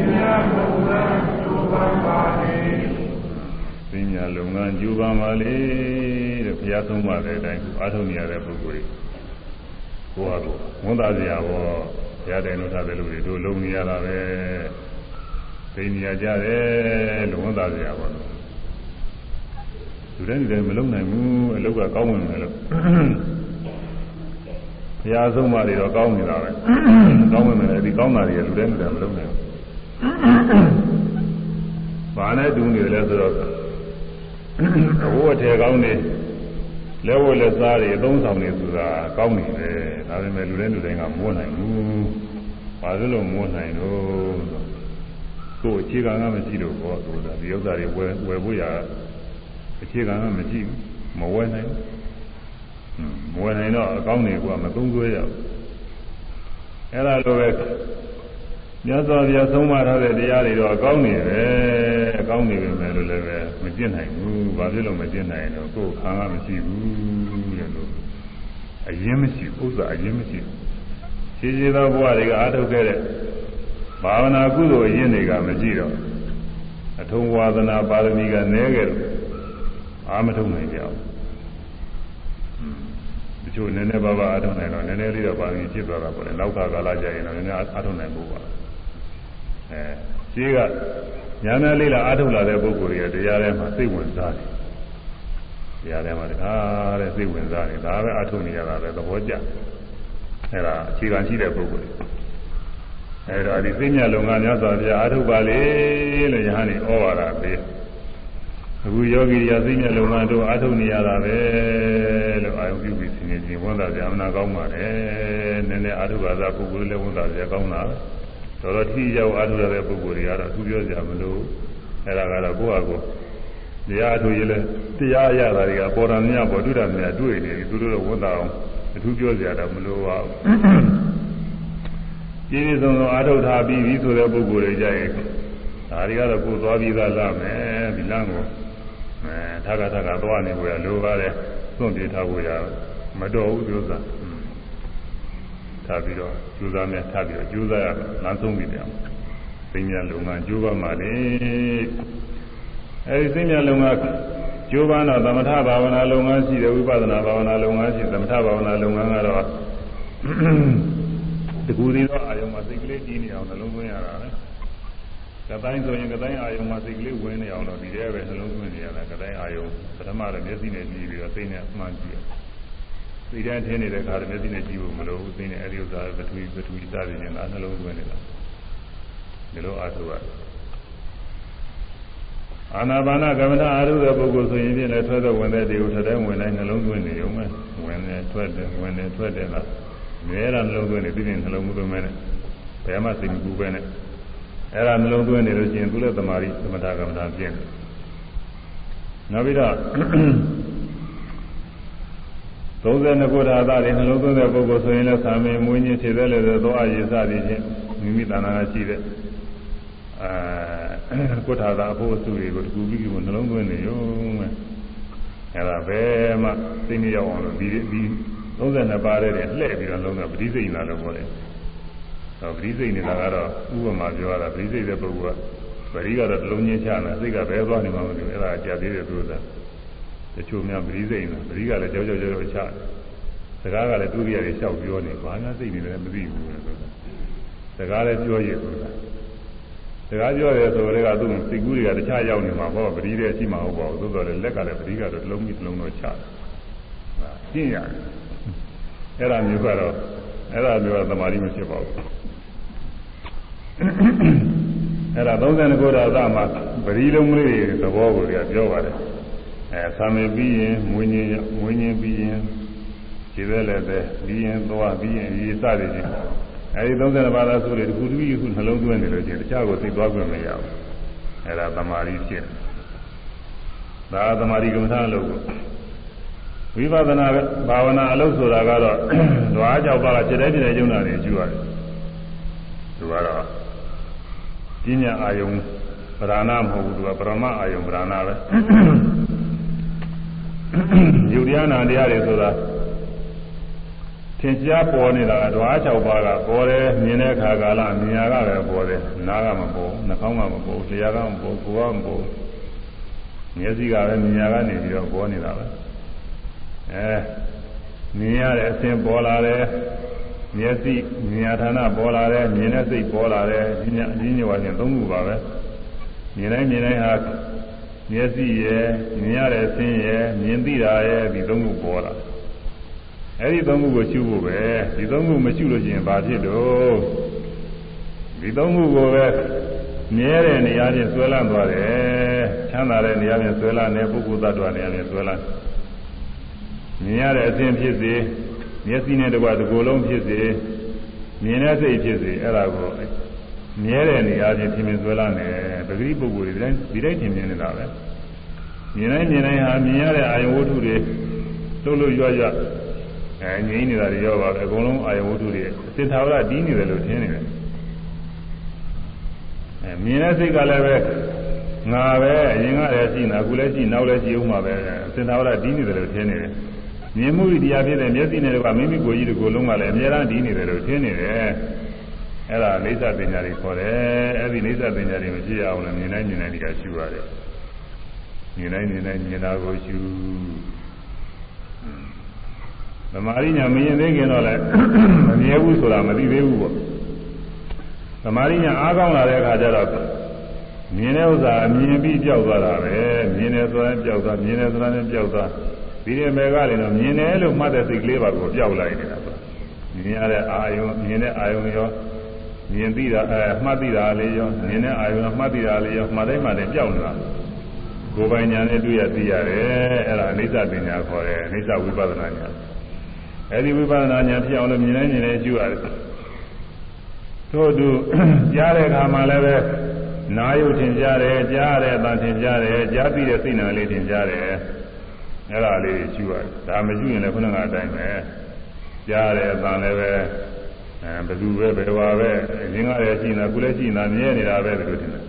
Speaker 1: သိမြတ်လုံငန်းကြိုးပမ်းပါလေသိမြတ်လုံငန်းကြိုးပမ်းပါလေတဲ့ဘုရားဆုံးမတဲ့အတိုင်းအားထုတ်နေရတဲ့ပုဂ္ဂိုလ်ကိုယ်ဟာကိုဝန်သားစရာဘောဘုရားတိုင်လို့ထားတဲ့လူတွေတို့လုံနေရတာပဲသိနေရကြတယ်လို့ဝန်သားစရာဘောလူတိုင်းလူတိုင်းမလုံနိုင်ဘူးအလုတ်ကကောင်းဝင်မယ်လို့ဘု ရားဆုံးမတွေတော့ကောင်းနေတာပဲကောင်းဝင်မယ်ဒီကောင်းတာတွေကလူတိုင်းလူတိုင်းမလုံနိုင်ဘူးဘာနဲ့တူနေလဲဆိုတော့အဝတ်အထည်ကောင်းနေလက်ဝတ်လက်သားတွေအသုံးဆောင်နေဆိုတာကောင်းနေတယ်ဒါပေမဲ့လူတိုင်းလူတိုင်းကမွန်းနိုင်ဘူးဘာလို့လို့မွန်းနိုင်တော့ကိုယ်အခြေခံကမရှိလို့ပေါ့ဆိုတာဒီဥစ္စာတွေဝယ်ဝယ်ဖို့ရအခြေခံကမရှိဘူးမဝယ်နိုင်ဘူး မဝယ်နိုင်တော့အကောင်းတွေကမသုံးသွဲရဘူးအဲ့ဒါလိုပဲမြတ်စွာဘုရားဆုံးမထားတဲ့တရားတွေတော့အကောင်းနေပဲအကောင်းနေပဲမယ်လို့လည်းပဲမကျင့်နိုင်ဘူးဘာဖြစ်လို့မကျင့်နိုင်တော့ကိုယ်ခံကမရှိဘူးတဲ့လို့အရင်မရှိဥစ္စာအရင်မရှိခြေခြေသောဘဝတွေကအားထုတ်ခဲ့တဲ့ဘာဝနာကုသိုလ်အရင်တွေကမရှိတော့အထုံးဝါဒနာပါရမီကနည်းခဲ့တော့အာမထုံနိုင်ကြဘူး တချို့နည်းနည်းပါးပါးအားထုတ်နိုင်တော့နည်းနည်းလေးတော့ပါရမီဖြစ်သွားတာပေါ့လေနောက်ခါကာလကြာရင်တော့နည်းနည်းအားထုတ်နိုင်ဖို့ပါအဲရှိကညာနာလေးလာအားထုတ်လာတဲ့ပုဂ္ဂိုလ်တွေကတရားထဲမှာစိတ်ဝင်စားတယ်တရားထဲမှာတခါတဲ့စိတ်ဝင်စားတယ်ဒါပဲအားထုတ်နေရတာပဲသဘောကျအဲဒါအခြေခံရှိတဲ့ပုဂ္ဂိုလ်တွေအဲဒါဒီသိမြတ်လုံကများစွာဘုရားအားထုတ်ပါလေလို့ယဟန်နေဩဝါဒပေး အခုယောဂီရသိမြတ်လုံကတို့အားထုတ်နေရတာပဲလို့အာယုပြုပြီးဆင်းနေခြင်းဝန်တာကြအမနာကောင်းပါတယ်နည်းနည်းအားထုတ်ပါသာပုဂ္ဂိုလ်လည်းဝန်တာကြကောင်းတာတော်တော်ထိရောက်အားထုတ်ရတဲ့ပုဂ္ဂိုလ်တွေကတော့သူပြောကြမလို့အဲဒါကတော့ကိုယ့်ဟာကိုယ်တရားအထုတ်ရလဲတရားရတာတွေကပေါ်တော်မြတ်ပေါ်တွေ့တာမြတ်တွေ့နေပြီသူတို့တော့ဝန်တာအောင်အထူးပြောကြတာမလို့ပါဘူးပြည့်ပြည့်စုံစုံအားထုတ်ထားပြီးပြီဆိုတဲ့ပုဂ္ဂိုလ်တွေကြရင်ဒါတွေကတော့ကိုယ်သွားပြီးသားလာမယ်ဒီလမ်းကို အဲထာကထာကသွားနေကိုရလိုပါတယ်သွန့်ပြေးထားဖို့ရမတော်ဘူးပြောစားထားပြီးတော့ကျူးစားမယ်ထားပြီးတော့ကျူးစားရလမ်းဆုံးပြီးတယ်သိညာလုံငန်းကျိုးပါမှလေအဲဒီသိညာလုံငန်းကျိုးပါတော့သမထဘာဝနာလုံငန်းရှိတယ်ဝိပဿနာဘာဝနာလုံငန်းရှိသမထဘာဝနာလုံငန်းကတော့တကူသေးသောအာယုံမှာစိတ်ကလေးတည်နေအောင်နှလုံးသွင်းရတာလေ ကတိုင်းဆိုရင်ကတိုင်းအာယုံမှာစိတ်ကလေးဝင်နေအောင်တော့ဒီတည်းပဲနှလုံးသွင်းနေရတာကတိုင်းအာယုံပထမတော့မျက်စိနဲ့ကြည့်ပြီးတော့စိတ်နဲ့အမှန်ကြည့်စိတ်ထဲထင်းနေတဲ့ခါတော့မျက်စိနဲ့ကြည့်ဖို့မလိုဘူးစိတ်နဲ့အဲဒီဥစ္စာပထဝီပထဝီစသည်နဲ့နှလုံးသွင်းနေတာဒီလိုအားထုတ်ရအာနာပါနကမ္မထာအာရုတဲ့ပုဂ္ဂိုလ်ဆိုရင်ဖြင့်လည်းထွက်တဲ့ဝင်တဲ့ဒီကိုထတဲ့ဝင်တိုင်းနှလုံးသွင်းနေုံပဲဝင်တယ်ထွက်တယ်ဝင်တယ်ထွက်တယ်လားမြဲတာနှလုံးသွင်းနေပြီးရင်နှလုံးသွင်းမဲနဲ့ဘယ်မှစိတ်မကူပဲနဲ့ အဲ့ဒါနှလုံးသွင်းနေလို့ရှိရင်သူလည်းတမာရီသမထကမ္မထာပြည့်တယ်နောက်ပြီးတော့32ခုထာသားတွေနှလုံးသွင်းတဲ့ပုဂ္ဂိုလ်ဆိုရင်လည်းသာမင်မွေးခြင်းခြေသက်လည်းသောအရေးစသည်ဖြင့်မိမိတဏ္ဍာကရှိတဲ့အဲကုထာသာအဖို့အစုတွေကိုတကူပြီးကိုနှလုံးသွင်းနေရုံပဲအဲ့ဒါဘယ်မှသိနေရောက်အောင်လို့ဒီဒီ32ပါးတဲ့လှည့်ပြီးတော့လုံးတော့ပဋိစိတ်နာလို့ပြောတယ်။ ဟောပဋိစိတ်နေတာကတော့ဥပမာပြောရတာပဋိစိတ်တဲ့ပုဂ္ဂိုလ်ကပရိကတော့တလုံးချင်းချတာစိတ်ကဘယ်သွားနေမှမသိဘူးအဲ့ဒါကြာသေးတယ်သူကတချို့များပရိစိတ်နေပရိကလည်းကြောက်ကြောက်ကြောက်ကြောက်ချတယ်။စကားကလည်းသူရိယာတွေလျှောက်ပြောနေဘာမှစိတ်နေတယ်မသိဘူးလို့ဆိုတာ။စကားလည်းပြောရည်ဆိုတာ။အစကားပြောတယ်ဆိုတော့ကသူ့စိတ်ကူးတွေကတခြားရောက်နေမှာပေါ့ပရိသေရှိမှာဟုတ်ပါဘူးသို့တော်လည်းလက်ကလည်းပရိကတော့လုံးပြီးလုံးတော့ချတယ်။ကျင့်ရတယ်။အဲ့ဒါမျိုးကတော့အဲ့ဒါမျိုးကသမာဓိမဖြစ်ပါဘူး။ အဲ့ဒါ39ခုတော်အမှာပရိလုံးလေးတွေသဘောကိုပြောပါတယ်။အဲသာမေပြီးရင်မွေးညင်းမွေးညင်းပြီးရင်ခြေသက်လည်းပဲပြီးရင်သွားပြီးရင်ရေစတယ်ချင်းအဲဒီ32ပါးသာဆိုတွေတခုတည်းခုနှလုံးသွင်းနေလို့ချင်းတခြားကိုသိသွားခွင့်မရဘူးအဲဒါသမာဓိဖြစ်ဒါသမာဓိကမ္မထာလို့ဝိပဿနာဘာဝနာအလုပ်ဆိုတာကတော့ဓဝါကြောက်ပါကစိတ်တိုင်းစိတ်တိုင်းကျုံတာနေကျူရတယ်သူကတော့ ပညာအာယုံပရဏမဟုတ်ဘူးသူကပရမအာယုံပရဏပဲယုတ်တရားနာတရားတွေဆိုတာသင်ကြားပေါ်နေတာကဓဝါ6ပါးကပေါ်တယ်မြင်တဲ့အခါကာလမြင်ရကပဲပေါ်တယ်နားကမပေါ်နှာခေါင်းကမပေါ်လျှာကမပေါ်ကိုယ်ကမပေါ်မျက်စိကပဲမြင်ရကနေပြီးတော့ပေါ်နေတာပဲအဲမြင်ရတဲ့အသင်ပေါ်လာတယ် မျက်စိမြင်ရဌာနပေါ်လာတယ်မြင်တဲ့စိတ်ပေါ်လာတယ်ဒီညအင်းညဝါချင်းသုံးခုပါပဲမြင်တိုင်းမြင်တိုင်းဟာမျက်စိရယ်မြင်ရတဲ့အသင်ရယ်မြင်သိတာရယ်ဒီသုံးခုပေါ်လာတယ်အဲ့ဒီသုံးခုကိုရှုဖို့ပဲဒီသုံးခုမရှုလို့ရှိရင်ဘာဖြစ်တော့ဒီသုံးခုကိုပဲမြဲတဲ့နေရာချင်းဆွဲလန်းသွားတယ်ချမ်းသာတဲ့နေရာချင်းဆွဲလန်းတယ်ပုဂ္ဂိုလ်သတ္တဝါနေရာချင်းဆွဲလန်းမြင်ရတဲ့အသင်ဖြစ်စေ မျက်စိနဲ့တကွတကိုယ်လုံးဖြစ်စေမြင်တဲ့စိတ်ဖြစ်စေအဲ့ဒါကိုမြဲတဲ့နေရာချင်းထင်မြင်ဆွဲလန်းတယ်ပဂရိပုဂ္ဂိုလ်တွေဒီတိုင်းဒီတိုင်းထင်မြင်နေတာပဲမြင်တိုင်းမြင်တိုင်းဟာမြင်ရတဲ့အာယဝတ္ထုတွေလှုပ်လှုပ်ရွရွအဲငြိမ်းနေတာတွေရောပါပဲအကုန်လုံးအာယဝတ္ထုတွေစင်သာဝရတီးနေတယ်လို့ထင်နေတယ်အဲမြင်တဲ့စိတ်ကလည်းပဲငါပဲအရင်ကလည်းရှိနေတာအခုလည်းရှိနောက်လည်းရှိဦးမှာပဲစင်သာဝရတီးနေတယ်လို့ထင်နေတယ် မြင်မှုတရားဖြစ်တဲ့မျက်စိနဲ့ကမိမိကိုယ်ကြီးဒီကိုယ်လုံးကလည်းအများအားတီးနေတယ်လို့ထင်နေတယ်အဲ့ဒါအိဋ္ဌပညာတွေခေါ်တယ်အဲ့ဒီအိဋ္ဌပညာတွေမကြည့်အောင်လည်းမြင်တိုင်းမြင်တိုင်းဒီကရှုရတယ်မြင်တိုင်းမြင်တိုင်းမြင်တာကိုရှုသမာဓိညာမရင်သေးခင်တော့လည်းမမြဲဘူးဆိုတာမသိသေးဘူးပေါ့သမာဓိညာအားကောင်းလာတဲ့အခါကျတော့မြင်တဲ့ဥစ္စာအမြင်ပြီးကြောက်သွားတာပဲမြင်တယ်ဆိုတာကြောက်သွားမြင်တယ်ဆိုတာနဲ့ကြောက်သွား ဒီရင်ဘယ်ကလည်းတော့မြင်တယ်လို့မှတ်တဲ့စိတ်ကလေးပါကိုကြောက်လိုက်နေတာပေါ့မြင်ရတဲ့အာယုံမြင်တဲ့အာယုံရောမြင်သိတာအဲမှတ်သိတာလေးရောမြင်တဲ့အာယုံမှတ်သိတာလေးရောမှတ်တိုင်းမှတိုင်းကြောက်နေတာကိုယ်ပိုင်ညာနဲ့တွေ့ရသိရတယ်အဲ့ဒါအိဋ္ဌပညာခေါ်တယ်အိဋ္ဌဝိပဿနာညာအဲဒီဝိပဿနာဉာဏ်ဖြစ်အောင်လို့မြင်နေမြင်နေကျူရတယ်ထို့သူကြားတဲ့အခါမှာလည်းပဲနာယုထင်ကြားတယ်ကြားရတဲ့အတန်ထင်ကြားတယ်ကြားပြီးတဲ့စိတ်နာလေးထင်ကြားတယ် အဲ့ဒါလေးကျူရတယ်ဒါမရှိရင်လည်းခုနကအတိုင်းပဲကြားတယ်အတန်လည်းပဲအဲဘယ်သူပဲဘယ်ပါပဲအရင်ကလည်းရှိနေတာခုလည်းရှိနေတာမြဲနေတာပဲဒီလိုထင်တယ်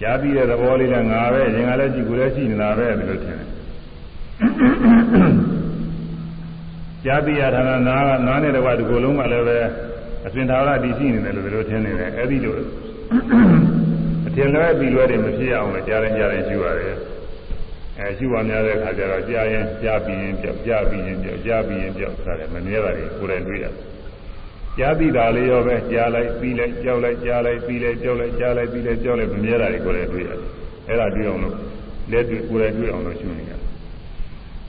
Speaker 1: ကြားပြီးတဲ့သဘောလေးလည်းငါပဲအရင်ကလည်းရှိခုလည်းရှိနေတာပဲဒီလိုထင်တယ်ကြားသိရတာကနားကနားနဲ့တကွာဒီကိုယ်လုံးကလည်းပဲအစဉ်သာရတည်ရှိနေတယ်လို့ဒီလိုထင်နေတယ်အဲ့ဒီလိုအထင်လွဲပြီးလွဲတွေမဖြစ်အောင်လည်းကြားရင်ကြားရင်ရှိရတယ် အဲရှိပါများတဲ့အခါကျတော့ကြားရင်ကြားပြီးရင်ပြောက်ကြားပြီးရင်ပြောက်ကြားပြီးရင်ပြောက်ဆိုတယ်မမြဲတာတွေကိုယ်တိုင်တွေ့ရတယ်ကြားသိတာလေးရောပဲကြားလိုက်ပြီးလိုက်ကြောက်လိုက်ကြားလိုက်ပြီးလိုက်ကြောက်လိုက်ကြားလိုက်ပြီးလိုက်ကြောက်လိုက်မမြဲတာတွေကိုယ်တိုင်တွေ့ရတယ်အဲ့ဒါတွေ့အောင်လို့လက်တွေ့ကိုယ်တိုင်တွေ့အောင်လို့ရှင်းနေရတယ်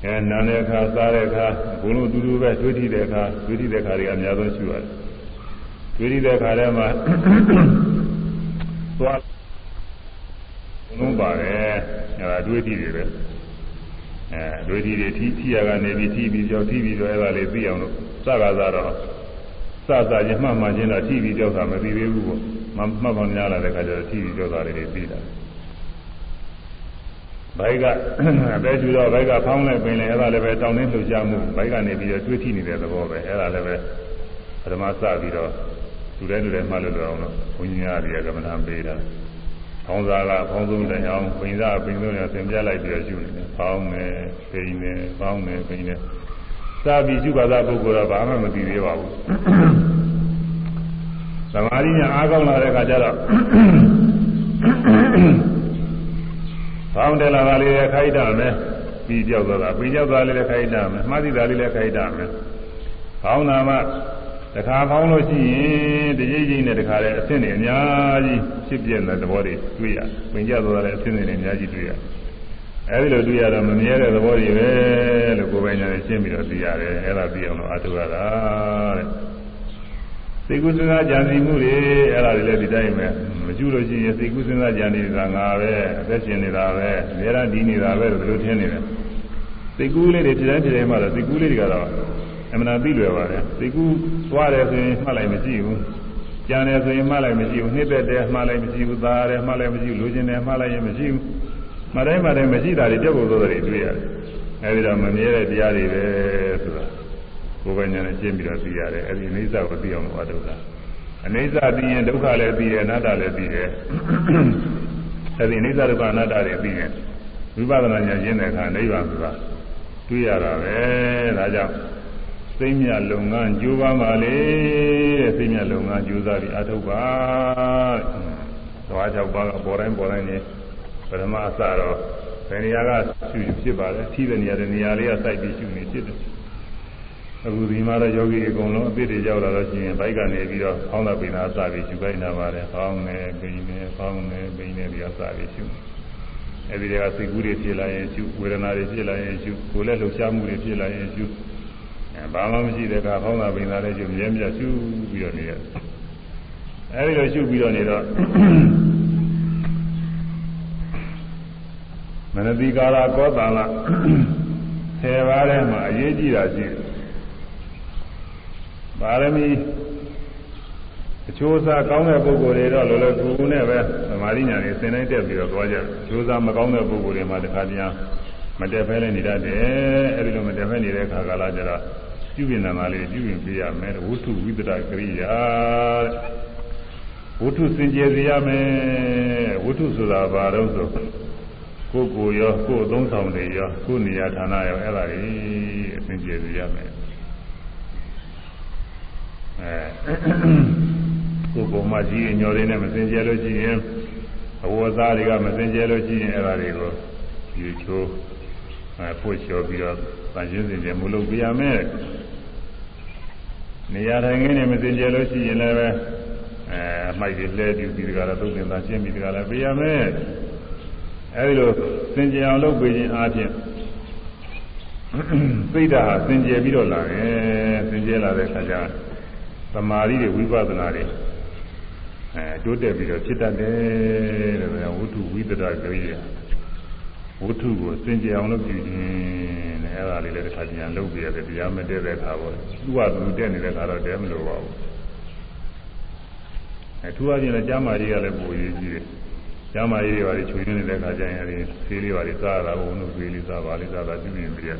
Speaker 1: အဲနာတဲ့အခါစားတဲ့အခါဘုံလုံးတူတူပဲတွေ့ထိတဲ့အခါတွေ့ထိတဲ့အခါတွေအများဆုံးရှိရတယ်တွေ့ထိတဲ့အခါထဲမှာသွား ဘုံလုံးပါတယ်အဲဒါတွေ့ထိတွေပဲအဲတွေ့ထိတွေထိထိရကနေပြီးထိပြီးကြောက်ထိပြီးကြောက်အဲ့ဒါလေးသိအောင်လို့စကားစားတော့စစချင်းမှတ်မှချင်းတော့ထိပြီးကြောက်တာမသိသေးဘူးပေါ့မမှတ်မှများလာတဲ့အခါကျတော့ထိပြီးကြောက်တာလေးတွေသိတာဘိုက်ကအပဲကျူတော့ဘိုက်ကဖောင်းလိုက်ပင်လေအဲ့ဒါလည်းပဲတောင်းတင်းလှုပ်ရှားမှုဘိုက်ကနေပြီးတော့တွေးထိနေတဲ့သဘောပဲအဲ့ဒါလည်းပဲပထမစပြီးတော့လူတိုင်းလူတိုင်းမှတ်လို့တော့အောင်လို့ဘုန်းကြီးများတွေကကမ္မထာပေးတာ ဖောင်းစားကဖောင်းဆုံးတဲ့အောင်ပင်စားပင်ဆုံးရဆင်ပြလိုက်ပြီးတော့ရှုနေတယ်ဖောင်းနေပင်နေဖောင်းနေပင်နေစပြီးရှုပါသာပုဂ္ဂိုလ်တော့ဘာမှမသိသေးပါဘူးသမာဓိညာအားကောင်းလာတဲ့အခါကျတော့ဖောင်းတယ်လာတာလေးလည်းခိုက်တာမယ်ပြီးကြောက်သွားတာပြီးကြောက်သွားလေးလည်းခိုက်တာမယ်မှားသီတာလေးလည်းခိုက်တာမယ်ဖောင်းနာမှ တခါပေါင်းလို့ရှိရင်တကြီးကြီးနဲ့တခါလဲအဆင့်တွေအများကြီးဖြစ်ပြတဲ့သဘောတွေတွေ့ရပင်ကြသွားတဲ့အဆင့်တွေအများကြီးတွေ့ရအဲဒီလိုတွေ့ရတော့မမြဲတဲ့သဘောတွေပဲလို့ကိုယ်ပိုင်ညာနဲ့ရှင်းပြီးတော့သိရတယ်အဲ့ဒါသိအောင်လို့အထုရတာတဲ့စိတ်ကူးစဉ်းစားကြံစည်မှုတွေအဲ့ဒါတွေလည်းဒီတိုင်းပဲမကျူလို့ရှိရင်စိတ်ကူးစဉ်းစားကြံနေတာငါပဲအသက်ရှင်နေတာပဲအများအားဒီနေတာပဲလို့ဒီလိုထင်နေတယ်စိတ်ကူးလေးတွေဒီတိုင်းဒီတိုင်းမှတော့စိတ်ကူးလေးတွေကတော့ အမှန်တရားသိလွယ်ပါတယ်စိတ်ကူးသွားတယ်ဆိုရင်မှတ်လိုက်မရှိဘူးကြံတယ်ဆိုရင်မှတ်လိုက်မရှိဘူးနှစ်သက်တယ်မှတ်လိုက်မရှိဘူးသားတယ်မှတ်လိုက်မရှိဘူးလိုချင်တယ်မှတ်လိုက်ရင်မရှိဘူးမတိုင်းမတိုင်းမရှိတာတွေပြတ်ဖို့သောတွေတွေ့ရတယ်အဲဒီတော့မမြဲတဲ့တရားတွေပဲဆိုတာကိုယ်ပိုင်ဉာဏ်နဲ့ရှင်းပြီးတော့သိရတယ်အဲဒီအိဋ္ဌကိုသိအောင်လို့အတုတာအနိစ္စသိရင်ဒုက္ခလည်းသိတယ်အနတ္တလည်းသိတယ်အဲဒီအနိစ္စဒုက္ခအနတ္တတွေသိရင်ဝိပဿနာဉာဏ်ရှင်းတဲ့အခါနိဗ္ဗာန်ဆိုတာတွေ့ရတာပဲဒါကြောင့် စိတ်မြလုံငန်းကြိုးပမ်းပါလေတဲ့စိတ်မြလုံငန်းကြိုးစားပြီးအထုတ်ပါသွား၆ပါးကပေါ်တိုင်းပေါ်တိုင်းနေပထမအစတော့ဘယ်နေရာကရှုဖြစ်ပါလဲထိတဲ့နေရာတဲ့နေရာလေးကစိုက်ပြီးရှုနေဖြစ်တယ်အခုဒီမှာတော့ယောဂီအကုန်လုံးအပြစ်တွေရောက်လာတော့ရှိရင်ဘိုက်ကနေပြီးတော့ဖောင်းတာပိန်တာစပြီးရှုခိုင်းတာပါတယ်ဖောင်းနေပိန်နေဖောင်းနေပိန်နေပြီးတော့စပြီးရှုအဲဒီတည်းကစိတ်ကူးတွေဖြစ်လာရင်ရှုဝေဒနာတွေဖြစ်လာရင်ရှုကိုယ်လက်လှုပ်ရှားမှုတွေဖြစ်လာရင်ရှုအဲ ဘာမှမရှိတဲ့ကဖောင်းတာပိန်တာလည်းရှုမြဲမြဲရှုပြီးတော့နေရတယ်အဲဒီလိုရှုပြီးတော့နေတော့မနတိကာရကောတလဆယ်ပါးထဲမှာအရေးကြီးတာရှိတယ်ပါရမီအချိုးစားကောင်းတဲ့ပုဂ္ဂိုလ်တွေတော့လောလောကူကူနဲ့ပဲသမာဓိညာတွေသင်တိုင်းတက်ပြီးတော့သွားကြတယ်အချိုးစားမကောင်းတဲ့ပုဂ္ဂိုလ်တွေမှာတခါတည်းမတက်ဖဲလည်းနေတတ်တယ်အဲဒီလိုမတက်ဖဲနေတဲ့ခါကာလကျတော့ ပြုပြင်နာမလေးပြုပြင်ပေးရမယ်ဝုထုဝိသဒကရိယာဝုထုစင်ကြယ်စေရမယ်ဝုထုဆိုတာဘာလို့ဆိုကိုယ်ကိုယ်ရောကိုယ်သုံးဆောင်တွေရောကိုယ်နေရာဌာနရောအဲ့ဒါကြီးအစင်ကြယ်စေရမယ်အဲကိုယ်ပေါ်မှာကြီးအညော်တွေနဲ့မစင်ကြယ်လို့ရှိရင်အဝတ်သားတွေကမစင်ကြယ်လို့ရှိရင်အဲ့ဒါတွေကိုဒီချိုး အဲပို့လျှော်ပြီးတော့ဗန်ရှင်းစင်ကြယ်မလုပ်ပြရမယ်နေရာထိုင်ခင်းနဲ့မစင်ကြယ်လို့ရှိရင်လည်းပဲအဲအမိုက်တွေလဲပြီးပြီးတကလားသုတ်တင်သားရှင်းပြီးတကလားပြရမယ်အဲဒီလိုစင်ကြယ်အောင်လုပ်ပေးခြင်းအားဖြင့်သိတာဟာစင်ကြယ်ပြီးတော့လာတယ်စင်ကြယ်လာတဲ့အခါကျသမာဓိတွေဝိပဿနာတွေအဲတိုးတက်ပြီးတော့ဖြစ်တတ်တယ်တဲ့ဗျာဝုထုဝိတ္တကရိယာ ဝုထုကိုစင်ကြယ်အောင်လုပ်ပြီးခြင်းတဲ့အဲဒါလေးလည်းတစ်ခါပြန်လုပ်ပြရတယ်တရားမတည့်တဲ့အခါပေါ့သူ့ဟာသူတက်နေတဲ့အခါတော့တဲမလို့ပါဘူးအဲသူ့အချင်းလည်းကျမ်းမာကြီးကလည်းပိုရေးကြီးတယ်ကျမ်းမာရေးတွေပါလေချွေနေတဲ့အခါကျရင်အဲဒီဆေးလေးပါလေစားရတာဘုံတို့သွေးလေးစားပါလေးစားတာပြုမြင်ပြရဣ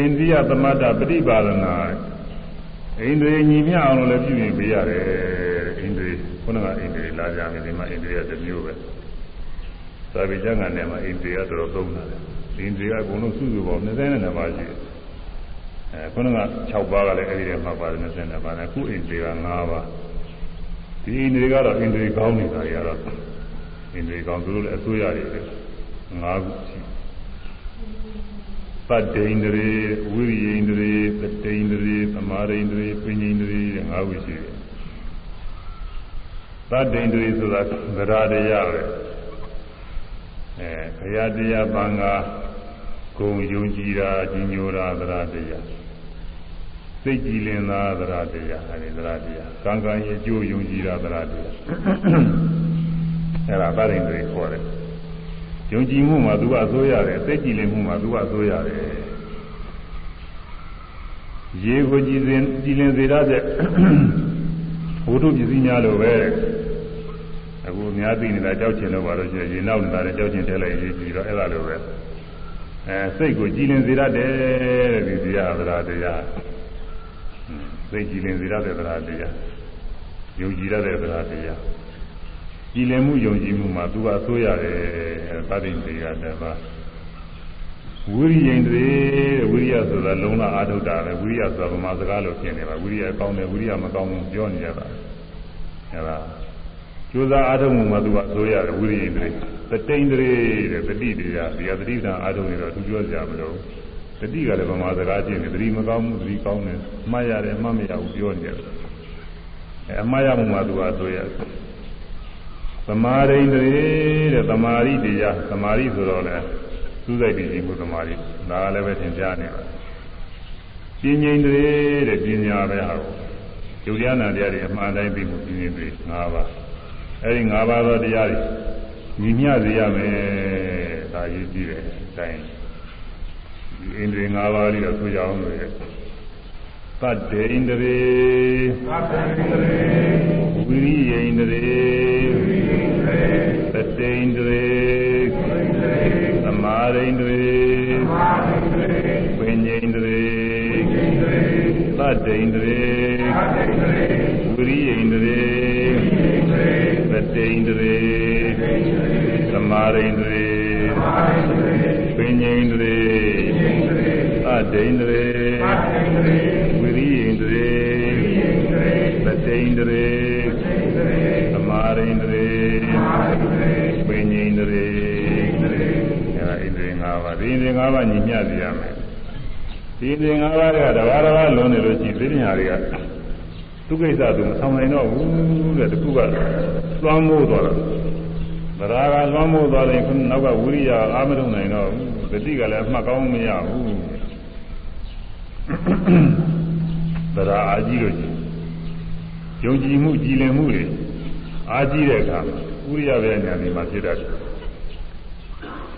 Speaker 1: န္ဒိယသမတ္တပฏิပါဒနာဣန္ဒြေညီမြအောင်လို့လည်းပြုမြင်ပြရတယ်ဣန္ဒြေ ခုနကဣန္ဒြေလာကြမယ်ဒီမှာဣန္ဒြေကတစ်မျိုးပဲသာဝိကျမ်းကနေမှာဣန္ဒြေကတော့သုံးတာလေဣန္ဒြေကအကုန်လုံးစုစုပေါင်း22ပါးရှိတယ်အဲခုနက6ပါးကလည်းအဲဒီထဲမှာပါတယ်22ပါးနဲ့ခုဣန္ဒြေက5ပါးဒီအိန္ဒြေကတော့အိန္ဒြေကောင်းနေတာတွေကတော့အိန္ဒြေကောင်းသူတို့လည်းအစိုးရတွေပဲ၅ခုရှိပတ္တိန္ဒြေဝိရိယိန္ဒြေပတိန္ဒြေသမာရိန္ဒြေပညာန္ဒြေတဲ့၅ခုရှိတယ် ပတ္တိန္ဒြေဆိုတာသရတရားပဲအဲခရတရားဘင်္ဂဂုံယုံကြည်တာကြီးညိုတာသရတရားစိတ်ကြည်လင်သာသရတရားအဲဒီသရတရားကံကံရဲ့အကျိုးယုံကြည်တာသရတရားအဲဒါသရင်တွေခေါ်တယ်ယုံကြည်မှုမှာသူကအစိုးရတယ်စိတ်ကြည်လင်မှုမှာသူကအစိုးရတယ်ရေကိုကြည်စင်ကြည်လင်စေရတဲ့ ဝိတုပစ္စည်းများလိုပဲအခုအများသိနေတာကြောက်ချင်တော့ပါလို့ရှိရင်ရေနောက်နေတာလည်းကြောက်ချင်တဲလိုက်ရေးကြည့်တော့အဲ့ဒါလိုပဲအဲစိတ်ကိုကြည်လင်စေရတယ်တဲ့ဒီတရားသရတရားစိတ်ကြည်လင်စေရတဲ့သရာတရားယုံကြည်ရတဲ့သရာတရားကြည်လင်မှုယုံကြည်မှုမှာသူကအဆိုးရတယ်သတိတရားတပါ ဝိရိယင်တွေဝိရိယဆိုတာလုံးလာအာထုတ်တာပဲဝိရိယဆိုတာဗမာစကားလို့ဖြစ်နေပါဝိရိယကောင်းတယ်ဝိရိယမကောင်းဘူးပြောနေရတာအဲဒါကျိုးစားအာထုတ်မှုမှာသူကအဆိုးရတယ်ဝိရိယင်တွေသတိန်တွေတဲ့တတိတရားဒီဟာတတိသာအာထုတ်နေတော့သူပြောကြမလို့တတိကလည်းဗမာစကားချင်းတယ်တတိမကောင်းဘူးတတိကောင်းတယ်အမှားရတယ်အမှားမရဘူးပြောနေတယ်အဲအမှားရမှုမှသူကဆိုရသမာရိန္ဒြေတဲ့သမာဓိတရားသမာဓိဆိုတော့လေ သူးစိတ်တည်ကြည်မှုသမာဓိဒါကလည်းပဲသင်ကြားနေပါပညာဣန္ဒြေတဲ့ပညာပဲဟာကိုယုတ်တရားနာတရားတွေအမှန်တိုင်းသိမှုပညာဣန္ဒြေ၅ပါးအဲဒီ၅ပါးသောတရားတွေညီမျှစေရမယ်ဒါရေးကြည့်တယ်အတိုင်းဒီဣန္ဒြေ၅ပါးလေးတော့ဆိုကြအောင်လို့ရသတ္တေဣန္ဒြေ
Speaker 2: သတ္တေဣန္ဒြေ
Speaker 1: ဝိရိယဣန္ဒြေ
Speaker 2: ဝိရိယဣန္ဒြေ
Speaker 1: သတ္တေဣန္ဒြေ
Speaker 2: ဝိရိယဣန္ဒြေ
Speaker 1: သ မာရိန္ဒြေ
Speaker 2: သမာဓိဣန္ဒြေ
Speaker 1: ဝိညာဉ်ဣန္ဒြေ
Speaker 2: ဝိရိယဣန္ဒြေ
Speaker 1: သတ္တေဣန္ဒြေ
Speaker 2: သတ္တေဣန္ဒြေ
Speaker 1: ဝိရိယဣန္ဒြေ
Speaker 2: ဝိရိယဣန္ဒြေ
Speaker 1: သတ္တေဣန္ဒြေသမာရိန္ဒြေ
Speaker 2: သမာဓိဣန္ဒြေ
Speaker 1: ဝိညာဉ်ဣန္ဒြေ
Speaker 2: ဝိရိယဣန္ဒြေ
Speaker 1: သတ္တေဣန္ဒြေ
Speaker 2: သတ္တေဣန္ဒြေ
Speaker 1: ဝိရိယဣန္ဒြေ
Speaker 2: ဝိရိယဣန္ဒြေ
Speaker 1: သတ္တေဣန္ဒြေ ပါးဒီဣန္ဒြေ၅ပါးညီမျှစီရမယ်ဒီဣန္ဒြေ၅ပါးကတဘာတဘာလုံးနေလို့ရှိရင်သိဉာတွေကသူကိစ္စသူမဆောင်နိုင်တော့ဘူးတဲ့တခုကသွမ်းမိုးသွားတော့ဗရာကလွမ်းမိုးသွားရင်ခုနောက်ကဝိရိယအာမထုံနိုင်တော့ဘူးတတိကလည်းအမှတ်ကောင်းမရဘူးဗရာအာကြီးလို့ရှိယုံကြည်မှုကြည်လင်မှုတွေအာကြီးတဲ့အခါဝိရိယပဲညာဒီမှာဖြစ်တတ်တယ်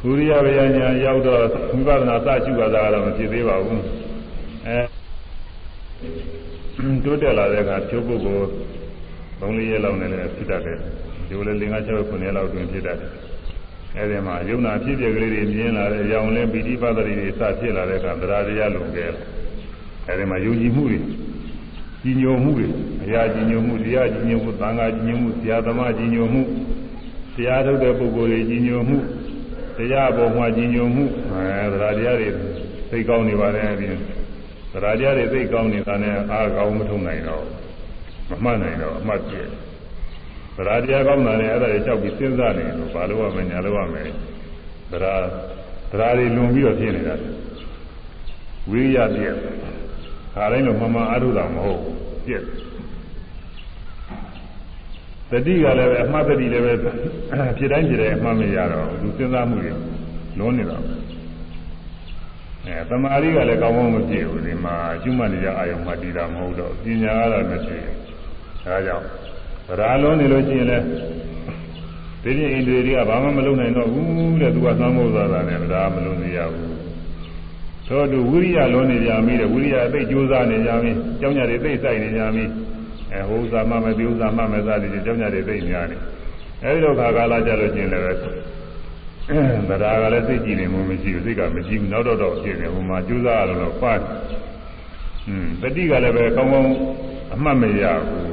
Speaker 1: ဝိရိယဗျာညာရောက်တော့ဝိပဿနာစကြည့်ပါတာကတော့မဖြစ်သေးပါဘူးအဲတိုးတက်လာတဲ့အခါဖြိုးပုဂ္ဂိုလ်၃၄ရက်လောက်နဲ့လည်းဖြစ်တတ်တယ်ဒီလိုလေ၅၆ခုနှစ်လောက်တွင်ဖြစ်တတ်တယ်အဲဒီမှာယုံနာဖြစ်ပြကလေးတွေမြင်လာတဲ့ရောင်လဲပီတိပတ္တိတွေစဖြစ်လာတဲ့အခါတရားတရားလုံခဲ့အဲဒီမှာယုံကြည်မှုတွေကြီးညိုမှုတွေအရာကြီးညိုမှုတရားကြီးညိုမှုသံဃာကြီးညိုမှုဆရာသမားကြီးညိုမှုတရားထုတ်တဲ့ပုဂ္ဂိုလ်တွေကြီးညိုမှု တရားပေါ်မှာကြီးညိုမှုအဲတရားတရားတွေသိကောင်းနေပါတယ်အဲဒီတရားတရားတွေသိကောင်းနေတာနဲ့အားကောင်းမထုံနိုင်တော့မမှတ်နိုင်တော့အမှတ်ပြည့်တရားတရားကောင်းတာနဲ့အဲ့ဒါတွေကြောက်ပြီးစဉ်းစားနေလို့ဘာလို့ရမညာလို့ရမယ်တရားတရားတွေလွန်ပြီးတော့ဖြစ်နေတာဝိရိယပြည့်ခါတိုင်းတော့မမှန်အားထုတ်တာမဟုတ်ပြည့် တတိကလည်းပဲအမှတ်တတိလည်းပဲဖြစ်တိုင်းဖြစ်တိုင်းအမှတ်မရတော့သူစဉ်းစားမှုတွေလွန်နေတာအဲတမာရီကလည်းကောင်းကောင်းမပြည့်ဘူးဒီမှာအကျုမှတ်နေကြအာယုံမှတည်တာမဟုတ်တော့ပညာကတော့မပြည့်ဘူးဒါကြောင့်ဗရာလုံးနေလို့ရှိရင်လည်းဒီနေ့အိန္ဒြေတွေကဘာမှမလုပ်နိုင်တော့ဘူးတဲ့သူကသမ်းမိုးသွားတာနဲ့ဗရာမလုပ်နေရဘူးသောတူဝိရိယလုံးနေကြပြီတဲ့ဝိရိယအသိကြိုးစားနေကြပြီကျောင်းညာတွေသိစိုက်နေကြပြီ အဲဟိုဥစ္စာမှမယ်ဒီဥစ္စာမှမယ်စသည်ဖြင့်ကျောင်းညာတွေသိများနေအဲဒီတော့ခါကာလကြလို့ရှိရင်လည်းဗရာကလည်းသိကြည့်နေမှမရှိဘူးသိကမရှိဘူးနောက်တော့တော့ဖြစ်နေဟိုမှာကြိုးစားရတော့ပတ်อืมတတိကလည်းပဲကောင်းကောင်းအမှတ်မရဘူး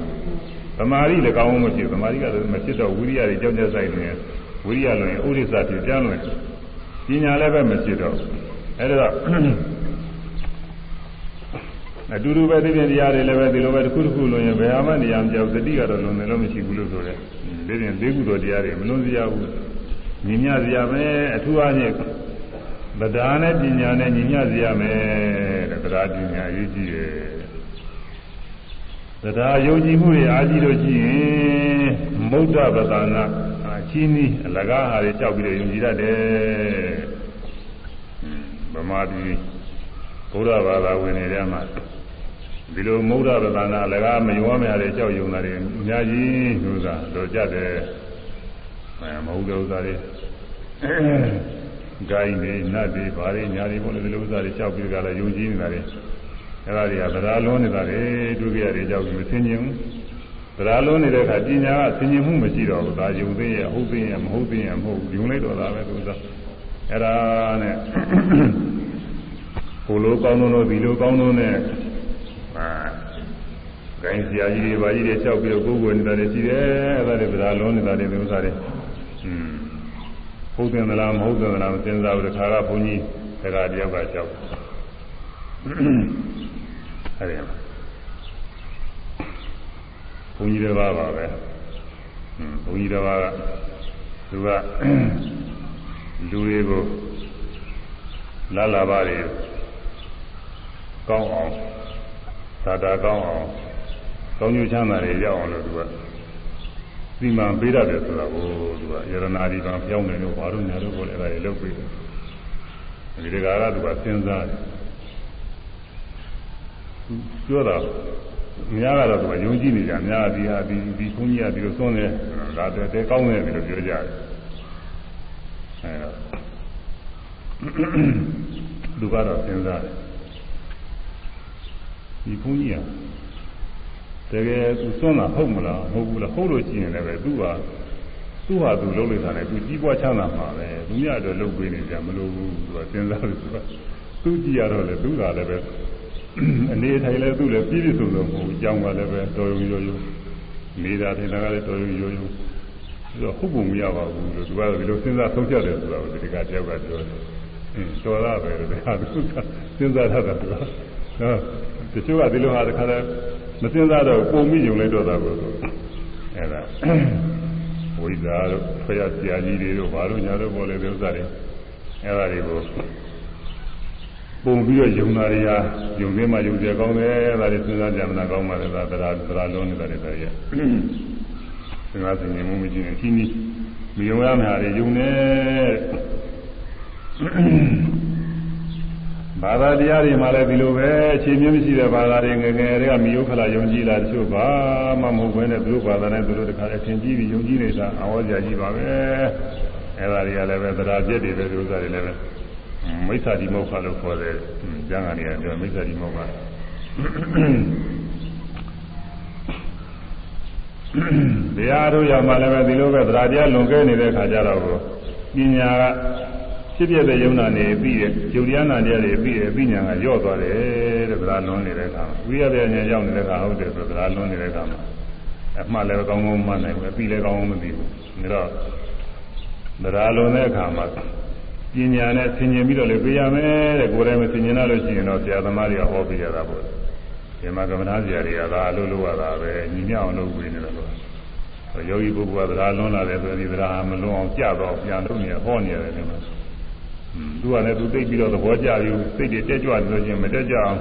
Speaker 1: သမာဓိလည်းကောင်းကောင်းမရှိဘူးသမာဓိကလည်းမဖြစ်တော့ဝိရိယတွေကြောက်ကြဆိုင်နေဝိရိယလွန်ရင်ဥရိစ္ဆာဖြစ်ပြန်လွန်ပညာလည်းပဲမဖြစ်တော့အဲဒီတော့ အတူတူပဲသိတဲ့တရားတွေလည်းပဲဒီလိုပဲတစ်ခုတစ်ခုလွန်ရင်ဘယ်ဟာမှနေရာမကြောက်သတိကတော့လွန်တယ်လို့မရှိဘူးလို့ဆိုတယ်ဒီပြင်၄ခုတော်တရားတွေမလွန်စရာဘူးညီမျှစရာပဲအထူးအားဖြင့်ဗဒါနဲ့ပညာနဲ့ညီမျှစရာမယ်တဲ့ဗဒါပညာအရေးကြီးတယ်ဗဒါယုံကြည်မှုတွေအားကြီးလို့ရှိရင်မௌဒ္ဒပဒနာအချင်းဤအလကားဟာတွေကြောက်ပြီးတော့ယုံကြည်တတ်တယ်ဗမာပြည် ဘုရားဘာသာဝင်တွေထဲမှာဒီလိုမௌဒဗဒနာလည်းကမယောမရတဲ့ကြောက်ရွံ့တာတွေအများကြီးဥစ္စာတို့ကြတယ်အဲမဟုတ်တဲ့ဥစ္စာတွေဂိုင်းနေနတ်တွေဘာတွေညာတွေပေါ့လေဒီလိုဥစ္စာတွေကြောက်ပြီးကြတာယုံကြည်နေတာတွေအဲဒါတွေကသဒ္ဒါလုံးနေတာတွေတွေ့ကြရတယ်ကြောက်ပြီးမသိဉင်ဘူးသဒ္ဒါလုံးနေတဲ့အခါပညာကသိဉင်မှုမရှိတော့ဘူးဒါယုံသိရဲ့ဟုတ်သိရဲ့မဟုတ်သိရဲ့မဟုတ်ဘူးယုံလိုက်တော့တာပဲဥစ္စာအဲဒါနဲ့ ကိုလိုကောင်းတော့ဒီလိုကောင်းတော့နဲ့အာဂိုင်းဆရာကြီးတွေဘာကြီးတွေလျှောက်ပြီးတော့ကိုယ်ကိုယ်နေတာတွေရှိတယ်အဲ့ဒါတွေဗလာလုံးနေတာတွေဒီဥစ္စာတွေอืมဟုတ်တယ်မလားမဟုတ်တယ်မလားမစဉ်းစားဘူးတခါကဘုန်းကြီးတခါတယောက်ကလျှောက်အဲ့ဒီမှာဘုန်းကြီးတစ်ပါးပါပဲဘုန်းကြီးတစ်ပါးကသူကလူတွေကိုလာလာပါတယ် ကောင်းအောင်သာတာကောင်းအောင်ကောင်းကျိုးချမ်းသာတွေရောက်အောင်လို့သူကဒီမှာပေးရတယ်ဆိုတာကိုသူကယရနာဒီကံပြောင်းနေလို့ဘာလို့ညာလို့ကိုလည်းအဲ့ဒါတွေလုပ်ပေးတယ်ဒီတကာကသူကစဉ်းစားတယ်ပြောတာများကတော့သူကယုံကြည်နေကြများဒီဟာဒီဒီခွန်ကြီးကဒီလိုသွန်းတယ်ဒါတည်းတဲကောင်းတယ်လို့ပြောကြတယ်အဲတော့သူကတော့စဉ်းစားတယ် ဒီခွန်ကြီးကတကယ်သူသွန်းတာဟုတ်မလားမဟုတ်ဘူးလားဟုတ်လို့ရှိရင်လည်းပဲသူကသူ့ဟာသူလုပ်လိုက်တာနဲ့သူကြီးပွားချမ်းသာမှာပဲသူများတော့လုပ်ပေးနေကြမလို့ဘူးသူကစဉ်းစားလို့သူကသူကြည့်ရတော့လေသူကလည်းပဲအနေထိုင်လဲသူ့လည်းပြည့်ပြည့်စုံစုံမဟုတ်ဘူးကြောင်းကလည်းပဲတော်ရုံရိုးရိုးနေတာထိုင်တာကလည်းတော်ရုံရိုးရိုးဆိုတော့ဟုတ်ပုံမရပါဘူးလို့သူကဒီလိုစဉ်းစားဆုံးဖြတ်တယ်ဆိုတာကိုဒီကတယောက်ကပြောတယ်အင်းတော်ရပဲလို့ဒါသူကစဉ်းစားတတ်တာသူကဟော တချို့ကဒီလိုဟာတခါတည်းမစဉ်းစားတော့ပုံမိယုံလိုက်တော့တာကိုအဲ့ဒါဝိဇ္ဇာတို့ဖယားဆရာကြီးတွေတို့ဘာလို့ညာတို့ပေါ်လဲဒီဥစ္စာတွေအဲ့ဒါတွေကိုပုံပြီးတော့ယုံနာတွေဟာယုံသေးမှယုံကြကောင်းတယ်ဒါတွေစဉ်းစားကြမနာကောင်းပါလေဒါတရားတရားလုံးနေတာတွေတရားစဉ်းစားစဉ်းနေမှုမကြည့်နဲ့ချင်းကြီးမယုံရမှာတွေယုံနေ ဘာသာတရားတွေမှာလည်းဒီလိုပဲအခြေမြင့်မရှိတဲ့ဘာသာတွေငယ်ငယ်တွေကမိယုခလာယုံကြည်လာတချို့ဘာမှမဟုတ်ဘဲနဲ့သူတို့ဘာသာနဲ့သူတို့တခါအထင်ကြီးပြီးယုံကြည်နေတာအဝေါ်ကြာကြီးပါပဲအဲ့ဒါတွေကလည်းပဲတရားပြည့်တွေပဲဒီဥစ္စာတွေလည်းပဲမိစ္ဆာတိမောက္ခလို့ခေါ်တယ်ကျမ်းဂန်တွေကပြောမိစ္ဆာတိမောက္ခတရားတို့ရောက်မှလည်းပဲဒီလိုပဲတရားတရားလွန်ကဲနေတဲ့ခါကျတော့ပညာက ဖြစ်ပြတဲ့ယုံနာနေပြီးတဲ့ယုတ်တရားနာတရားတွေပြီးတဲ့ပြီးညာကညော့သွားတယ်တဲ့တရားလွန်နေတဲ့ခါဝိရတဲ့ဉာဏ်ရောက်နေတဲ့ခါဟုတ်တယ်ဆိုတရားလွန်နေတဲ့ခါမှာအမှလည်းကောင်းကောင်းမှတ်နိုင်ဘူးပြီးလည်းကောင်းကောင်းမသိဘူးဒါတော့တရားလွန်တဲ့အခါမှာပညာနဲ့ဆင်ញင်ပြီးတော့လည်းပေးရမယ်တဲ့ကိုယ်တိုင်မဆင်ញင်လို့ရှိရင်တော့ဆရာသမားတွေကဟောပေးရတာပေါ့ဒီမှာကမ္မနာဆရာတွေကသာအလုပ်လုပ်ရတာပဲညီမြောက်အောင်လုပ်ပေးနေတယ်လို့ယောဂီပုဂ္ဂိုလ်ကသရာလွန်လာတယ်ဆိုရင်ဒီသရာမလွန်အောင်ကြတော့ပြန်လုပ်နေဟောနေရတယ်ဒီမှာ သူကလည်းသူသိပြီးတော့သဘောကျပြီးစိတ်တွေတက်ကြွတယ်ဆိုရင်မတက်ကြအောင်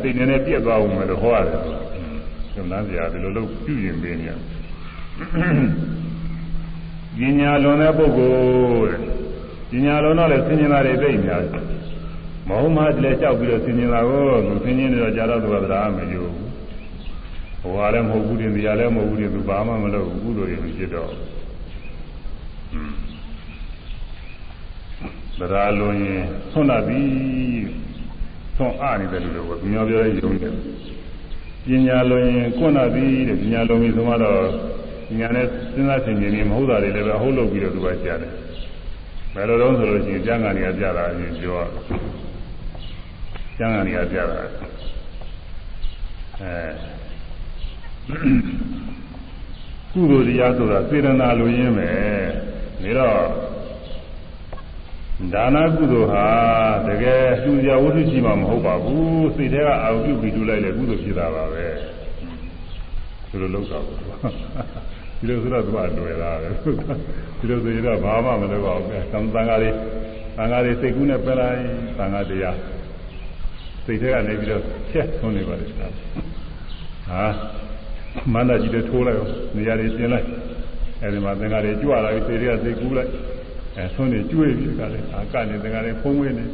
Speaker 1: စိတ်နည်းနည်းပြက်သွားအောင်လို့ဟောရတယ်ကမ္မနာဆရာဒီလိုလုပ်ပြုရင်ပေးနေတယ်ပညာလွန်တဲ့ပုဂ္ဂိုလ်တဲ့ပညာလုံးတော့လည်းဆင်ញင်တာတွေသိများတယ်မဟုတ်မှလည်းကြောက်ပြီးတော့ဆင်ញင်တာကိုသူဆင်ញင်နေတော့ကြာတော့သူကတရားမယူဘူးဟိုဟာလည်းမဟုတ်ဘူးတင်တရားလည်းမဟုတ်ဘူးတင်သူဘာမှမလုပ်ဘူးကုသိုလ်တွေမဖြစ်တော့ တရားလုံးရင်ဆွမ်းတာပြီးဆွမ်းအားနေတယ်လို့ပြောညောပြောရဲယုံတယ်ပညာလုံးရင်ကွန့်တာပြီးတဲ့ပညာလုံးပြီးဆိုမှတော့ညာနဲ့စဉ်းစားဆင်ခြင်နေမဟုတ်တာတွေလည်းပဲဟုတ်လို့ပြီးတော့သူကကြားတယ်ဘယ်လိုတော့ဆိုလို့ရှိရင်ကျမ်းဂန်တွေကပြတာအရင်ပြောကျမ်းဂန်တွေကပြတာအဲကုသိုလ်တရားဆိုတာစေတနာလိုရင်းပဲနေတော့ ဒါနကုသိုလ်ဟာတကယ်သူစရာဝတ္ထုရှိမှမဟုတ်ပါဘူးစိတ်ထဲကအာရုံပြုပြီးတူလိုက်လေကုသိုလ်ဖြစ်တာပါပဲသူလိုလောက်တာပေါ့ဒီလိုဆိုတော့သူကလွယ်တာပဲဒီလိုဆိုရင်တော့ဘာမှမလုပ်ပါဘူးကံတန်ဃာတွေတန်ဃာတွေစိတ်ကူးနဲ့ပယ်လိုက်တန်ဃာတရားစိတ်ထဲကနေပြီးတော့ချက်ဆုံးနေပါလေဟာမန္တကြီးတွေထိုးလိုက်နေရာတွေကျင်းလိုက်အဲဒီမှာသင်္ဃာတွေကြွလာပြီးစိတ်တွေကစိတ်ကူးလိုက် အဲဆုံးနေကျွေးပြီးကလည်းအာကနေသင်္ဃာတွေဖုံးဝေးနေ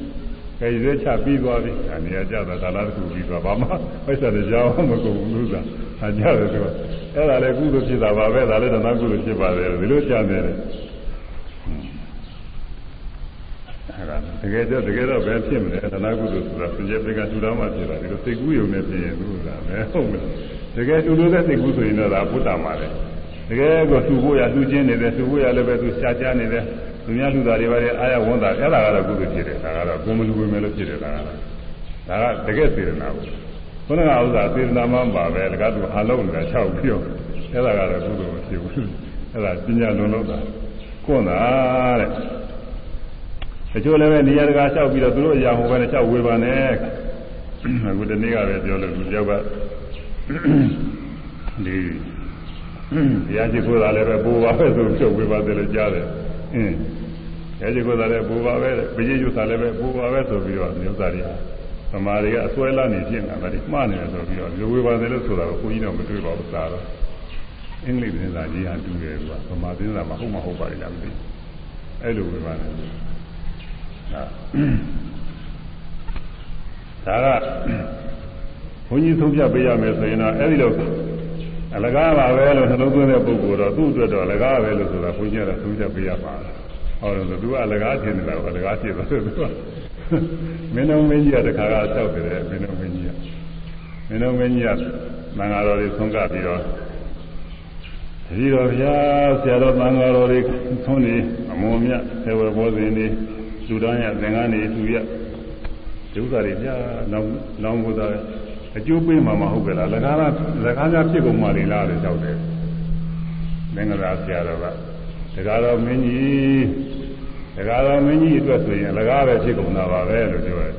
Speaker 1: ကြည်ရဲချပြီးသွားပြီအနေရကြတာဒါလားတစ်ခုပြီးသွားဘာမှပိုက်စားတဲ့ကြောင်းမကုန်ဘူးလို့သာအကြတယ်သူကအဲ့ဒါလည်းကုသိုလ်ဖြစ်တာပါပဲဒါလည်းဓမ္မကုသိုလ်ဖြစ်ပါတယ်ဒီလိုကြားနေတယ်အဲ့ဒါတကယ်တော့တကယ်တော့ဘယ်ဖြစ်မလဲဓမ္မကုသိုလ်ဆိုတာစကြပိကထူတော်မှဖြစ်တာဒီလိုစိတ်ကူးယုံနဲ့ဖြစ်ရင်သူကလည်းဟုတ်မလားတကယ်တူလို့တဲ့စိတ်ကူးဆိုရင်တော့ဒါဘုဒ္ဓမှာလေတကယ်ကိုသူ့ဖို့ရသူ့ချင်းနေတယ်သူ့ဖို့ရလည်းပဲသူရှားချနေတယ် သူများလူသားတွေပါလေအာရဝန်တာအဲ့ဒါကတော့ကုသိုလ်ဖြစ်တယ်ဒါကတော့ဘုံမလူဝင်မယ်လို့ဖြစ်တယ်ဒါကတော့ဒါကတကယ်စေရနာဘူးခုနကဥစ္စာစေတနာမှပါပဲတကားသူဟာလုံးနေတာ၆ပြောအဲ့ဒါကတော့ကုသိုလ်မဖြစ်ဘူးအဲ့ဒါပညာလွန်လို့တာကွန်းတာတဲ့တချို့လည်းပဲနေရာတကာလျှောက်ပြီးတော့သူတို့အရာဟိုပဲနဲ့လျှောက်ဝေပါနဲ့အခုတနေ့ကပဲပြောလို့လူတယောက်ကဒီတရားရှိခိုးတာလည်းပဲပိုးပါပဲဆိုဖြုတ်ဝေပါတယ်လို့ကြားတယ်အင်း တရားရှိခိုးတာလည်းပိုးပါပဲပရိယုသာလည်းပဲပိုးပါပဲဆိုပြီးတော့မျိုးသားတွေဗမာတွေကအစွဲလာနေဖြစ်နေတာဒါတွေမှားနေတယ်ဆိုပြီးတော့လူဝေပါတယ်လို့ဆိုတာကိုကိုကြီးတော့မတွေ့ပါဘူးစားတော့အင်္ဂလိပ်သတင်းစာကြီးဟာတူတယ်ကွာဗမာသတင်းစာမှာဟုတ်မဟုတ်ပါလိမ့်လားမသိဘူးအဲ့လိုဝေပါတယ်ဒါဒါကဘုန်းကြီးဆုံးဖြတ်ပေးရမယ်ဆိုရင်တော့အဲ့ဒီလိုအလကားပါပဲလို့နှလုံးသွင်းတဲ့ပုဂ္ဂိုလ်တော့သူ့အတွက်တော့အလကားပဲလို့ဆိုတာဘုန်းကြီးကဆုံးဖြတ်ပေးရပါလား ဟောတယ်ဆိုသူကအလကားထင်နေတာကအလကားဖြစ်သွားတယ်သူကမင်းတော်မင်းကြီးကတခါကတောက်တယ်မင်းတော်မင်းကြီးကမင်းတော်မင်းကြီးကမင်္ဂလာတော်တွေဆုံးကပြီးတော့တတိတော်ဗျာဆရာတော်မင်္ဂလာတော်တွေဆုံးနေအမုံမြတ်ဆေဝေဘောဇင်တွေလူတော်ရသင်္ကန်းတွေသူရဒုက္ခတွေကြာလောင်းလောင်းဘုရားအကျိုးပေးမှာမဟုတ်ပဲလားလကားလားလကားများဖြစ်ကုန်မှလေလားလို့ကြောက်တယ်မင်္ဂလာဆရာတော်က တကားတော်မင်းကြီးတကားတော်မင်းကြီးအတွက်ဆိုရင်လကားပဲဖြစ်ကုန်တာပါပဲလို့ပြောတယ်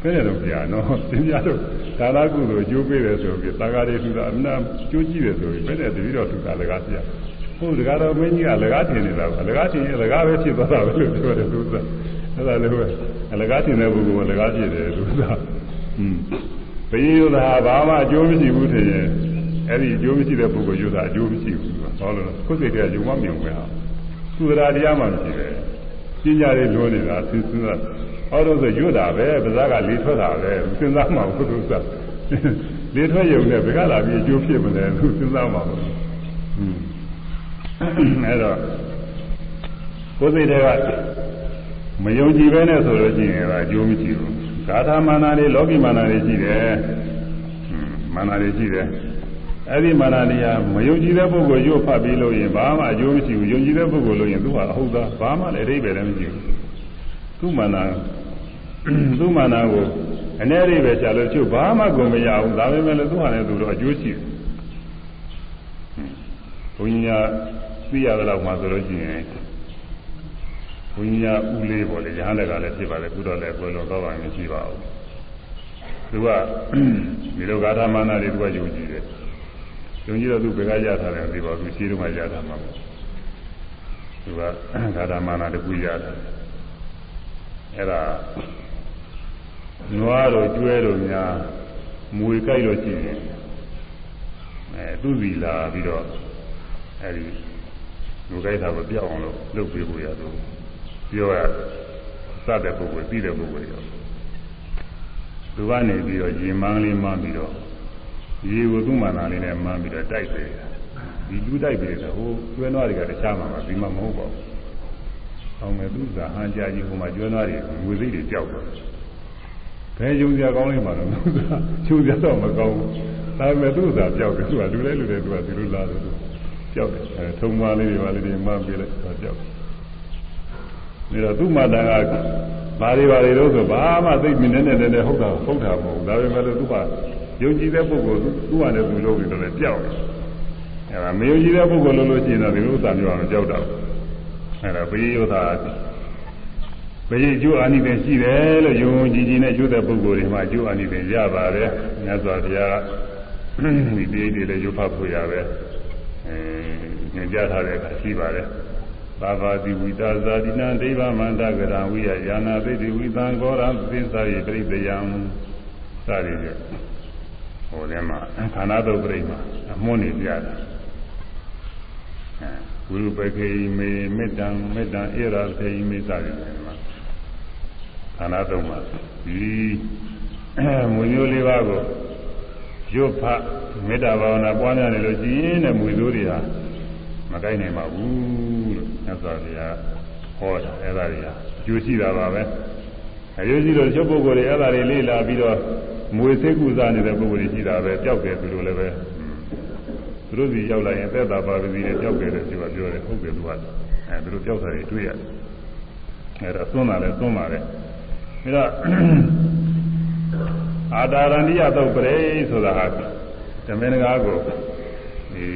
Speaker 1: ဘယ်နဲ့တော့ပြာနော်သင်ပြတော့ဒါနကုသိုလ်အကျိုးပေးတယ်ဆိုပြီးသာဂတိထူတာအမှန်ကျိုးကြည့်တယ်ဆိုပြီးဘယ်နဲ့တပည့်တော်ထူတာလကားပြဟုတ်တကားတော်မင်းကြီးကလကားထင်နေတာလကားထင်ရင်လကားပဲဖြစ်သွားတာပဲလို့ပြောတယ်သူကအဲ့ဒါလည်းပဲလကားထင်တဲ့ပုဂ္ဂိုလ်ကလကားဖြစ်တယ်သူကဟွန်းဘယင်းယုသာဘာမှအကျိုးမရှိဘူးထင်ရင်အဲ့ဒီအကျိုးမရှိတဲ့ပုဂ္ဂိုလ်ယုသာအကျိုးမရှိဘူး ဟောလို့ခုစိတ်တည်းကယုံမမြင်ဘူးဟာသူရာတရားမှမရှိပဲပညာတွေလွန်နေတာသင်္သာဟောလို့ဆိုယုတာပဲပါးစပ်ကလေးထွက်တာပဲစဉ်းစားမှဘုသူစားလေးထွက်ယုံနဲ့ဘယ်ကလာပြီးအကျိုးဖြစ်မလဲသူစဉ်းစားမှဘူးဟွန်းအဲ့တော့ကိုယ်စိတ်တွေကမယုံကြည်ပဲနဲ့ဆိုလို့ရှိရင်အကျိုးမရှိဘူးဂါထာမာနာတွေလောကီမာနာတွေရှိတယ်မာနာတွေရှိတယ် အဲ့ဒီမာနာတွေကမယုံကြည်တဲ့ပုဂ္ဂိုလ်ရုပ်ဖတ်ပြီးလို့ရင်ဘာမှအကျိုးမရှိဘူးယုံကြည်တဲ့ပုဂ္ဂိုလ်လို့ရင်သူဟာအဟုတ်သားဘာမှလည်းအဓိပ္ပာယ်လည်းမရှိဘူးသူ့မာနာသူ့မာနာကိုအနေရိပဲကြာလို့ချုပ်ဘာမှကိုမရဘူးဒါပေမဲ့လည်းသူဟာလည်းသူတော့အကျိုးရှိတယ်ဘုန်းကြီးကသိရတဲ့လောက်မှဆိုလို့ရှိရင်ဘုန်းကြီးကဦးလေးပေါ့လေရဟန်းတွေကလည်းဖြစ်ပါလေခုတော့လည်းပွဲတော်တော့ပါမရှိပါဘူးသူကဒီလိုဂါထာမာနတွေသူကယုံကြည်တယ် ယုံကြည်တော့သူဘယ်ကရထားတယ်ဒီပေါ်သူရှိတော့မှရတာမှာပေါ့သူကဂါထာမာနတကူရတယ်အဲ့ဒါနွားတို့ကျွဲတို့များမွေကြိုက်လို့ရှိရင်အဲသူ့စီလာပြီးတော့အဲဒီလူကြိုက်တာကိုပြောက်အောင်လို့လုပ်ပေးဖို့ရတော့ပြောရစတဲ့ပုဂ္ဂိုလ်သိတဲ့ပုဂ္ဂိုလ်ရောသူကနေပြီးတော့ရေမန်းလေးမှန်းပြီးတော့ ရေကိုသူ့မှန်တာလေးနဲ့မှန်းပြီးတော့တိုက်တယ်ဒီလူတိုက်ပြီးတော့ဟိုကျွဲနွားတွေကတခြားမှာပါဒီမှာမဟုတ်ပါဘူးအောင်မဲ့သူ့စာဟန်ကြာကြီးဟိုမှာကျွဲနွားတွေငွေစိတ်တွေကြောက်တယ်ဘယ်ယုံစရာကောင်းလိမ့်မှာလဲသူကကျုံစရာတော့မကောင်းဘူးဒါပေမဲ့သူ့စာကြောက်တယ်သူကလူလဲလူလဲသူကဒီလိုလာတယ်သူကြောက်တယ်အဲထုံမလေးတွေပါလေးတွေမှန်းပေးလိုက်သူကကြောက်တယ်ဒါတော့သူ့မာတာကဘာတွေဘာတွေလို့ဆိုဘာမှသိမြင်နေနေနေဟုတ်တာဟုတ်တာမဟုတ်ဒါပေမဲ့လို့သူက ယုံကြည်တဲ့ပုဂ္ဂိုလ်သူ့ဟာနဲ့သူလုပ်ပြီးတော့လည်းကြောက်တယ်အဲဒါမယုံကြည်တဲ့ပုဂ္ဂိုလ်လို့လို့ရှိရင်တော့ဒီလိုဥစ္စာမျိုးအောင်ကြောက်တာအဲဒါဘေးယောသာဘေးကျိုးအာနိသင်ရှိတယ်လို့ယုံကြည်ကြည်နဲ့ကျိုးတဲ့ပုဂ္ဂိုလ်တွေမှာကျိုးအာနိသင်ရပါတယ်မြတ်စွာဘုရားဒီပိဋကတွေလည်းရုပ်ဖတ်ဖို့ရပဲအဲညွှန်ကြားထားတဲ့အခါရှိပါတယ်သာဘာတိဝိတာဇာတိနံဒိဗမန္တကရံဝိယယာနာသိတိဝိသံဂောရံသစ္စာရိပရိပယံစသည်ဖြင့် ဟိုထဲမှာခန္ဓာတုတ်ပြိမှာအမွန်းနေပြတာအဲဝိရုပခေမေမေတ္တံမေတ္တံဧရာသေမေစသည်ဖြင့်မှာခန္ဓာတုတ်မှာဒီမွေမျိုးလေးပါးကိုရွတ်ဖတ်မေတ္တာဘာဝနာပွားများနေလို့ရှိရင်တဲ့မွေစိုးတွေဟာမကိုင်းနိုင်ပါဘူးလို့မြတ်စွာဘုရားဟောတာအဲ့ဒါတွေဟာအကျိုးရှိတာပါပဲအကျိုးရှိတော့ချုပ်ပုဂ္ဂိုလ်တွေအဲ့ဒါတွေလေ့လာပြီးတော့ မွေစိတ်ကူစားနေတဲ့ပုဂ္ဂိုလ်တွေရှိတာပဲပျောက်တယ်သူတို့လည်းပဲသူတို့စီရောက်လာရင်သက်သာပါပစီနဲ့ပျောက်တယ်လို့ပြောပြောတယ်ဟုတ်တယ်သူကအဲသူတို့ပျောက်တာတွေတွေ့ရတယ်အဲ့ဒါသွန်းတာလည်းသွန်းပါတယ်ဒါတော့အာတာရဏိယသုတ်ပရိဆိုတာဟာဓမ္မနဂါကိုဒီ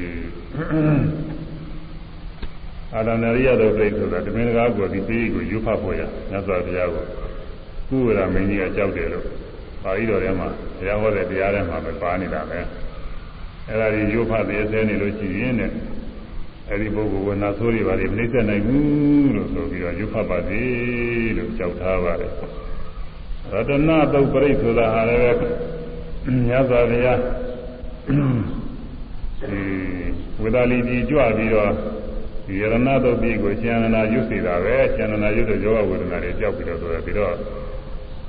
Speaker 1: အာရဏရိယသုတ်ပရိဆိုတာဓမ္မနဂါကိုဒီပေးကိုယူဖတ်ဖို့ရမြတ်စွာဘုရားကိုကုဝရမင်းကြီးကကြောက်တယ်လို့ ပါဠိတော်ထဲမှာဘုရားဟောတဲ့တရားထဲမှာပဲပါနေတာပဲအဲ့ဒါကြီးယူဖတ်သေးသေးနေလို့ရှိရင်တဲ့အဲ့ဒီပုဂ္ဂိုလ်ကနာဆိုးတွေပါလေမနှိမ့်သက်နိုင်ဘူးလို့ဆိုပြီးတော့ယူဖတ်ပါသေးလို့ကြောက်ထားပါတယ်ရတနာတုတ်ပရိဆိုတာဟာလည်းမြတ်စွာဘုရားဒီဝေဒလီကြီးကြွပြီးတော့ဒီရဏတုတ်ပြီးကိုကျန်နာရွတ်စီတာပဲကျန်နာရွတ်တဲ့ယောဂဝေဒနာတွေကြောက်ပြီးတော့ဆိုရပြီးတော့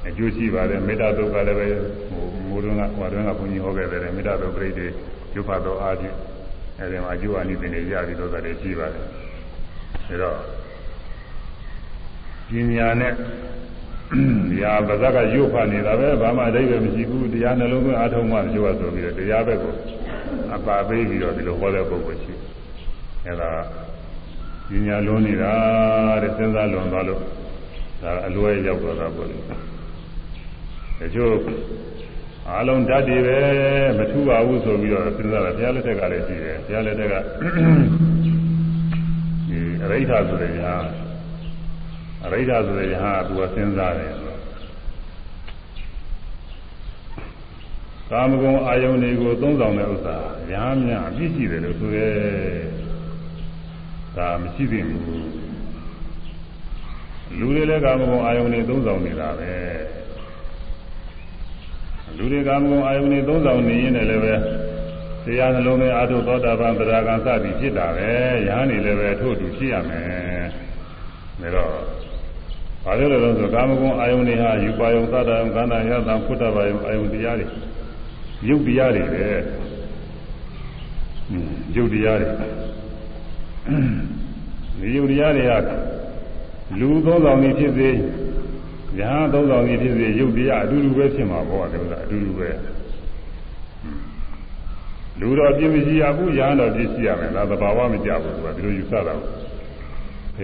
Speaker 1: အကျိုးရှိပါတယ်မေတ္တာတုတ်ကလည်းပဲဟိုမိုးတွင်းကဟိုတွင်းကဘုန်းကြီးဟောခဲ့တယ်မေတ္တာတုတ်ပြိတ္တိရုပ်ဖတ်တော်အားဖြင့်အဲဒီမှာအကျိုးအနိသင်တွေရပြီးတော့တယ်ရှိပါတယ်ဒါတော့ပညာနဲ့ရာပါဇက်ကရုပ်ဖတ်နေတာပဲဘာမှအဓိပ္ပာယ်မရှိဘူးတရားနှလုံးသွင်းအားထုတ်မှပြောရဆိုပြီးတော့တရားဘက်ကိုအပါပေးပြီးတော့ဒီလိုဟောတဲ့ပုဂ္ဂိုလ်ရှိအဲဒါပညာလွန်နေတာတဲ့စဉ်းစားလွန်သွားလို့ဒါအလွဲရောက်သွားတာပေါ့လေ တချို့အားလုံးဓာတ်တွေပဲမထူပါဘူးဆိုပြီးတော့စဉ်းစားတာဘုရားလက်ထက်ကလည်းရှိတယ်ဘုရားလက်ထက်ကဒီအရိဋ္ဌဆိုတဲ့ညာအရိဋ္ဌဆိုတဲ့ညာကသူကစဉ်းစားတယ်ကာမဂုဏ်အာယုန်တွေကိုသုံးဆောင်တဲ့ဥစ္စာညာများအပြည့်ရှိတယ်လို့ဆိုရဲဒါမရှိသင့်ဘူးလူတွေလည်းကာမဂုဏ်အာယုန်တွေသုံးဆောင်နေတာပဲ လူတွေကာမဂုဏ်အာယုန်တွေသုံးဆောင်နေရင်လည်းပဲတရားနှလုံးသွင်းအာထုသောတာပန်ပရာဂံစသည်ဖြစ်တာပဲယဟန်နေလည်းပဲထို့တူဖြစ်ရမယ်ဒါတော့ဘာလို့လဲဆိုကာမဂုဏ်အာယုန်တွေဟာယူပါယုံသတ္တယုံကန္တာယသံဖုတ္တဘာယုံအာယုန်တရားတွေရုပ်တရားတွေပဲရုပ်တရားတွေဒီရုပ်တရားတွေကလူသုံးဆောင်နေဖြစ်စေ ညာသုံးဆောင်နေဖြစ်စေရုပ်တရားအတူတူပဲဖြစ်မှာပေါ့တယ်ဥစ္စာအတူတူပဲလူတော်ပြည့်မရှိရဘူးညာတော်ပြည့်ရှိရမယ်ဒါသဘာဝမကြဘူးသူကဒီလိုယူဆတာဘု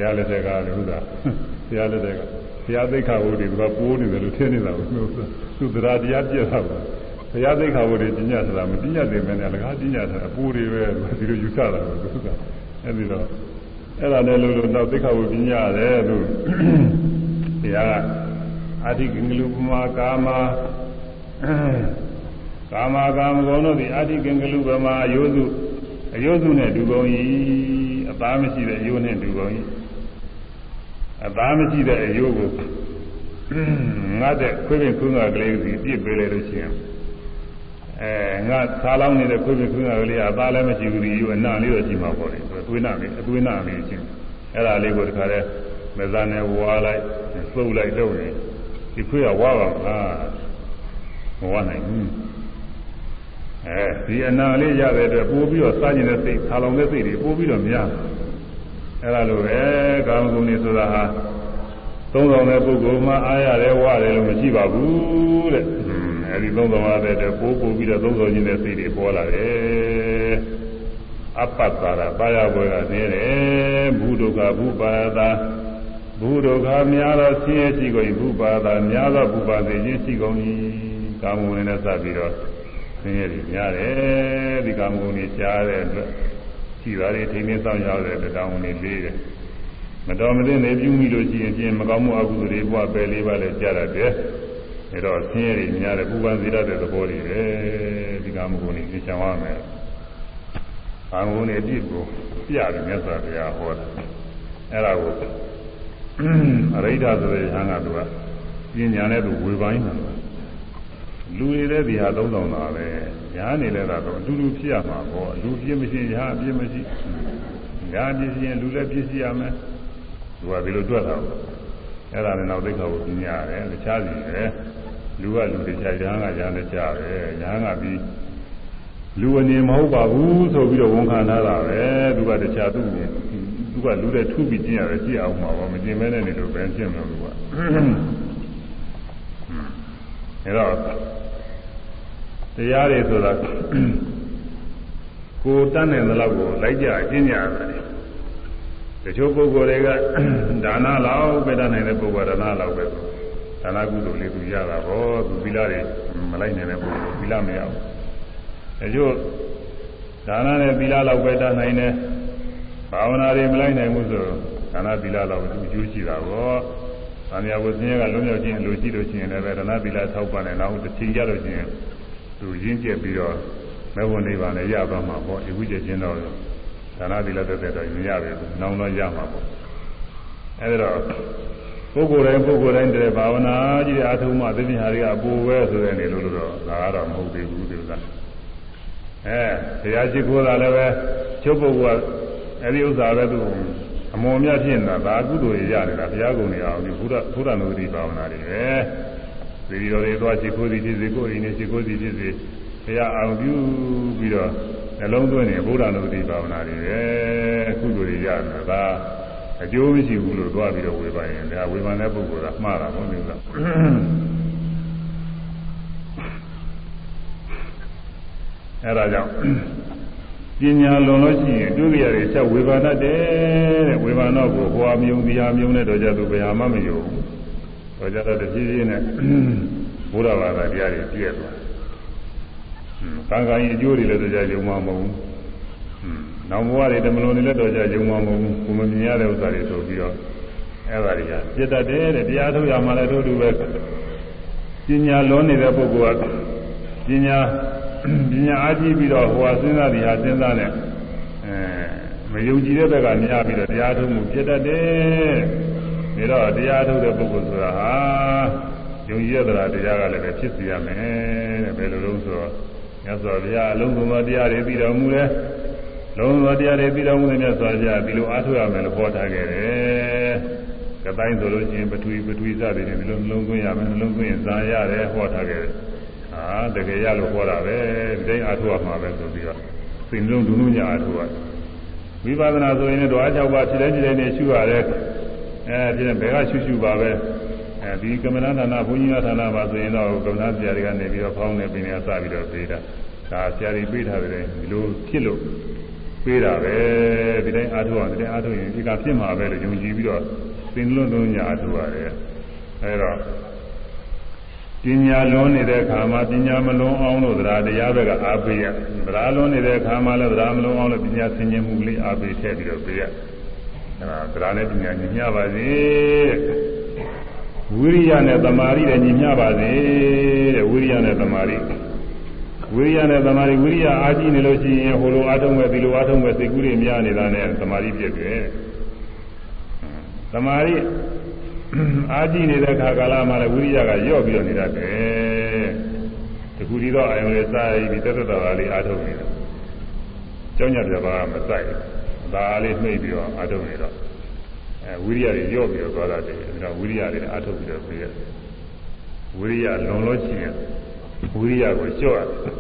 Speaker 1: ရားလက်ထက်ကလည်းဥစ္စာဘုရားလက်ထက်ကဘုရားသိက္ခာဘုရားတွေကပိုးနေတယ်လို့ထင်နေတာဘူးသူတရားတရားပြည့်တာပါဘုရားသိက္ခာဘုရားပညာဆိုတာမပညာသိမယ်နဲ့လကားပညာဆိုတာအပူတွေပဲဒီလိုယူဆတာပဲသူကအဲဒီတော့အဲ့ဒါလည်းလို့လို့တော့သိက္ခာဘုပညာရတယ်သူဘုရားက အဓိကင်္ဂလူပမာကာမကာမကာမဂုဏ်တို့သည်အဓိကင်္ဂလူပမာအယုစုအယုစုနဲ့ဒုကုန်၏အသားမရှိတဲ့အယုနဲ့ဒုကုန်၏အသားမရှိတဲ့အယုကိုငါတဲ့ခွေးပင်ခွန်းကကလေးစီပြစ်ပေးလိုက်လို့ရှိရင်အဲငါသားလောင်းနေတဲ့ခွေးပင်ခွန်းကကလေးကအသားလည်းမရှိဘူးဒီယူအနံ့လေးတော့ရှိမှာပေါ့လေအသွေးနံ့လေးအသွေးနံ့လေးချင်းအဲ့ဒါလေးကိုတခါတည်းမဇန်နဲ့ဝါလိုက်သုတ်လိုက်တော့နေ ဒီခွေးကဝါပါမလားမဝနိုင်ဘူးအဲဒီအနာလေးရတဲ့အတွက်ပိုးပြီးတော့စားကျင်တဲ့စိတ်ခါလောင်တဲ့စိတ်တွေပိုးပြီးတော့များအဲ့ဒါလိုပဲကာမဂုဏ်တွေဆိုတာဟာသုံးဆောင်တဲ့ပုဂ္ဂိုလ်မှအားရတယ်ဝရတယ်လို့မရှိပါဘူးတဲ့အဲဒီသုံးဆောင်ရတဲ့အတွက်ပိုးပိုးပြီးတော့သုံးဆောင်ခြင်းတဲ့စိတ်တွေပေါ်လာတယ်အပ္ပတ္တာပါရဘွယ်ကနေတယ်ဘုဒုက္ခဘုပါဒ ဘုဒုက္ခများသောဆင်းရဲရှိကုန်ဘုပါဒများသောဘုပါစေခြင်းရှိကုန်၏ကာမဂုဏ်နဲ့စပ်ပြီးတော့ဆင်းရဲတွေများတယ်ဒီကာမဂုဏ်တွေကြားတဲ့အတွက်ရှိတာတွေထိမင်းဆောင်ရောက်တဲ့တောင်းဝင်လေးတယ်မတော်မတင်နေပြုမိလို့ရှိရင်ပြင်မကောင်းမှုအကုသိုလ်တွေဘဝပဲလေးပါလဲကြားရတယ်အဲတော့ဆင်းရဲတွေများတယ်ပူပန်စေတတ်တဲ့သဘောတွေပဲဒီကာမဂုဏ်တွေသိချင်ရမယ်ကာမဂုဏ်တွေအပြစ်ကိုပြတယ်မြတ်စွာဘုရားဟောတယ်အဲ့ဒါကို အရိဋ္ဌဆိုတဲ့ဟန်ကသူကပညာနဲ့သူဝေပိုင်းတာလူတွေလည်းဒီဟာသုံးဆောင်တာပဲညာနေလည်းတော့အတူတူဖြစ်ရမှာပေါ့လူပြည့်မရှိညာပြည့်မရှိညာပြည့်ရှိရင်လူလည်းပြည့်ရှိရမယ်သူကဒီလိုတွက်တာပေါ့အဲ့ဒါနဲ့နောက်သိက္ခာကိုပြညာရတယ်တခြားစီပဲလူကလူတွေခြားညာကညာနဲ့ကြားပဲညာကပြီးလူအနေမဟုတ်ပါဘူးဆိုပြီးတော့ဝန်ခံထားတာပဲသူကတခြားသူ့ကို သူကလူတွေထုပြီးကျင့်ရတယ်ကြည့်အောင်မှာပါမကျင့်မဲနဲ့နေလို့ပဲကျင့်မှာလို့ကအဲတော့တရားတွေဆိုတာကိုတတ်နိုင်သလောက်ကိုလိုက်ကြကျင့်ကြရတယ်တချို့ပုဂ္ဂိုလ်တွေကဒါနလောက်ပဲတတ်နိုင်တဲ့ပုဂ္ဂိုလ်ကဒါနလောက်ပဲဒါနကုသိုလ်လေးသူရတာပေါ့သူသီလတွေမလိုက်နိုင်တဲ့ပုဂ္ဂိုလ်သီလမရဘူးတချို့ဒါနနဲ့သီလလောက်ပဲတတ်နိုင်တယ် ဘာဝနာတွေမလိုက်နိုင်ဘူးဆိုဒါနသီလလောက်သူအကျိုးရှိတာပေါ့။အာမြာဝဆင်းရဲကလုံးရောက်ခြင်းလိုရှိလို့ရှိရင်လည်းဒါနသီလထောက်ပံ့တယ်နောက်တစ်ချိန်ကြလို့ရှိရင်သူရင်းကျက်ပြီးတော့မေဝနိဗ္ဗာန်လည်းရသွားမှာပေါ့ဒီဝိကျက်ခြင်းတော့ဒါနသီလသက်သက်တော့မြင်ရတယ်နောင်တော့ရမှာပေါ့။အဲဒီတော့ပုဂ္ဂိုလ်တိုင်းပုဂ္ဂိုလ်တိုင်းတည်းဘာဝနာကြီးအထုံးမှသိမြဟာတွေကအပူပဲဆိုတဲ့နေလို့တော့ဒါကတော့မဟုတ်သေးဘူးဒီဥစ္စာအဲတရားရှိခိုးတာလည်းပဲချုပ်ပုဂ္ဂိုလ်က အဲဒီဥစ္စာပဲသူအမွန်မြတ်ဖြစ်နေတာဒါအကုသိုလ်ရရနေတာဘုရားကုံနေအောင်ဒီဘုရားဘုရားနုတိဘာဝနာတွေပဲဒီလိုတွေသွားရှိခိုးသည်ဖြစ်စေကိုယ်ရင်းနဲ့ရှိခိုးသည်ဖြစ်စေဘုရားအောင်ပြုပြီးတော့နှလုံးသွင်းနေဘုရားနုတိဘာဝနာတွေပဲအကုသိုလ်ရရနေတာဒါအကျိုးမရှိဘူးလို့သွားပြီးတော့ဝေဖန်ရင်ဒါဝေဖန်တဲ့ပုဂ္ဂိုလ်ကမှားတာမဟုတ်ဘူးလားအဲဒါကြောင့် ပညာလွန်လို့ရှိရင်ဒုက္ခရတွေချက်ဝေဖန်တတ်တယ်တဲ့ဝေဖန်တော့ကိုဟောမြုံတရားမြုံတဲ့တော့ကြသူဘယ်ဟာမှမယုံဘူးတော့ကြတော့တဖြည်းဖြည်းနဲ့ဘုရားဘာသာတရားတွေပြည့်သွားကံကံရဲ့အကျိုးတွေလည်းတော့ကြယုံမှာမဟုတ်ဘူးနောက်ဘဝတွေတမလွန်နေလည်းတော့ကြယုံမှာမဟုတ်ဘူးကိုမမြင်ရတဲ့ဥစ္စာတွေဆိုပြီးတော့အဲ့ဒါတွေကပြတ်တတ်တယ်တဲ့တရားထုတ်ရမှလည်းတို့တူပဲပညာလွန်နေတဲ့ပုဂ္ဂိုလ်ကပညာ ပညာအားကြီးပြီးတော့ဟိုဟာစဉ်းစားတရားစဉ်းစားနဲ့အဲမယုံကြည်တဲ့ဘက်ကမြင်ပြီးတော့တရားထုတ်မှုပြတ်တတ်တယ်ဒါတော့တရားထုတ်တဲ့ပုဂ္ဂိုလ်ဆိုတာဟာယုံကြည်တဲ့တရားကလည်းပဲဖြစ်စီရမယ်တဲ့ဘယ်လိုလုပ်ဆိုတော့မြတ်စွာဘုရားအလုံးစုံသောတရားတွေပြီးတော်မူတယ်လုံးသောတရားတွေပြီးတော်မူတဲ့မြတ်စွာဘုရားဒီလိုအားထုတ်ရမယ်လို့ဟောထားခဲ့တယ်။ကတိုင်းဆိုလို့ရှိရင်ပထဝီပထဝီစသည်တွေဒီလိုနှလုံးသွင်းရမယ်နှလုံးသွင်းရင်ဇာရတယ်ဟောထားခဲ့တယ်။ ဟာတကယ်ရလို့ဟောတာပဲဒီတိုင်းအားထုတ်ရမှာပဲဆိုပြီးတော့စိတ်လုံးဒုနုညအားထုတ်ရတယ်။ဝိပဿနာဆိုရင်တော့အား၆ပါးဖြစ်တဲ့ဖြစ်တဲ့နေရှုရတယ်။အဲဒီဘယ်ကရှုရှုပါပဲ။အဲဒီကမ္မဋ္ဌာန်းဌာနဘုန်းကြီးများဌာနပါဆိုရင်တော့ကမ္မဋ္ဌာန်းဆရာတွေကနေပြီးတော့ဖောင်းနေပင်နေစပြီးတော့ပေးတာ။ဒါဆရာတွေပေးထားတယ်ဒီလိုဖြစ်လို့ပေးတာပဲဒီတိုင်းအားထုတ်အောင်ဒီတိုင်းအားထုတ်ရင်ဒီကဖြစ်မှာပဲလို့ယုံကြည်ပြီးတော့သင်လွတ်လုံးညာအားထုတ်ရတယ်အဲဒါ ပညာလွန်နေတဲ့အခါမှာပညာမလွန်အောင်လို့သရတရားဘက်ကအားပေးရသရလွန်နေတဲ့အခါမှာလည်းသရမလွန်အောင်လို့ပညာဆင်ခြင်မှုလေးအားပေးထည့်ပြီးတော့ပေးရအဲဒါသရနဲ့ပညာညီမျှပါစေဝိရိယနဲ့သမာဓိနဲ့ညီမျှပါစေတဲ့ဝိရိယနဲ့သမာဓိဝိရိယနဲ့သမာဓိဝိရိယအားကြီးနေလို့ရှိရင်ဟိုလိုအားထုတ်မဲ့ဒီလိုအားထုတ်မဲ့စိတ်ကူးတွေများနေတာနဲ့သမာဓိပြည့်တယ်သမာဓိ အားကြီးနေတဲ့ခါကာလမှာလည်းဝိရိယကညော့ပြီးတော့နေတတ်တယ်တခုဒီတော့အယုံလေးစားပြီးတက်တက်တော်လေးအားထုတ်နေတယ်ကျောင်းညပြပါမဆိုင်ဒါလေးနှိပ်ပြီးတော့အားထုတ်နေတော့အဲဝိရိယတွေညော့ပြီးတော့သွားတတ်တယ်ဒါဝိရိယတွေအားထုတ်ပြီးတော့ပြည့်ဝိရိယလွန်လို့ရှိရင်ဝိရိယကိုလျှော့ရတယ်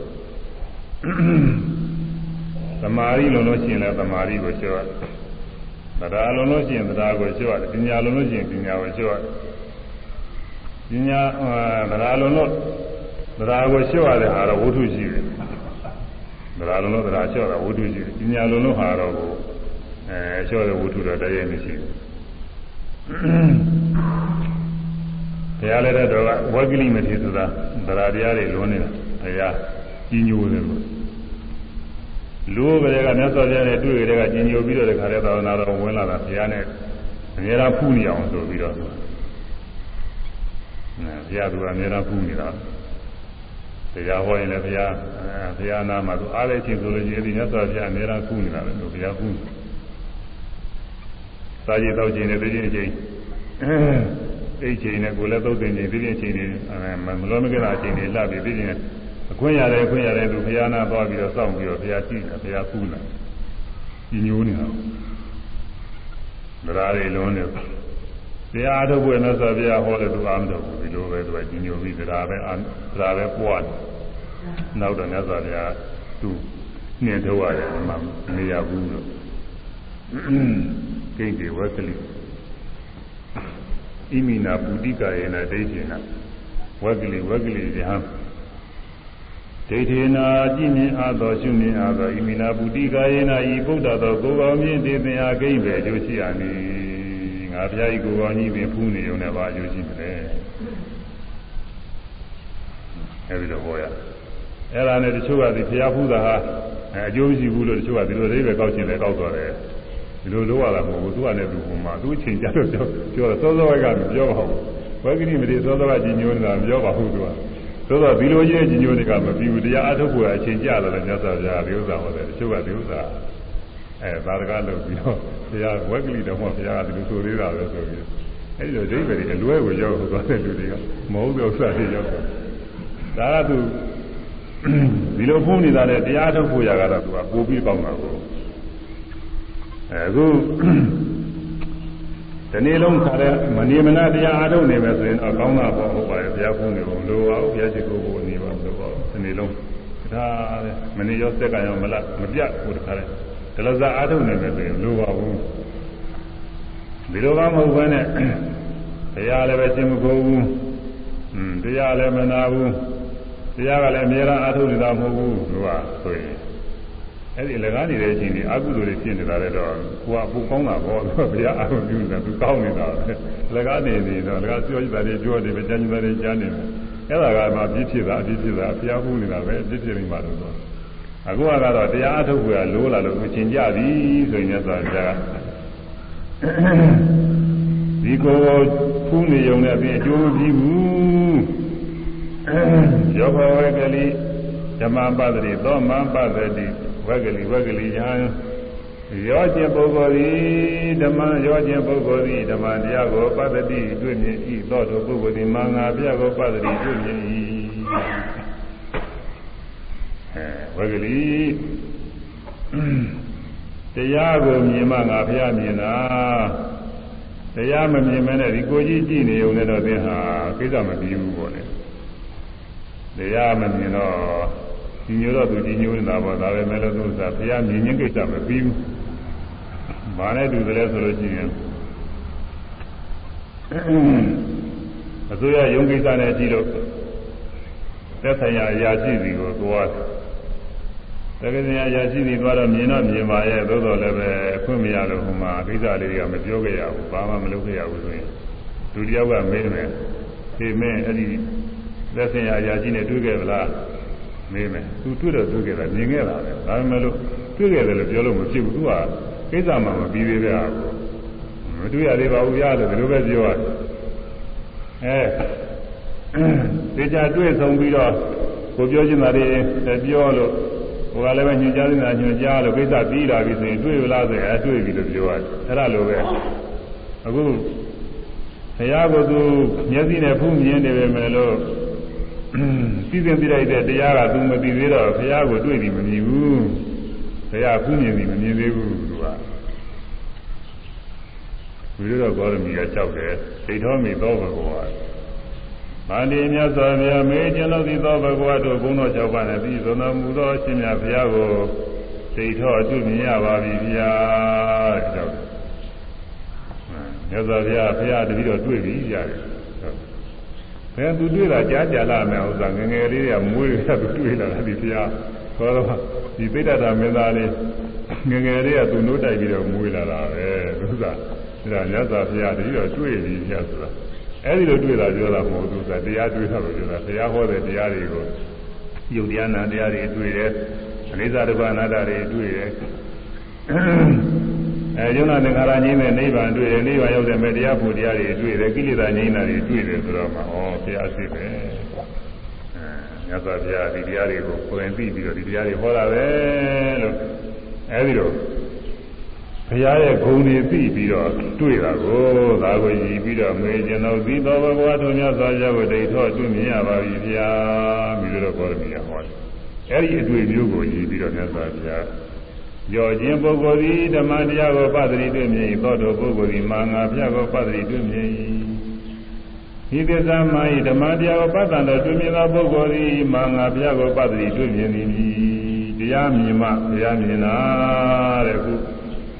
Speaker 1: သမာဓိလုံးလို့ရှိရင်လည်းသမာဓိကိုလျှော့ရ တယ်တရားလုံးလို့ရှိရင်တရားကိုလျှော့ရတယ်ပညာလုံးလို့ရှိရင်ပညာကိုလျှော့ရတယ်ပညာတရားလုံးလို့တရားကိုလျှော့ရတဲ့ဟာတော့ဝိထုရှိတယ်တရားလုံးလို့တရားလျှော့တာဝိထုရှိတယ်ပညာလုံးလို့ဟာတော့ကိုအဲလျှော့တဲ့ဝိထုတော့တရားမရှိဘူးဘုရားလည်းတော့ဝဂလိမထေဆိုတာဗရာတရားတွေလွန်နေတာဘုရားကြီးညိုတယ်လို့ လူကလေးကမြတ်စွာဘုရားနဲ့တွေ့ကြတဲ့ကကြီးညိုပြီးတော့တခါတည်းသာသနာတော်ဝင်လာတာဘုရားနဲ့အများအားဖူးနေအောင်ဆိုပြီးတော့အဲဘုရားသူကအများအားဖူးနေတာတရားဟောရင်လည်းဘုရားဘုရားနာမှာသူအားလည်းချင်းဆိုလို့ရှိရင်ဒီမြတ်စွာဘုရားအများအားဖူးနေတာပဲလို့ဘုရားဖူးစာကြည့်တော့ခြင်းနဲ့သိခြင်းချင်းအိတ်ချိန်နဲ့ကိုယ်လည်းသုတ်တင်ချိန်သိခြင်းချိန်တွေမလောမကနာချိန်တွေလှပြီးသိခြင်းအ ခွင့်ရတယ်အခွင့်ရတယ်သူဘုရားနာသွားပြီးတော့စောင့်ပြီးတော့ဘုရားကြည့်တယ်ဘုရားကူးလာညီညိုးနေတာဗရာတွေလုံးနေတရားထုတ်ဖို့နဲ့ဆိုဘုရားဟောတယ်သူအားမထုတ်ဘူးဒီလိုပဲသူကညီညိုးပြီးဗရာပဲအာဗရာပဲပွားတယ်နောက်တော့မြတ်စွာဘုရားသူနှင်ထုတ်ရတယ်ဒီမှာမရဘူးလို့ကိန်းတွေဝက်ကလေးဣမိနာပုတိကာယေနဒိဋ္ဌိနာဝက်ကလေးဝက်ကလေးယဟ ဒိဋ္ဌိနာကြည်မြင်အားသောရှုမြင်အားသောဣမိနာပုတိကာယေနဤဗုဒ္ဓသောကိုယ်ကောင်းမြင်တည်သင်အားကိမ့်ပဲအကျိုးရှိရမည်ငါဘုရားဤကိုယ်ကောင်းကြီးပင်ဖူးနေုံနဲ့ပါအကျိုးရှိမလဲအဲဒီလိုဟောရအဲ့ဒါနဲ့တချို့ကဒီဘုရားဖူးတာဟာအကျိုးရှိဘူးလို့တချို့ကဒီလိုအိဗယ်ကောက်ချင်တယ်ကောက်သွားတယ်ဒီလိုလုပ်ရတာမဟုတ်ဘူးသူကလည်းသူဟိုမှာသူအချိန်ကြတော့ပြောပြောစောစောကမပြောပါဘူးဝဂိနိမတိစောစောကကြီးညိုနေတာမပြောပါဘူးသူက သို့တော့ဒီလိုချင်းကြီးညိုနေကမပြီးဘူးတရားအထုတ်ဖို့အချိန်ကြတယ်လည်းမြတ်စွာဘုရားဒီဥစ္စာဟောတယ်တချို့ကဒီဥစ္စာအဲသာရကလုပ်ပြီးတော့ဘုရားဝဂိနိတော်မှဘုရားကဒီလိုဆိုသေးတာပဲဆိုပြီးအဲဒီလိုဒိဗ္ဗေတွေအလွဲကိုရောက်သွားတဲ့လူတွေကမဟုတ်တဲ့ဥစ္စာတွေရောက်တာဒါကသူဒီလိုဖုံးနေတာနဲ့တရားထုတ်ဖို့ရကတော့သူကပိုပြီးပေါက်မှာကိုအဲအခု ဒီနေ့လုံးခါတဲ့မနေမနာတရားအားထုတ်နေမယ်ဆိုရင်တော့ကောင်းတာပေါ့ဟုတ်ပါရဲ့ဘုရားဖုံးနေဖို့လိုပါဘူးဘုရားရှိခိုးဖို့နေပါလို့ပေါ့ဒီနေ့လုံးဒါတဲ့မနေရောစက်ကရောမလမပြတ်ဘူးတခါတဲ့ဒီလိုစားအားထုတ်နေမယ်ဆိုရင်လိုပါဘူးဒီလိုကမဟုတ်ဘဲနဲ့တရားလည်းပဲရှင်းမကိုဘူးอืมတရားလည်းမနာဘူးတရားကလည်းအများအားအားထုတ်နေတာမဟုတ်ဘူးသူကဆိုရင် အဲ့ဒီလကားနေတဲ့အချိန်ကြီးအကုသိုလ်တွေဖြစ်နေတာလည်းတော့ကိုကပူကောင်းတာပေါ့ဘုရားအားထုတ်ပြုနေတာသူကောင်းနေတာပဲလကားနေနေတော့လကားပြောကြတာတွေပြောတယ်ပဲကြားကြတာတွေကြားနေတယ်အဲ့ဒါကမှပြည့်ဖြစ်တာအပြည့်ဖြစ်တာဘုရားဟူနေတာပဲပြည့်ဖြစ်နေပါလို့ဆိုအခုကတော့တရားအထုတ်ကလိုးလာလို့အချင်းကြပြီဆိုရင်သက်သာကြဒီကိုဖူးနေုံနဲ့အပြင်အကျိုးမပြီးဘူးယောဘဝေကလိဓမ္မပဒတိသောမံပဒတိ ဝေကလိဝေကလိယံရောခြင်းပုဂ္ဂိုလ်သည်ဓမ္မရောခြင်းပုဂ္ဂိုလ်သည်ဓမ္မတရားကိုပဒတိတွေ့မြင်ဤသောတုပုဂ္ဂိုလ်သည်မင်္ဂါပြကိုပဒတိတွေ့မြင်၏အဲဝေကလိတရားကိုမြင်မှငါဖျားမြင်တာတရားမမြင်မဲနဲ့ဒီကိုကြီးကြည့်နေုံနဲ့တော့သင်ဟာကိစ္စမပြီးဘူးပေါ့လေတရားမမြင်တော့ ဒီညိုတော့သူဒီညိုနေတာပေါ့ဒါပဲမဲ့လို့သူကဘုရားမြင်ခြင်းကိစ္စမပြီးဘူး။ဘာနဲ့တူတယ်လဲဆိုလို့ရှိရင်အစိုးရယုံကိစ္စနဲ့ကြည့်လို့သက်ဆိုင်ရာအရာရှိစီကိုသွားတယ်တကယ်စင်အရာရှိစီသွားတော့မြင်တော့မြင်ပါရဲ့သို့တော်လည်းပဲအခွင့်မရလို့ဟိုမှာကိစ္စလေးတွေကမပြောခဲ့ရဘူးဘာမှမလုပ်ခဲ့ရဘူးဆိုရင်လူတယောက်ကမေးမယ်ဒီမင်းအဲ့ဒီသက်ဆိုင်ရာအရာရှိနဲ့တွေ့ခဲ့ဗလား မေးမယ်သူတွေ့တော့တွေ့ခဲ့တာမြင်ခဲ့တာပဲဒါပေမဲ့လို့တွေ့ခဲ့တယ်လို့ပြောလို့မဖြစ်ဘူးသူကကိစ္စမှမပြီးသေးတဲ့ဟာကိုမတွေ့ရသေးပါဘူးရားလို့ဒီလိုပဲပြောရတယ်အဲဒေချာတွေ့ဆုံးပြီးတော့ကိုပြောချင်တာတွေပြောလို့ဟိုကလည်းပဲညွှန်ကြားနေတာညွှန်ကြားလို့ကိစ္စပြီးလာပြီဆိုရင်တွေ့လားဆိုရင်အတွေ့ပြီလို့ပြောရတယ်အဲ့ဒါလိုပဲအခုဘုရားကိုသူမျက်စိနဲ့ဖူးမြင်နေပေမဲ့လို့ သိသိသိလိုက်တဲ့တရားကသူမသိသေးတော့ဘုရားကိုတွေ့ပြီမမြင်ဘူးဘုရားဖူးမြင်ပြီမမြင်သေးဘူးသူကဝိရဒဂေါရမီကကြောက်တယ်ဒိဋ္ဌောမိသောဘဂဝါဗန္ဒီမြတ်စွာဘုရားမေကျင်လို့သည်သောဘဂဝါတို့ဘုန်းတော်၆ပါးနဲ့ပြီးသုံးတော်မူသောအရှင်မြတ်ဘုရားကိုဒိဋ္ဌောအတုမြင်ရပါပြီဗျာတဲ့ကြောက်တယ်မြတ်စွာဘုရားဘုရားတပည့်တော်တွေ့ပြီရတယ် ဘယ်သူတွေ့တာကြားကြလာမယ်ဥစ္စာငငယ်လေးတွေကမွေးရသူတွေ့လာတာဒီဘုရားခေါ်တော့ဒီပိဋကတာမင်းသားလေးငငယ်လေးကသူနိုးတိုက်ပြီးတော့မွေးလာတာပဲဥစ္စာဒါမြတ်စွာဘုရားတပည့်တော်တွေ့ပြီညဆိုတာအဲဒီလိုတွေ့တာပြောတာမဟုတ်ဘူးဆိုတာတရားတွေ့တာလို့ပြောတာဘုရားဟောတဲ့တရားတွေကိုယုတ်တရားနာတရားတွေတွေ့တယ်အနိစ္စဒုက္ခအနတ္တတွေတွေ့တယ် အဲယုံနာသင်္ခါရငြိမ်းတဲ့နိဗ္ဗာန်တွေ့တယ်နိဗ္ဗာန်ရောက်တဲ့မေတ္တရားဖို့တရားတွေတွေ့တယ်ကိလေသာငြိမ်းတာတွေတွေ့တယ်ဆိုတော့မှဩဘုရားရှိပဲအဲမြတ်စွာဘုရားဒီတရားတွေကိုကိုယ်တိုင်သိပြီးတော့ဒီတရားတွေဟောတာပဲလို့အဲဒီတော့ဘုရားရဲ့ဂုဏ်တွေသိပြီးတော့တွေ့တာကိုသာကိုရည်ပြီးတော့မေးကျွန်တော်သိတော်ဘဂဝါတို့မြတ်စွာဘုရားကိုဒိဋ္ဌောတွေ့မြင်ရပါပြီဗျာပြီးတော့ဘောရမီကဟောတယ်အဲဒီအတွေ့အမျိုးကိုရည်ပြီးတော့မြတ်စွာဘုရား ကြောခြင်းပုဂ္ဂိုလ်သည်ဓမ္မတရားကိုပသတိတွေ့မြင်သောတောပုဂ္ဂိုလ်သည်မာငါပြကိုပသတိတွေ့မြင်ဤသစ္စာမဤဓမ္မတရားကိုပတ္တန်တော်တွေ့မြင်သောပုဂ္ဂိုလ်သည်မာငါပြကိုပသတိတွေ့မြင်သည်တရားမြင်မှတရားမြင်တာတဲ့ခု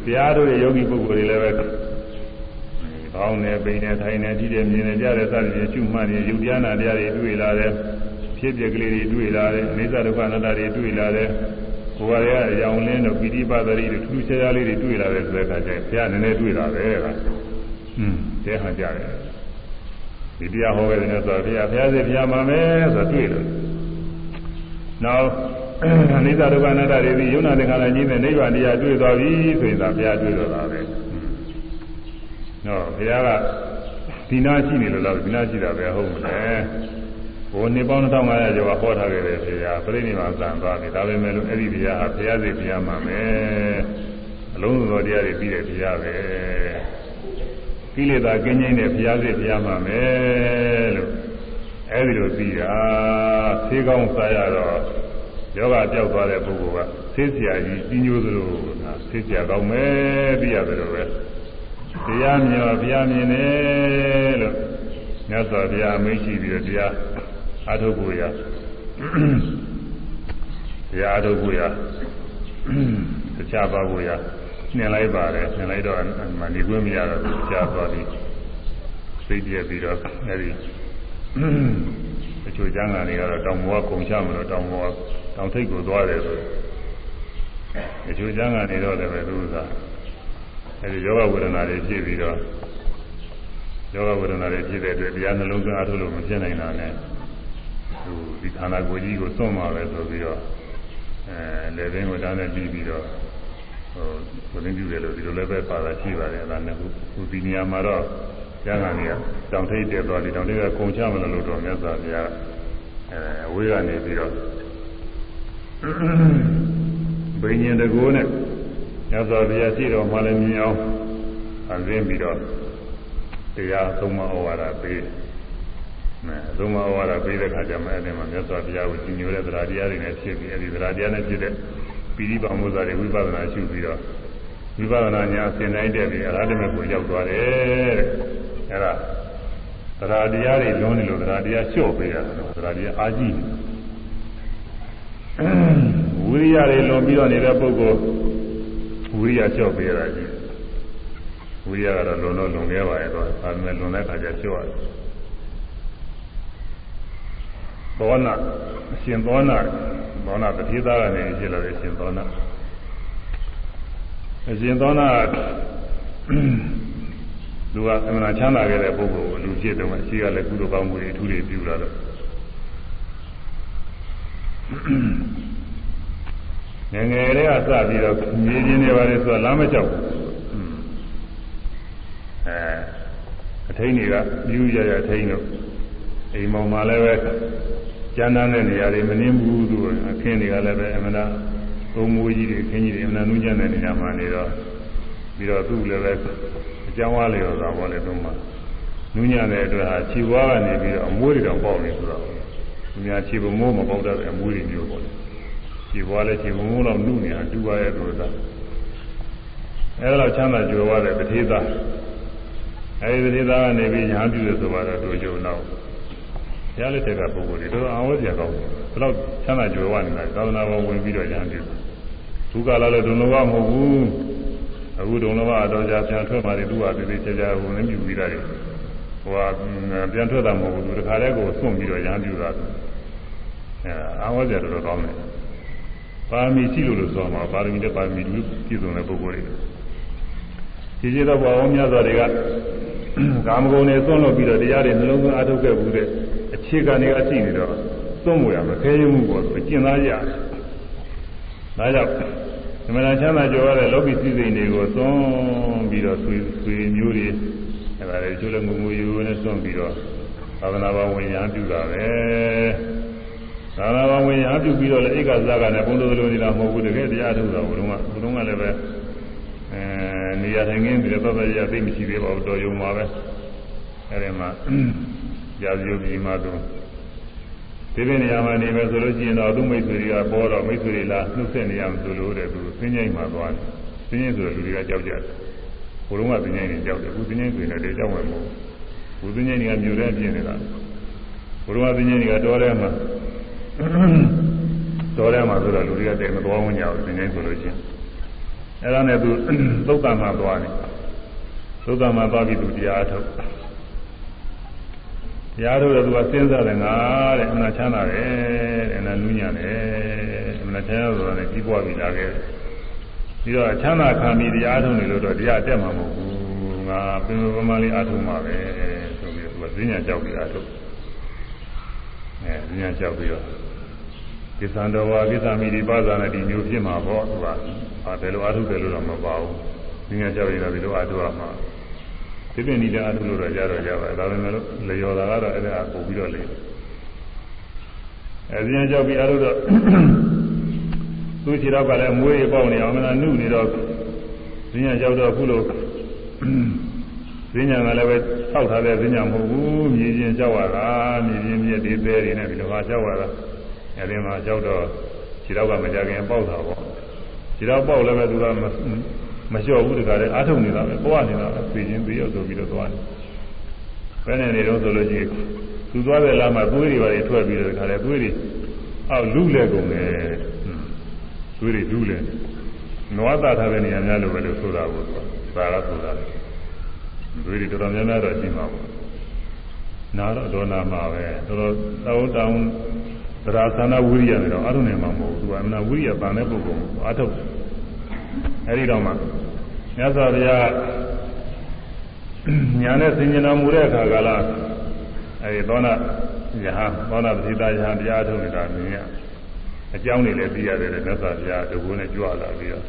Speaker 1: တရားတို့ရဲ့ယောဂီပုဂ္ဂိုလ်တွေလည်းပဲကောင်းတယ်ပိန်တယ်ထိုင်တယ်ကြည့်တယ်မြင်တယ်ကြားတယ်စသဖြင့်ရှုမှတ်နေယုတ်တရားနာတရားတွေတွေ့လာတယ်ဖြစ်ပျက်ကလေးတွေတွေ့လာတယ်အိစ္ဆဒုက္ခအနတ္တတွေတွေ့လာတယ် ကိုယ်ရတဲ့အယောင်လင်းတို့ပိဋိပါဒရီတို့ထူးခြားခြားလေးတွေတွေ့လာတဲ့ဆိုတဲ့အခါကျရင်ဘုရားနည်းနည်းတွေ့တာပဲကอืมတဲဟာကြတယ်ဒီတရားဟောခဲ့တဲ့ဆိုတော့ဘုရားဘုရားစေဘုရားမှာမယ်ဆိုတော့တွေ့လို့နောက်အနိစ္စဒုက္ခအနတ္တတွေပြီးယုံနာသင်္ခါရကြီးတဲ့နိဗ္ဗာန်တရားတွေ့သွားပြီဆိုရင်ဒါဘုရားတွေ့တော့တာပဲနော်ဘုရားကဒီနာရှိနေလို့လားဒီနာရှိတာပဲဟုတ်မလဲ ဘုံနေပေါင်း1500ကျော်ဟောထားခဲ့တဲ့ဘုရားပြိဋိမာသံသွားပြီဒါပေမဲ့လို့အဲ့ဒီဘုရားဟာဘုရားစိတ်ဘုရားမှမယ်အလုံးစုံသောတရားတွေပြီးတဲ့ဘုရားပဲကိလေသာကင်းငြိမ်းတဲ့ဘုရားစစ်ဘုရားမှာမယ်လို့အဲဒီလိုသိတာသေကောင်းစားရတော့ယောဂပြောက်သွားတဲ့ပုဂ္ဂိုလ်ကသေစရာကြီးကြီးညိုသလိုဒါသေစရာကောင်းမယ်သိရတယ်လို့ပဲတရားမြင်တော့ဘုရားမြင်တယ်လို့မြတ်စွာဘုရားအမိန့်ရှိပြီးတော့တရား အားထုတ်ဖို့ရတရားအားထုတ်ဖို့ရတခြားပါဖို့ရနှင်လိုက်ပါတယ်နှင်လိုက်တော့မနေခွင့်မရတော့ကြားသွားပြီးသိပြပြီးတော့အဲဒီအချို့ကျမ်းဂန်တွေကတော့တောင်ပေါ်ကကုံချမလို့တောင်ပေါ်တောင်ထိပ်ကိုသွားတယ်ဆိုအချို့ကျမ်းဂန်တွေတော့လည်းပဲသူကအဲဒီယောဂဝေဒနာတွေဖြစ်ပြီးတော့ယောဂဝေဒနာတွေဖြစ်တဲ့အတွက်တရားနှလုံးသွင်းအားထုတ်လို့မဖြစ်နိုင်တာနဲ့ သူဒီခန္ဓာကိုယ်ကြီးကိုသွန့်မှာပဲဆိုပြီးတော့အဲလေသိန်းကိုတန်းနဲ့ပြီးပြီးတော့ဟိုကိုရင်းပြတယ်လို့ဒီလိုလည်းပဲပါတာရှိပါတယ်အဲ့ဒါနဲ့ခုဒီနေရာမှာတော့ကျမ်းဂန်တွေကတောင်ထိပ်တက်သွားတယ်တောင်ထိပ်ကကုံချမလို့တော့မြတ်စွာဘုရားအဲအဝေးကနေပြီးတော့ဘိညာဉ်တကိုးနဲ့မြတ်စွာဘုရားရှိတော်မှလည်းမြင်အောင်အရင်းပြီးတော့တရားသုံးမဩဝါဒပေးမယ် သုံးမဩဝါဒပေးတဲ့ခါကျမှအဲ့ဒီမှာမြတ်စွာဘုရားကိုကြီးညိုတဲ့သရာတရားတွေနဲ့ဖြစ်ပြီးအဲ့ဒီသရာတရားနဲ့ဖြစ်တဲ့ပိဋိပါမောဇာတွေဝိပဿနာရှုပြီးတော့ဝိပဿနာညာအစဉ်တိုင်းတက်ပြီးအရဟတမေကိုရောက်သွားတယ်တဲ့အဲ့ဒါသရာတရားတွေလုံးနေလို့သရာတရားလျှော့ပေးရတာသရာတရားအာကြီးဝိရိယတွေလွန်ပြီးတော့နေတဲ့ပုဂ္ဂိုလ်ဝိရိယလျှော့ပေးရတာကြီးဝိရိယကတော့လွန်တော့လွန်ခဲ့ပါရဲ့တော့ဒါပေမဲ့လွန်တဲ့အခါကျလျှော့ရတယ် သောနာအရှင်သောနာသောနာတတိသားကနေဖြစ်လာတဲ့အရှင်သောနာအရှင်သောနာသူကအမှန်ချမ်းသာခဲ့တဲ့ပုဂ္ဂိုလ်ကိုလူဖြစ်တော့အရှိကလည်းကုသိုလ်ကောင်းမှုတွေအထူးတွေပြုလာတော့ငယ်ငယ်လေးကစပြီးတော့မြေချင်းတွေပါလေဆိုတော့လမ်းမကြောက်ဘူးအဲအထိန်တွေကယူရရအထိန်တို့ အိမ်မောင်မှာလည်းပဲကျမ်းမ်းတဲ့နေရာတွေမနှင်းဘူးသူအခင်းတွေကလည်းပဲအမှန်တရားဘုံမူကြီးတွေခင်းကြီးတွေအမှန်နူးညံ့တဲ့နေရာမှာနေတော့ပြီးတော့သူ့လည်းပဲအကြောင်းဝါလေရောသာဘောလေသုံးမှာနူးညံ့တဲ့အတွက်ဟာခြေဝါးကနေပြီးတော့အမွှေးတွေတော့ပေါက်နေဆိုတော့သူများခြေပမိုးမပေါက်တတ်တဲ့အမွှေးတွေမျိုးပေါ့လေခြေဝါးလည်းခြေပမိုးတော့နုနေတာတူပါရဲ့လို့သာအဲဒါတော့ချမ်းသာကြွယ်ဝတဲ့ပတိသားအဲဒီပတိသားကနေပြီးညာပြုလို့ဆိုတော့တို့ကြုံတော့ ရလက်တဲ့ကပုဂ္ဂိုလ်တွေတော့အာဝဇ္ဇာကောင်းတယ်ဘယ်တော့ချမ်းသာကြွယ်ဝနေတာသာသနာပေါ်ဝင်ပြီးတော့ညာပြုဒုက္ခလာလည်းဒုံလောကမဟုတ်ဘူးအခုဒုံလောကအတော်ကြာပြန်ထွက်ပါလေသူကပြေပြေချာချာဝင်နေပြုပြီးတာတွေဟိုကပြန်ထွက်တာမဟုတ်ဘူးသူတခါတည်းကိုစွန့်ပြီးတော့ညာပြုတာအဲအာဝဇ္ဇာတော်တော်ကောင်းတယ်ပါရမီရှိလို့လို့ဆိုမှာပါရမီနဲ့ပါရမီလူပြည့်စုံတဲ့ပုဂ္ဂိုလ်တွေဒီကျေတော့ဘာဝများစွာတွေကကာမဂုဏ်တွေသွန့်လို့ပြီးတော့တရားတွေနှလုံးသွင်းအထုတ်ခဲ့ဘူးတဲ့အ ခြေခံတွေအရှိနေတော့သွန့်မှုရမခဲရမှုပေါ့ဆိုကျင့်သားကြရတယ်။ဒါကြောင့်ဓမ္မနာချမ်းသာကြောရတဲ့လောကီစည်းစိမ်တွေကိုသွန့်ပြီးတော့ဆွေဆွေမျိုးတွေအဲဒါတွေကျိုးလည်းငုံငုံယူနဲ့သွန့်ပြီးတော့သာသနာ့ဘဝင်ရပြုတာပဲ။သာသနာ့ဘဝင်ရပြုပြီးတော့လည်းဧကဇာကနဲ့ဘုံတော်လိုနေတာမဟုတ်ဘူးတကယ်တရားထုတ်တာဘုံကဘုံကလည်းပဲအဲနေရာထိုင်ခင်းပြီးတော့ပတ်ပတ်ရသိမရှိသေးပါဘူးတော်ယုံပါပဲအဲဒီမှာ ကြာစီယုပြည်မှာသူဒီပြနေရာမှာနေမယ်ဆိုလို့ရှိရင်တော့သူ့မိတ်ဆွေတွေကပေါ်တော့မိတ်ဆွေတွေလာနှုတ်ဆက်နေရမှဆိုလို့တဲ့သူသင်္ချိုင်းမှာသွားတယ်သင်္ချိုင်းဆိုတော့လူတွေကကြောက်ကြတယ်ဘုရုံးကသင်္ချိုင်းတွေကြောက်တယ်ခုသင်္ချိုင်းဆိုရင်လည်းကြောက်မှာမဟုတ်ဘူးဘုသင်္ချိုင်းတွေကမြို့ထဲပြင်းနေတာဘုရုံးကသင်္ချိုင်းတွေကတော်ထဲမှာတော်ထဲမှာဆိုတော့လူတွေကတည်းမသွားဝင်ကြဘူးသင်္ချိုင်းဆိုလို့ရှိရင်အဲ့ဒါနဲ့သူသုတ်တံမှာသွားတယ်သုတ်တံမှာသွားပြီးသူတရားထုတ် တရားထုတ်တယ်သူကစဉ်းစားတယ်ငါတဲ့အနာချမ်းသာတယ်တဲ့အနာနူးညံ့တယ်အနာချမ်းသာဆိုတာနဲ့ကြီးပွားပြီးလာခဲ့ပြီးတော့ချမ်းသာခံပြီးတရားထုတ်နေလို့တော့တရားတက်မှာမဟုတ်ဘူးငါပင်ပမာလေးအထုတ်မှာပဲဆိုပြီးသူကဈဉ္ညာကြောက်ပြီးအထုတ်အဲဈဉ္ညာကြောက်ပြီးတော့ကိစ္စံတော်ဝါကိစ္စမိဒီပါဇာနဲ့ဒီမျိုးဖြစ်မှာပေါ့သူကဟာဘယ်လိုအထုတယ်လို့တော့မပါဘူး။ဉာဏ်ကြောက်ရင်တော့ဒီလိုအထုရမှာ။ ဒီပြင်ဒီတဲ့အထုလို့တော့ကြတော့ကြပါဒါပေမဲ့လို့လျော်တာကတော့အဲ့ဒါပို့ပြီးတော့လေ။အဲဉာဏ်ကြောက်ပြီးအထုတော့သူ့ခြေတော့ကလည်းမွေးရပေါက်နေအောင်မလားနုနေတော့ဉာဏ်ကြောက်တော့ခုလိုဈဉ္ညာကလည်းပဲဆောက်ထားတဲ့ဈဉ္ညာမဟုတ်ဘူးမြေချင်းကြောက်ရတာမြေချင်းမြက်တွေသေးတွေနဲ့ဒီလိုဟာကြောက်ရတာအဲဒီမှာကြောက်တော့ခြေတော့ကမကြခင်ပေါက်တာပေါ့ခြေတော့ပေါက်လည်းပဲသူက မလျှော့ဘူးတခါတည်းအားထုတ်နေတာပဲပွားနေတာပဲသိချင်းသိရဆိုပြီးတော့သွားတယ်ဘယ်နဲ့နေတော့ဆိုလို့ရှိရင်သူသွားတဲ့လမ်းမှာသွေးတွေပါတွေထွက်ပြီးတော့တခါတည်းသွေးတွေအောက်လူလဲကုန်တယ်သွေးတွေလူလဲနွားသားထားတဲ့နေရာများလိုပဲလို့ဆိုတာကိုသူကသာရဆိုတာလေသွေးတွေတော်တော်များများတော့ရှိမှာပေါ့နာတော့ဒေါနာမှာပဲတော်တော်တောင်းတောင်းသရာသနာဝိရိယနဲ့တော့အထုံနေမှာမဟုတ်ဘူးသူကအမနာဝိရိယပန်တဲ့ပုဂ္ဂိုလ်အထုံ အဲဒီတော့မှမြတ်စွာဘုရားညာနဲ့ဆင်ញင်တော်မူတဲ့အခါကလာအဲဒီသောနာယဟသောနာပတိတာယဟတရားထုတ်နေတာမြင်ရအကြောင်းတွေလည်းသိရတယ်မြတ်စွာဘုရားတကူနဲ့ကြွလာပြီးတော့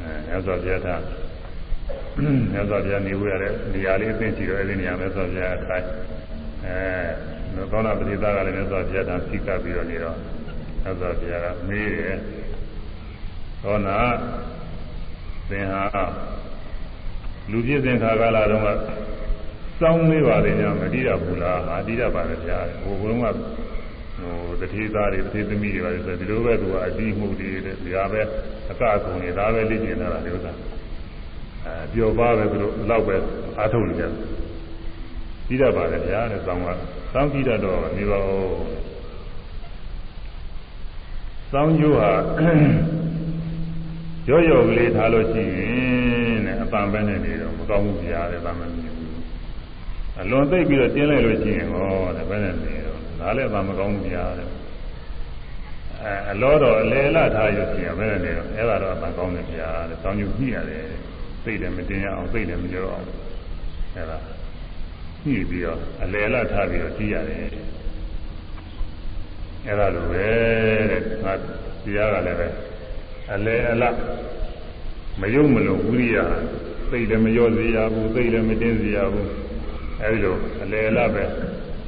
Speaker 1: အဲမြတ်စွာဘုရားထားမြတ်စွာဘုရားနေဝရတဲ့နေရာလေးအသင့်ကြည့်တော့အဲဒီနေရာမြတ်စွာဘုရားထိုင်အဲသောနာပတိတာကလည်းမြတ်စွာဘုရားထားဖိကပြီးတော့နေတော့မြတ်စွာဘုရားကမေးတယ် သောနာသင်ဟာလူပြည့်စင်ခါကာလတုန်းကစောင်းလေးပါတယ်ညမတိရဘူးလားဟာတိရပါတယ်ဗျာဟိုဘုံကဟိုတတိသားတွေတတိသမီးတွေပါတယ်ဆိုဒီလိုပဲသူကအတိမှုတွေတဲ့ဒါပဲအကအကုန်တွေဒါပဲလေ့ကျင့်လာတာဒီဥစ္စာအဲပျော်ပါပဲသူတို့လောက်ပဲအားထုတ်နေကြတိရပါတယ်ဗျာတဲ့စောင်းကစောင်းတိရတော့နေပါဦးစောင်းကျိုးဟာ ရော့ရော့ကလေးထားလို့ရှိရင်တဲ့အပံပဲနဲ့နေတော့မကောင်းဘူးကြားတယ်ဗာမမြင်ဘူးအလွန်သိပ်ပြီးတော့တင်းလိုက်လို့ရှိရင်ဟောတဲ့ဘယ်နဲ့နေတော့ဒါလည်းဗာမကောင်းဘူးကြားတယ်အဲအလောတော့အလေလထားရရှိရင်ဘယ်နဲ့နေတော့အဲ့ဒါတော့အပံကောင်းတယ်ကြားတယ်ဆောင်းယူညှိရတယ်သိတယ်မတင်းရအောင်သိတယ်မကြောအောင်အဲ့ဒါညှိပြီးတော့အလေလထားပြီးတော့ကြည့်ရတယ်အဲ့ဒါလိုပဲတဲ့ငါတရားကလည်းပဲ အလဲအလမယုံမလို့ဝိရိယသိလည်းမရောစေရဘူးသိလည်းမတင်းစေရဘူးအဲဒီလိုအလဲအလပဲ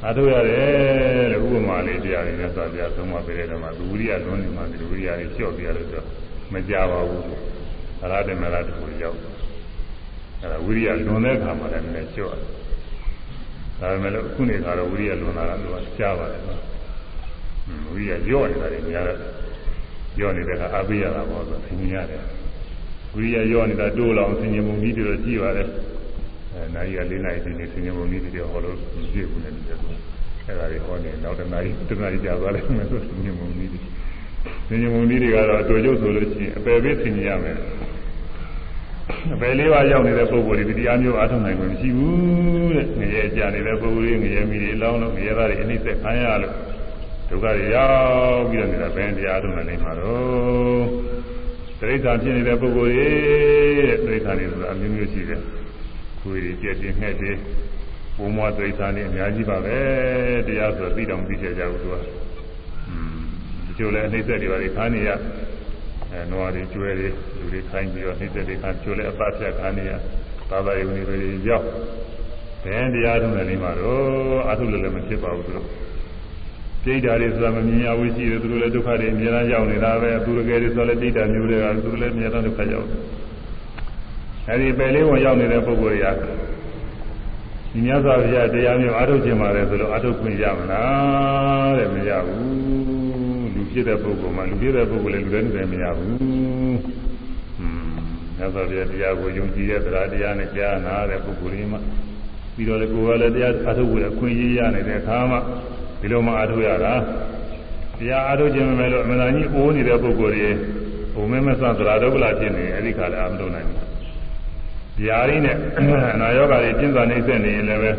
Speaker 1: အားထုတ်ရတယ်တဲ့ဥပမာလေးတရားတွေနဲ့ဆိုပြသုံးပါပြတဲ့တော့မှသူဝိရိယလွန်နေမှဒီဝိရိယကြီးလျှော့ပြရလို့ဆိုမကြပါဘူးအရဟတမရတ္တကိုရောက်အဲဒါဝိရိယလွန်တဲ့အခါမှာလည်းနည်းနည်းလျှော့ဒါပေမဲ့လို့အခုနေကတော့ဝိရိယလွန်လာတာကကြားပါတယ်နော်ဝိရိယလျော့နေတာတွေများတယ် ရောနေတဲ့အခါအားပေးရတာပေါ့ဆိုသင်ញရတယ်ဝိရိယရောနေတာတိုးလောင်သင်ញမှုကြီးတွေတော့ကြည့်ပါတယ်အဲနိုင်ရလေးနိုင်ဒီနေ့သင်ញမှုကြီးတွေဟောလို့မပြည့်ဘူးနဲ့ဒီလိုအဲဒါတွေဟောနေနောက်တနားတနားကြာသွားလိမ့်မယ်ဆိုသင်ញမှုကြီးတွေသင်ញမှုကြီးတွေကတော့အတူကျုပ်ဆိုလို့ရှိရင်အပယ်ပေးသင်ញရမယ်အပယ်လေးပါးရောက်နေတဲ့ပုံကိုယ်တွေဒီတရားမျိုးအားထုတ်နိုင်မှာမရှိဘူးတဲ့ငရဲကြနေတဲ့ပုံကိုယ်တွေငရဲမိတွေလောင်းလို့ငရဲသားတွေအနှိမ့်သက်ခံရလို့ ဒုက္ခတွေရောက်ပြီးတော့နေတာဘယ်တရားထုတ်နိုင်မှာတော့တိရစ္ဆာန်ဖြစ်နေတဲ့ပုဂ္ဂိုလ်တွေတိရစ္ဆာန်တွေဆိုတာအမျိုးမျိုးရှိတယ်ကိုယ်ကြီးကြက်တင်ငှက်တွေဘုံမတိရစ္ဆာန်တွေအများကြီးပါပဲတရားဆိုသိတော့မသိကြကြဘူးသူကอืมဒီလိုလဲအနှိမ့်သက်တွေပါလေခါနေရအဲနွားတွေကျွဲတွေလူတွေခိုင်းပြီးတော့နှိမ့်သက်တွေခါကျွဲလဲအပဖြတ်ခါနေရသာသာယုံတွေရောက်ဘယ်တရားထုတ်နိုင်မှာတော့အထုလည်းလည်းမဖြစ်ပါဘူးသူတို့ ဒိဋ္ဌာတွေဆိုတာမမြင်ရဘူးရှိတယ်သူတို့လည်းဒုက္ခတွေအများကြီးရောက်နေတာပဲသူတို့ကယ်တွေဆိုလည်းဒိဋ္ဌာမျိုးတွေကသူတို့လည်းအများကြီးဒုက္ခရောက်အဲဒီပယ်လေးဝင်ရောက်နေတဲ့ပုဂ္ဂိုလ်တွေကဒီမြတ်စွာဘုရားတရားမျိုးအားထုတ်ခြင်းပါတယ်ဆိုတော့အားထုတ်ခွင့်ရမလားတဲ့မရဘူးလူဖြစ်တဲ့ပုဂ္ဂိုလ်မှလူဖြစ်တဲ့ပုဂ္ဂိုလ်လည်းလူတိုင်းလူတိုင်းမရဘူးอืมမြတ်စွာဘုရားတရားကိုယုံကြည်တဲ့တရားတရားနဲ့ကြားနာတဲ့ပုဂ္ဂိုလ်တွေမှပြီးတော့လေကိုယ်ကလည်းတရားအားထုတ်ဖို့အခွင့်အရေးရနေတဲ့အခါမှာ ဒီလိုမှအားထုတ်ရတာတရားအားထုတ်ခြင်းမမဲ့လို့အမှန်တန်ကြီးအိုးနေတဲ့ပုဂ္ဂိုလ်တွေဘုံမဲမဆသရာဒုက္ခလာဖြစ်နေအဲ့ဒီခါလည်းအာမထုတ်နိုင်ဘူးတရားရင်းနဲ့အနာယောဂါတွေကျင့်စာနေဆက်နေရင်လည်းပဲ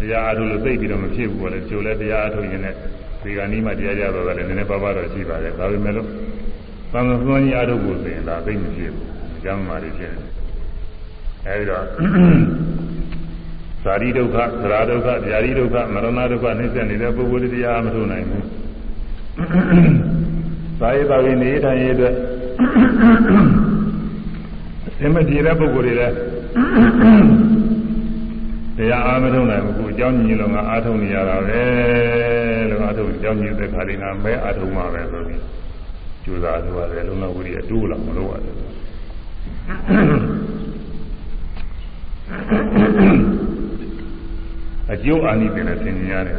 Speaker 1: တရားအားထုတ်လို့သိပြီးတော့မဖြစ်ဘူးပေါ့လေကျိုးလည်းတရားအားထုတ်ရင်လည်းဒီကနေ့မှတရားကြတော့လည်းနည်းနည်းပါးပါးတော့ရှိပါတယ်ဒါပေမဲ့လို့သံသစွမ်းကြီးအားထုတ်ဖို့ဆိုရင်ဒါသိမဖြစ်ဘူးအကြောင်းမှတွေဖြစ်နေအဲဒီတော့ ဇာတိဒုက္ခသရာဒုက္ခဗျာတိဒုက္ခမရဏဒုက္ခနှိမ့်ဆက်နေတဲ့ပုဂ္ဂိုလ်တရားမထုတ်နိုင်ဘူး။သာယတာဝိနေထိုင်ရတဲ့သင်္မတိတဲ့ပုဂ္ဂိုလ်တွေလည်းတရားအားမထုတ်နိုင်ဘူး။အကြောင်းညီလုံးကအားထုတ်နေရတာပဲလို့အားထုတ်အကြောင်းညီတဲ့ခါလေးကမဲအားထုတ်မှာပဲဆိုပြီးကျူစာဆိုရတယ်လုံးဝဝိရိယတိုးလာမလို့ရတယ်။ အကျိုးအာနိသင်နဲ့သင်ញရတယ်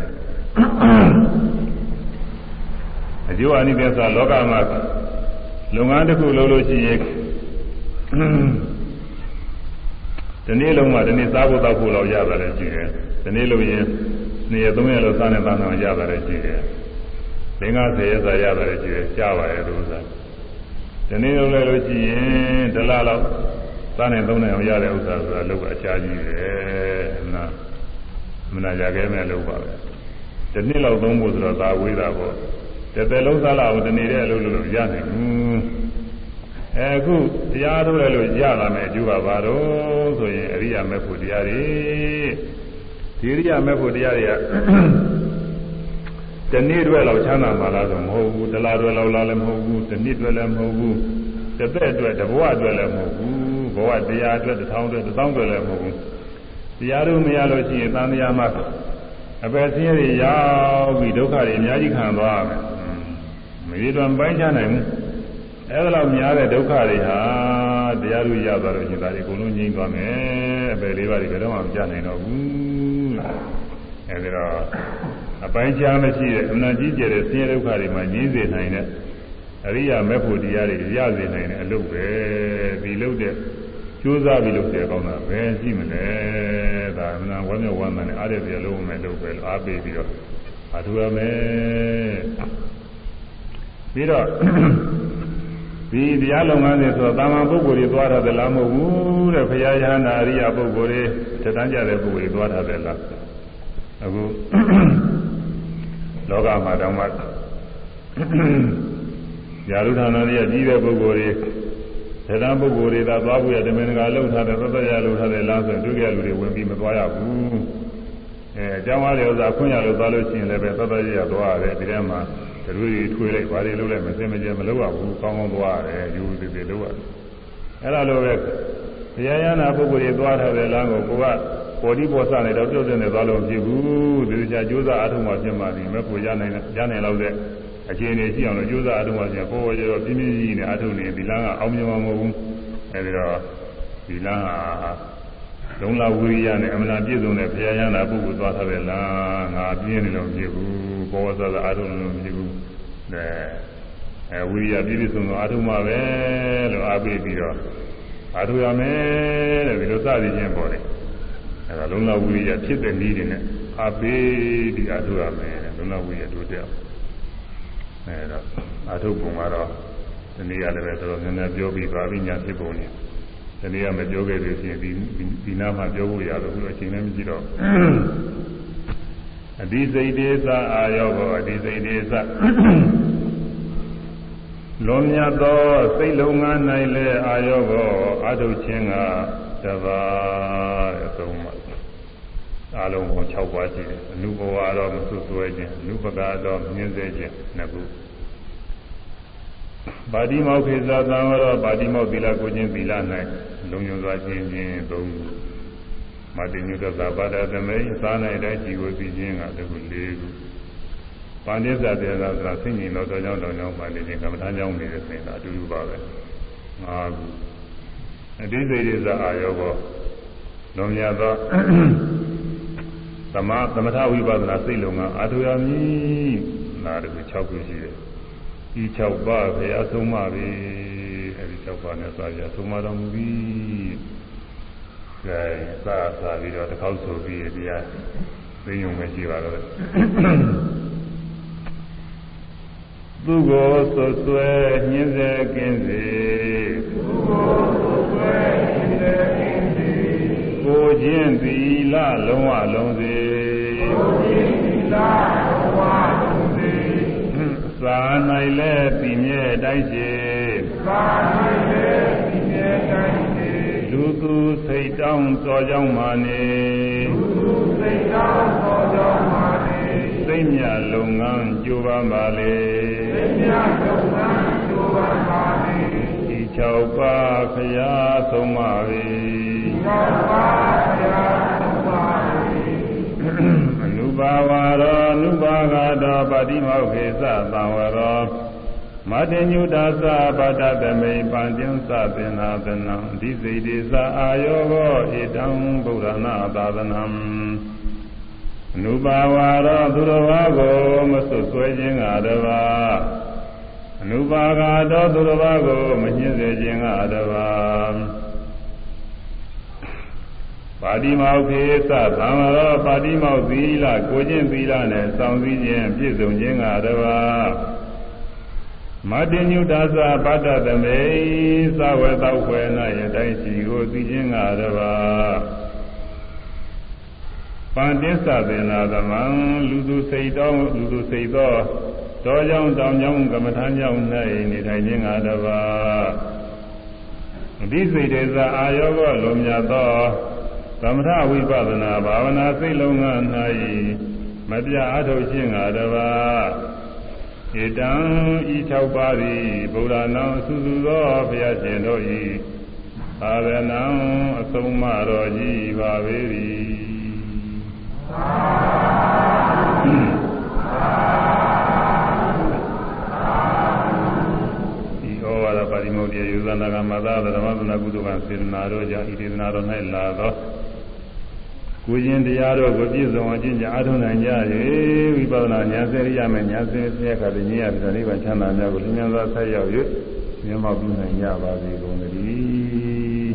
Speaker 1: အကျိုးအာနိသင်ဆိုတာလောကမှာလုပ်ငန်းတစ်ခုလုပ်လို့ရှိရင်ဒီနေ့လုံးမှဒီနေ့စားဖို့တောက်ဖို့လောက်ရပါတယ်ရှိတယ်ဒီနေ့လို့ရင်နေ့ရက်သုံးရက်လောက်စားနေသားနေရပါတယ်ရှိတယ်သင်္ကဆယ်ရက်စားရပါတယ်ရှိတယ်ကြားပါရဲ့လို့ဆိုတာဒီနေ့လုံးလည်းလို့ရှိရင်ဒလလောက်စားနေသုံးနေအောင်ရတဲ့ဥစ္စာဆိုတာလောကအချားကြီးပဲနာ မနာကြခဲမဲ့လို့ပါပဲဒီနေ့လောက်သုံးဖို့ဆိုတော့သာဝေးတာပေါ့တစ်သက်လုံးစားလာအောင်ဒီနေ့တည်းအလုပ်လုပ်လို့ရနိုင်ဘူးအခုတရားထုတ်လိုက်လို့ရလာမယ်အကျိုးကဘာတော့ဆိုရင်အရိယာမေဖို့တရားတွေဒီအရိယာမေဖို့တရားတွေကတနေ့တွဲလောက်ချမ်းသာမှာလားဆိုမဟုတ်ဘူးတလားတွဲလောက်လားလည်းမဟုတ်ဘူးတနှစ်တွဲလည်းမဟုတ်ဘူးတစ်သက်အတွက်တဘဝအတွက်လည်းမဟုတ်ဘူးဘဝတရားအတွက်တစ်ထောင်အတွက်တစ်သောင်းအတွက်လည်းမဟုတ်ဘူး တရားတို့မရလို့ရှိရင်သံဃာမှာအပယ်ဆင်းရဲတွေရောက်ပြီးဒုက္ခတွေအများကြီးခံသွားရမယ်မရတော့ပိုင်းချနိုင်ဘူးအဲ့ဒါလောက်များတဲ့ဒုက္ခတွေဟာတရားတို့ရသွားလို့ရှိရင်ဒါတွေအကုန်လုံးငြိမ်းသွားမယ်အပယ်လေးပါးတွေဘယ်တော့မှမကြနိုင်တော့ဘူးအဲ့ဒါတော့အပိုင်းခြားမရှိတဲ့အမှန်ကြီးကျယ်တဲ့ဆင်းရဲဒုက္ခတွေမှာငြိမ်းစေနိုင်တဲ့အရိယာမေဖို့တရားတွေရစေနိုင်တဲ့အလုပ်ပဲဒီလုပ်တဲ့ ကြိုးစားပြီးလုပ်တဲ့ကောင်းတာပဲရှိမလဲဒါအမှန်ဝမ်းမြောက်ဝမ်းသာနဲ့အားရပြလုံးမယ်လုပ်ပဲအားပေးပြီးတော့အထူးရမယ်ပြီးတော့ဒီတရားလုပ်ငန်းတွေဆိုတော့တာမန်ပုဂ္ဂိုလ်တွေသွားတာလည်းလားမဟုတ်ဘူးတဲ့ဘုရားယဟနာအရိယာပုဂ္ဂိုလ်တွေတဏှကြတဲ့ပုဂ္ဂိုလ်တွေသွားတာလည်းလားအခုလောကမှာတောင်မှယာရုဌာနတွေကကြီးတဲ့ပုဂ္ဂိုလ်တွေ တဏှပုဂ္ဂိုလ်တွေသာသွားဖို့ရဓမ္မင်္ဂါလှုပ်ထားတဲ့သတ္တရလှုပ်ထားတဲ့လားဆိုရင်တွေ့ကြလူတွေဝင်ပြီးမသွားရဘူးအဲအကြောင်းအားတွေဥစ္စာခွင့်ရလို့သွားလို့ရှိရင်လည်းပဲသတ္တရသွားရတယ်ဒီထဲမှာတွေးထွေးလိုက်ဘာတွေလုပ်လိုက်မစင်မကြမလုပ်ရဘူးကောင်းကောင်းသွားရတယ်ယူသေးသေးလုပ်ရတယ်အဲ့ဒါလိုပဲတရားရနာပုဂ္ဂိုလ်တွေသွားထားတဲ့လမ်းကိုကိုကပေါ်ဒီပေါ်စနေတော့ပြုတ်တဲ့သွားလို့မဖြစ်ဘူးဒီကြကြိုးစားအထုံးမှဖြစ်မှဒီမဲ့ကိုရနိုင်ရနိုင်လောက်တဲ့ အခြေအနေရှိအောင်လို့ကြိုးစားအထုံးမှဖြစ်ပေါ်ပေါ်ကျတော့ပြင်းပြင်းကြီးနဲ့အထုံးနေဒီလမ်းကအောင်မြင်မှာမဟုတ်ဘူးအဲဒီတော့ဒီလမ်းဟာလုံလဝိရိယနဲ့အမှန်ပြည့်စုံတဲ့ဘုရားရနာပုဂ္ဂိုလ်သွားထားတဲ့လမ်းငါပြင်းနေလို့မဖြစ်ဘူးပေါ်ပေါ်စစအထုံးလို့မဖြစ်ဘူးအဲအဲဝိရိယပြည့်ပြည့်စုံစုံအာထုမှပဲလို့အားပေးပြီးတော့အာထုရမယ်တဲ့ဒီလိုစသည်ချင်းပေါ်တယ်အဲဒါလုံးလဝိရိယဖြစ်တဲ့နည်းတွေနဲ့အားပေးပြီးအာထုရမယ်လုံးလဝိရိယတို့တဲ့ အဲတော့အာထုပုံကတော့ဒီနေ့ကလည်းပဲတော်တော်များများပြောပြီးပါပြီညာဖြစ်ပုံနေဒီနေ့ကမပြောခဲ့သေးချင်းဒီဒီနားမှာပြောဖို့ရတယ်အခုအချိန်လည်းမရှိတော့အဒီစိတ်ဒေသအာယောဘောအဒီစိတ်ဒေသလွန်မြတ်သောစိတ်လုံးငန်း၌လည်းအာယောဘောအထုခြင်းကတပါးတဲ့သုံးပါ အလုံးပေါင်း6ပါးရှိတယ်အနုဘဝတော့မဆွဆွဲခြင်းအနုပကတော့မြင်းစေခြင်းနှစ်ခုပါတိမောခေဇာသံဝရောပါတိမောသီလကိုခြင်းသီလ၌လုံခြုံစွာခြင်းခြင်းသုံးခုမတိညုတသဘာဒသမေသာနိုင်တဲ့ကြည်ကိုသိခြင်းကတခု၄ခုပါဏိစ္စတေသာဆိုတာသိဉ္ဇင်တော်တော်ကြောင့်တော်ကြောင့်ပါနေခြင်းကမ္မထာကြောင့်နေတဲ့စိတ်သာအတူတူပါပဲ၅ခုအတိစိတ်ရဇအာယောဘောလွန်မြတ်သော သမသမထဝိပဿနာစိတ်လုံးကအာထုရမည်နာတခု6ခုရှိတယ်ဒီ6ပါးဘုရားဆုံးမပြီအဲဒီ6ပါးနဲ့စာရဆုံးမတော်မူပြီကဲစာစာပြီးတော့တစ်ခေါက်ဆိုပြီးတရားသိယုံမရှိပါတော့သူကိုဆွဆွဲညင်းစေကင်းစေသူကိုဆွဆွဲညင်းစေကင်းစေ ကိုချင်းသီလလုံးဝလုံးစေကိုချင်းသီလလုံးဝလုံးစေသာ၌လဲပြင်းရဲ့တိုင်းရှိသာ၌လဲပြင်းရဲ့တိုင်းရှိလူသူစိတ်တောင်းတော်ကြောင်းမာနေလူသူစိတ်တောင်းတော်ကြောင်းမာနေသိမြလုံငန်းကြိုးပမ်းပါလေသိမြလုံငန်းကြိုးပမ်းပါလေဒီ ၆ပါးဖရာဆုံးပါပြီ၆ပါးဖရာဆုံးပါပြီအနုဘာဝရောအနုဘာဂတော်ပါတိမောခေသသံဝရောမတေညုတာသပါဒသမိပန္တင်သသင်္နာသနံဒီစိတေသအာယောဂောဧတံဗုဒ္ဓနာသာသနံအနုပါဝါရောသူတော်ဘာကိုမဆွဆွဲခြင်းကတပါ အနုပါဂါတော်သူတော်ဘာကိုမညှင်းစေခြင်းကတပါပါတိမောက်ခေသသံဃာပါတိမောက်သီလကိုခြင်းသီလနဲ့စောင့်စည်းခြင်းပြည့်စုံခြင်းကတပါမတ္တညုတာသပတ္တသမေသဝေသောခွေနယတိုင်းစီကိုသိခြင်းကတပါပန္တိသသေနာသမံလူသူစိတ်တော်လူသူစိတ်သော တောကြောင့်တောင်ကြောင့်ကမ္မထာကြောင့်၌နေထိုင်ခြင်းကတပါအဒီစိတ်တေသာအာယောဂလုံးမြတ်သောသမထဝိပဿနာဘာဝနာစိတ်လုံးက၌မပြအထုတ်ခြင်းကတပါဧတံဤ၆ပါးသည်ဗုဒ္ဓနာသုစုသောဘုရားရှင်တို့၏သာဝနံအဆုံးမတော်ကြီးပါပေ၏ဤဩ ဝါဒပါဠိမုတ်တိယူဇနာကမသာဓမ္မသနာကုသကစေတနာတို့ကြောင့်ဤဒေသနာတော်၌လာသောကိုရင်တရားတို့ကိုပြည့်စုံအောင်ကျင့်ကြအားထုတ်နိုင်ကြ၍ဝိပဿနာဉာဏ်စေရိယမဲ့ဉာဏ်စေဆရာခတဲ့ဉာဏ်ရတဲ့နိဗ္ဗာန်ချမ်းသာများကိုလင်းမြန်စွာဆက်ရောက်၍မြတ်မောပြုနိုင်ကြပါစေကုန်သတည်း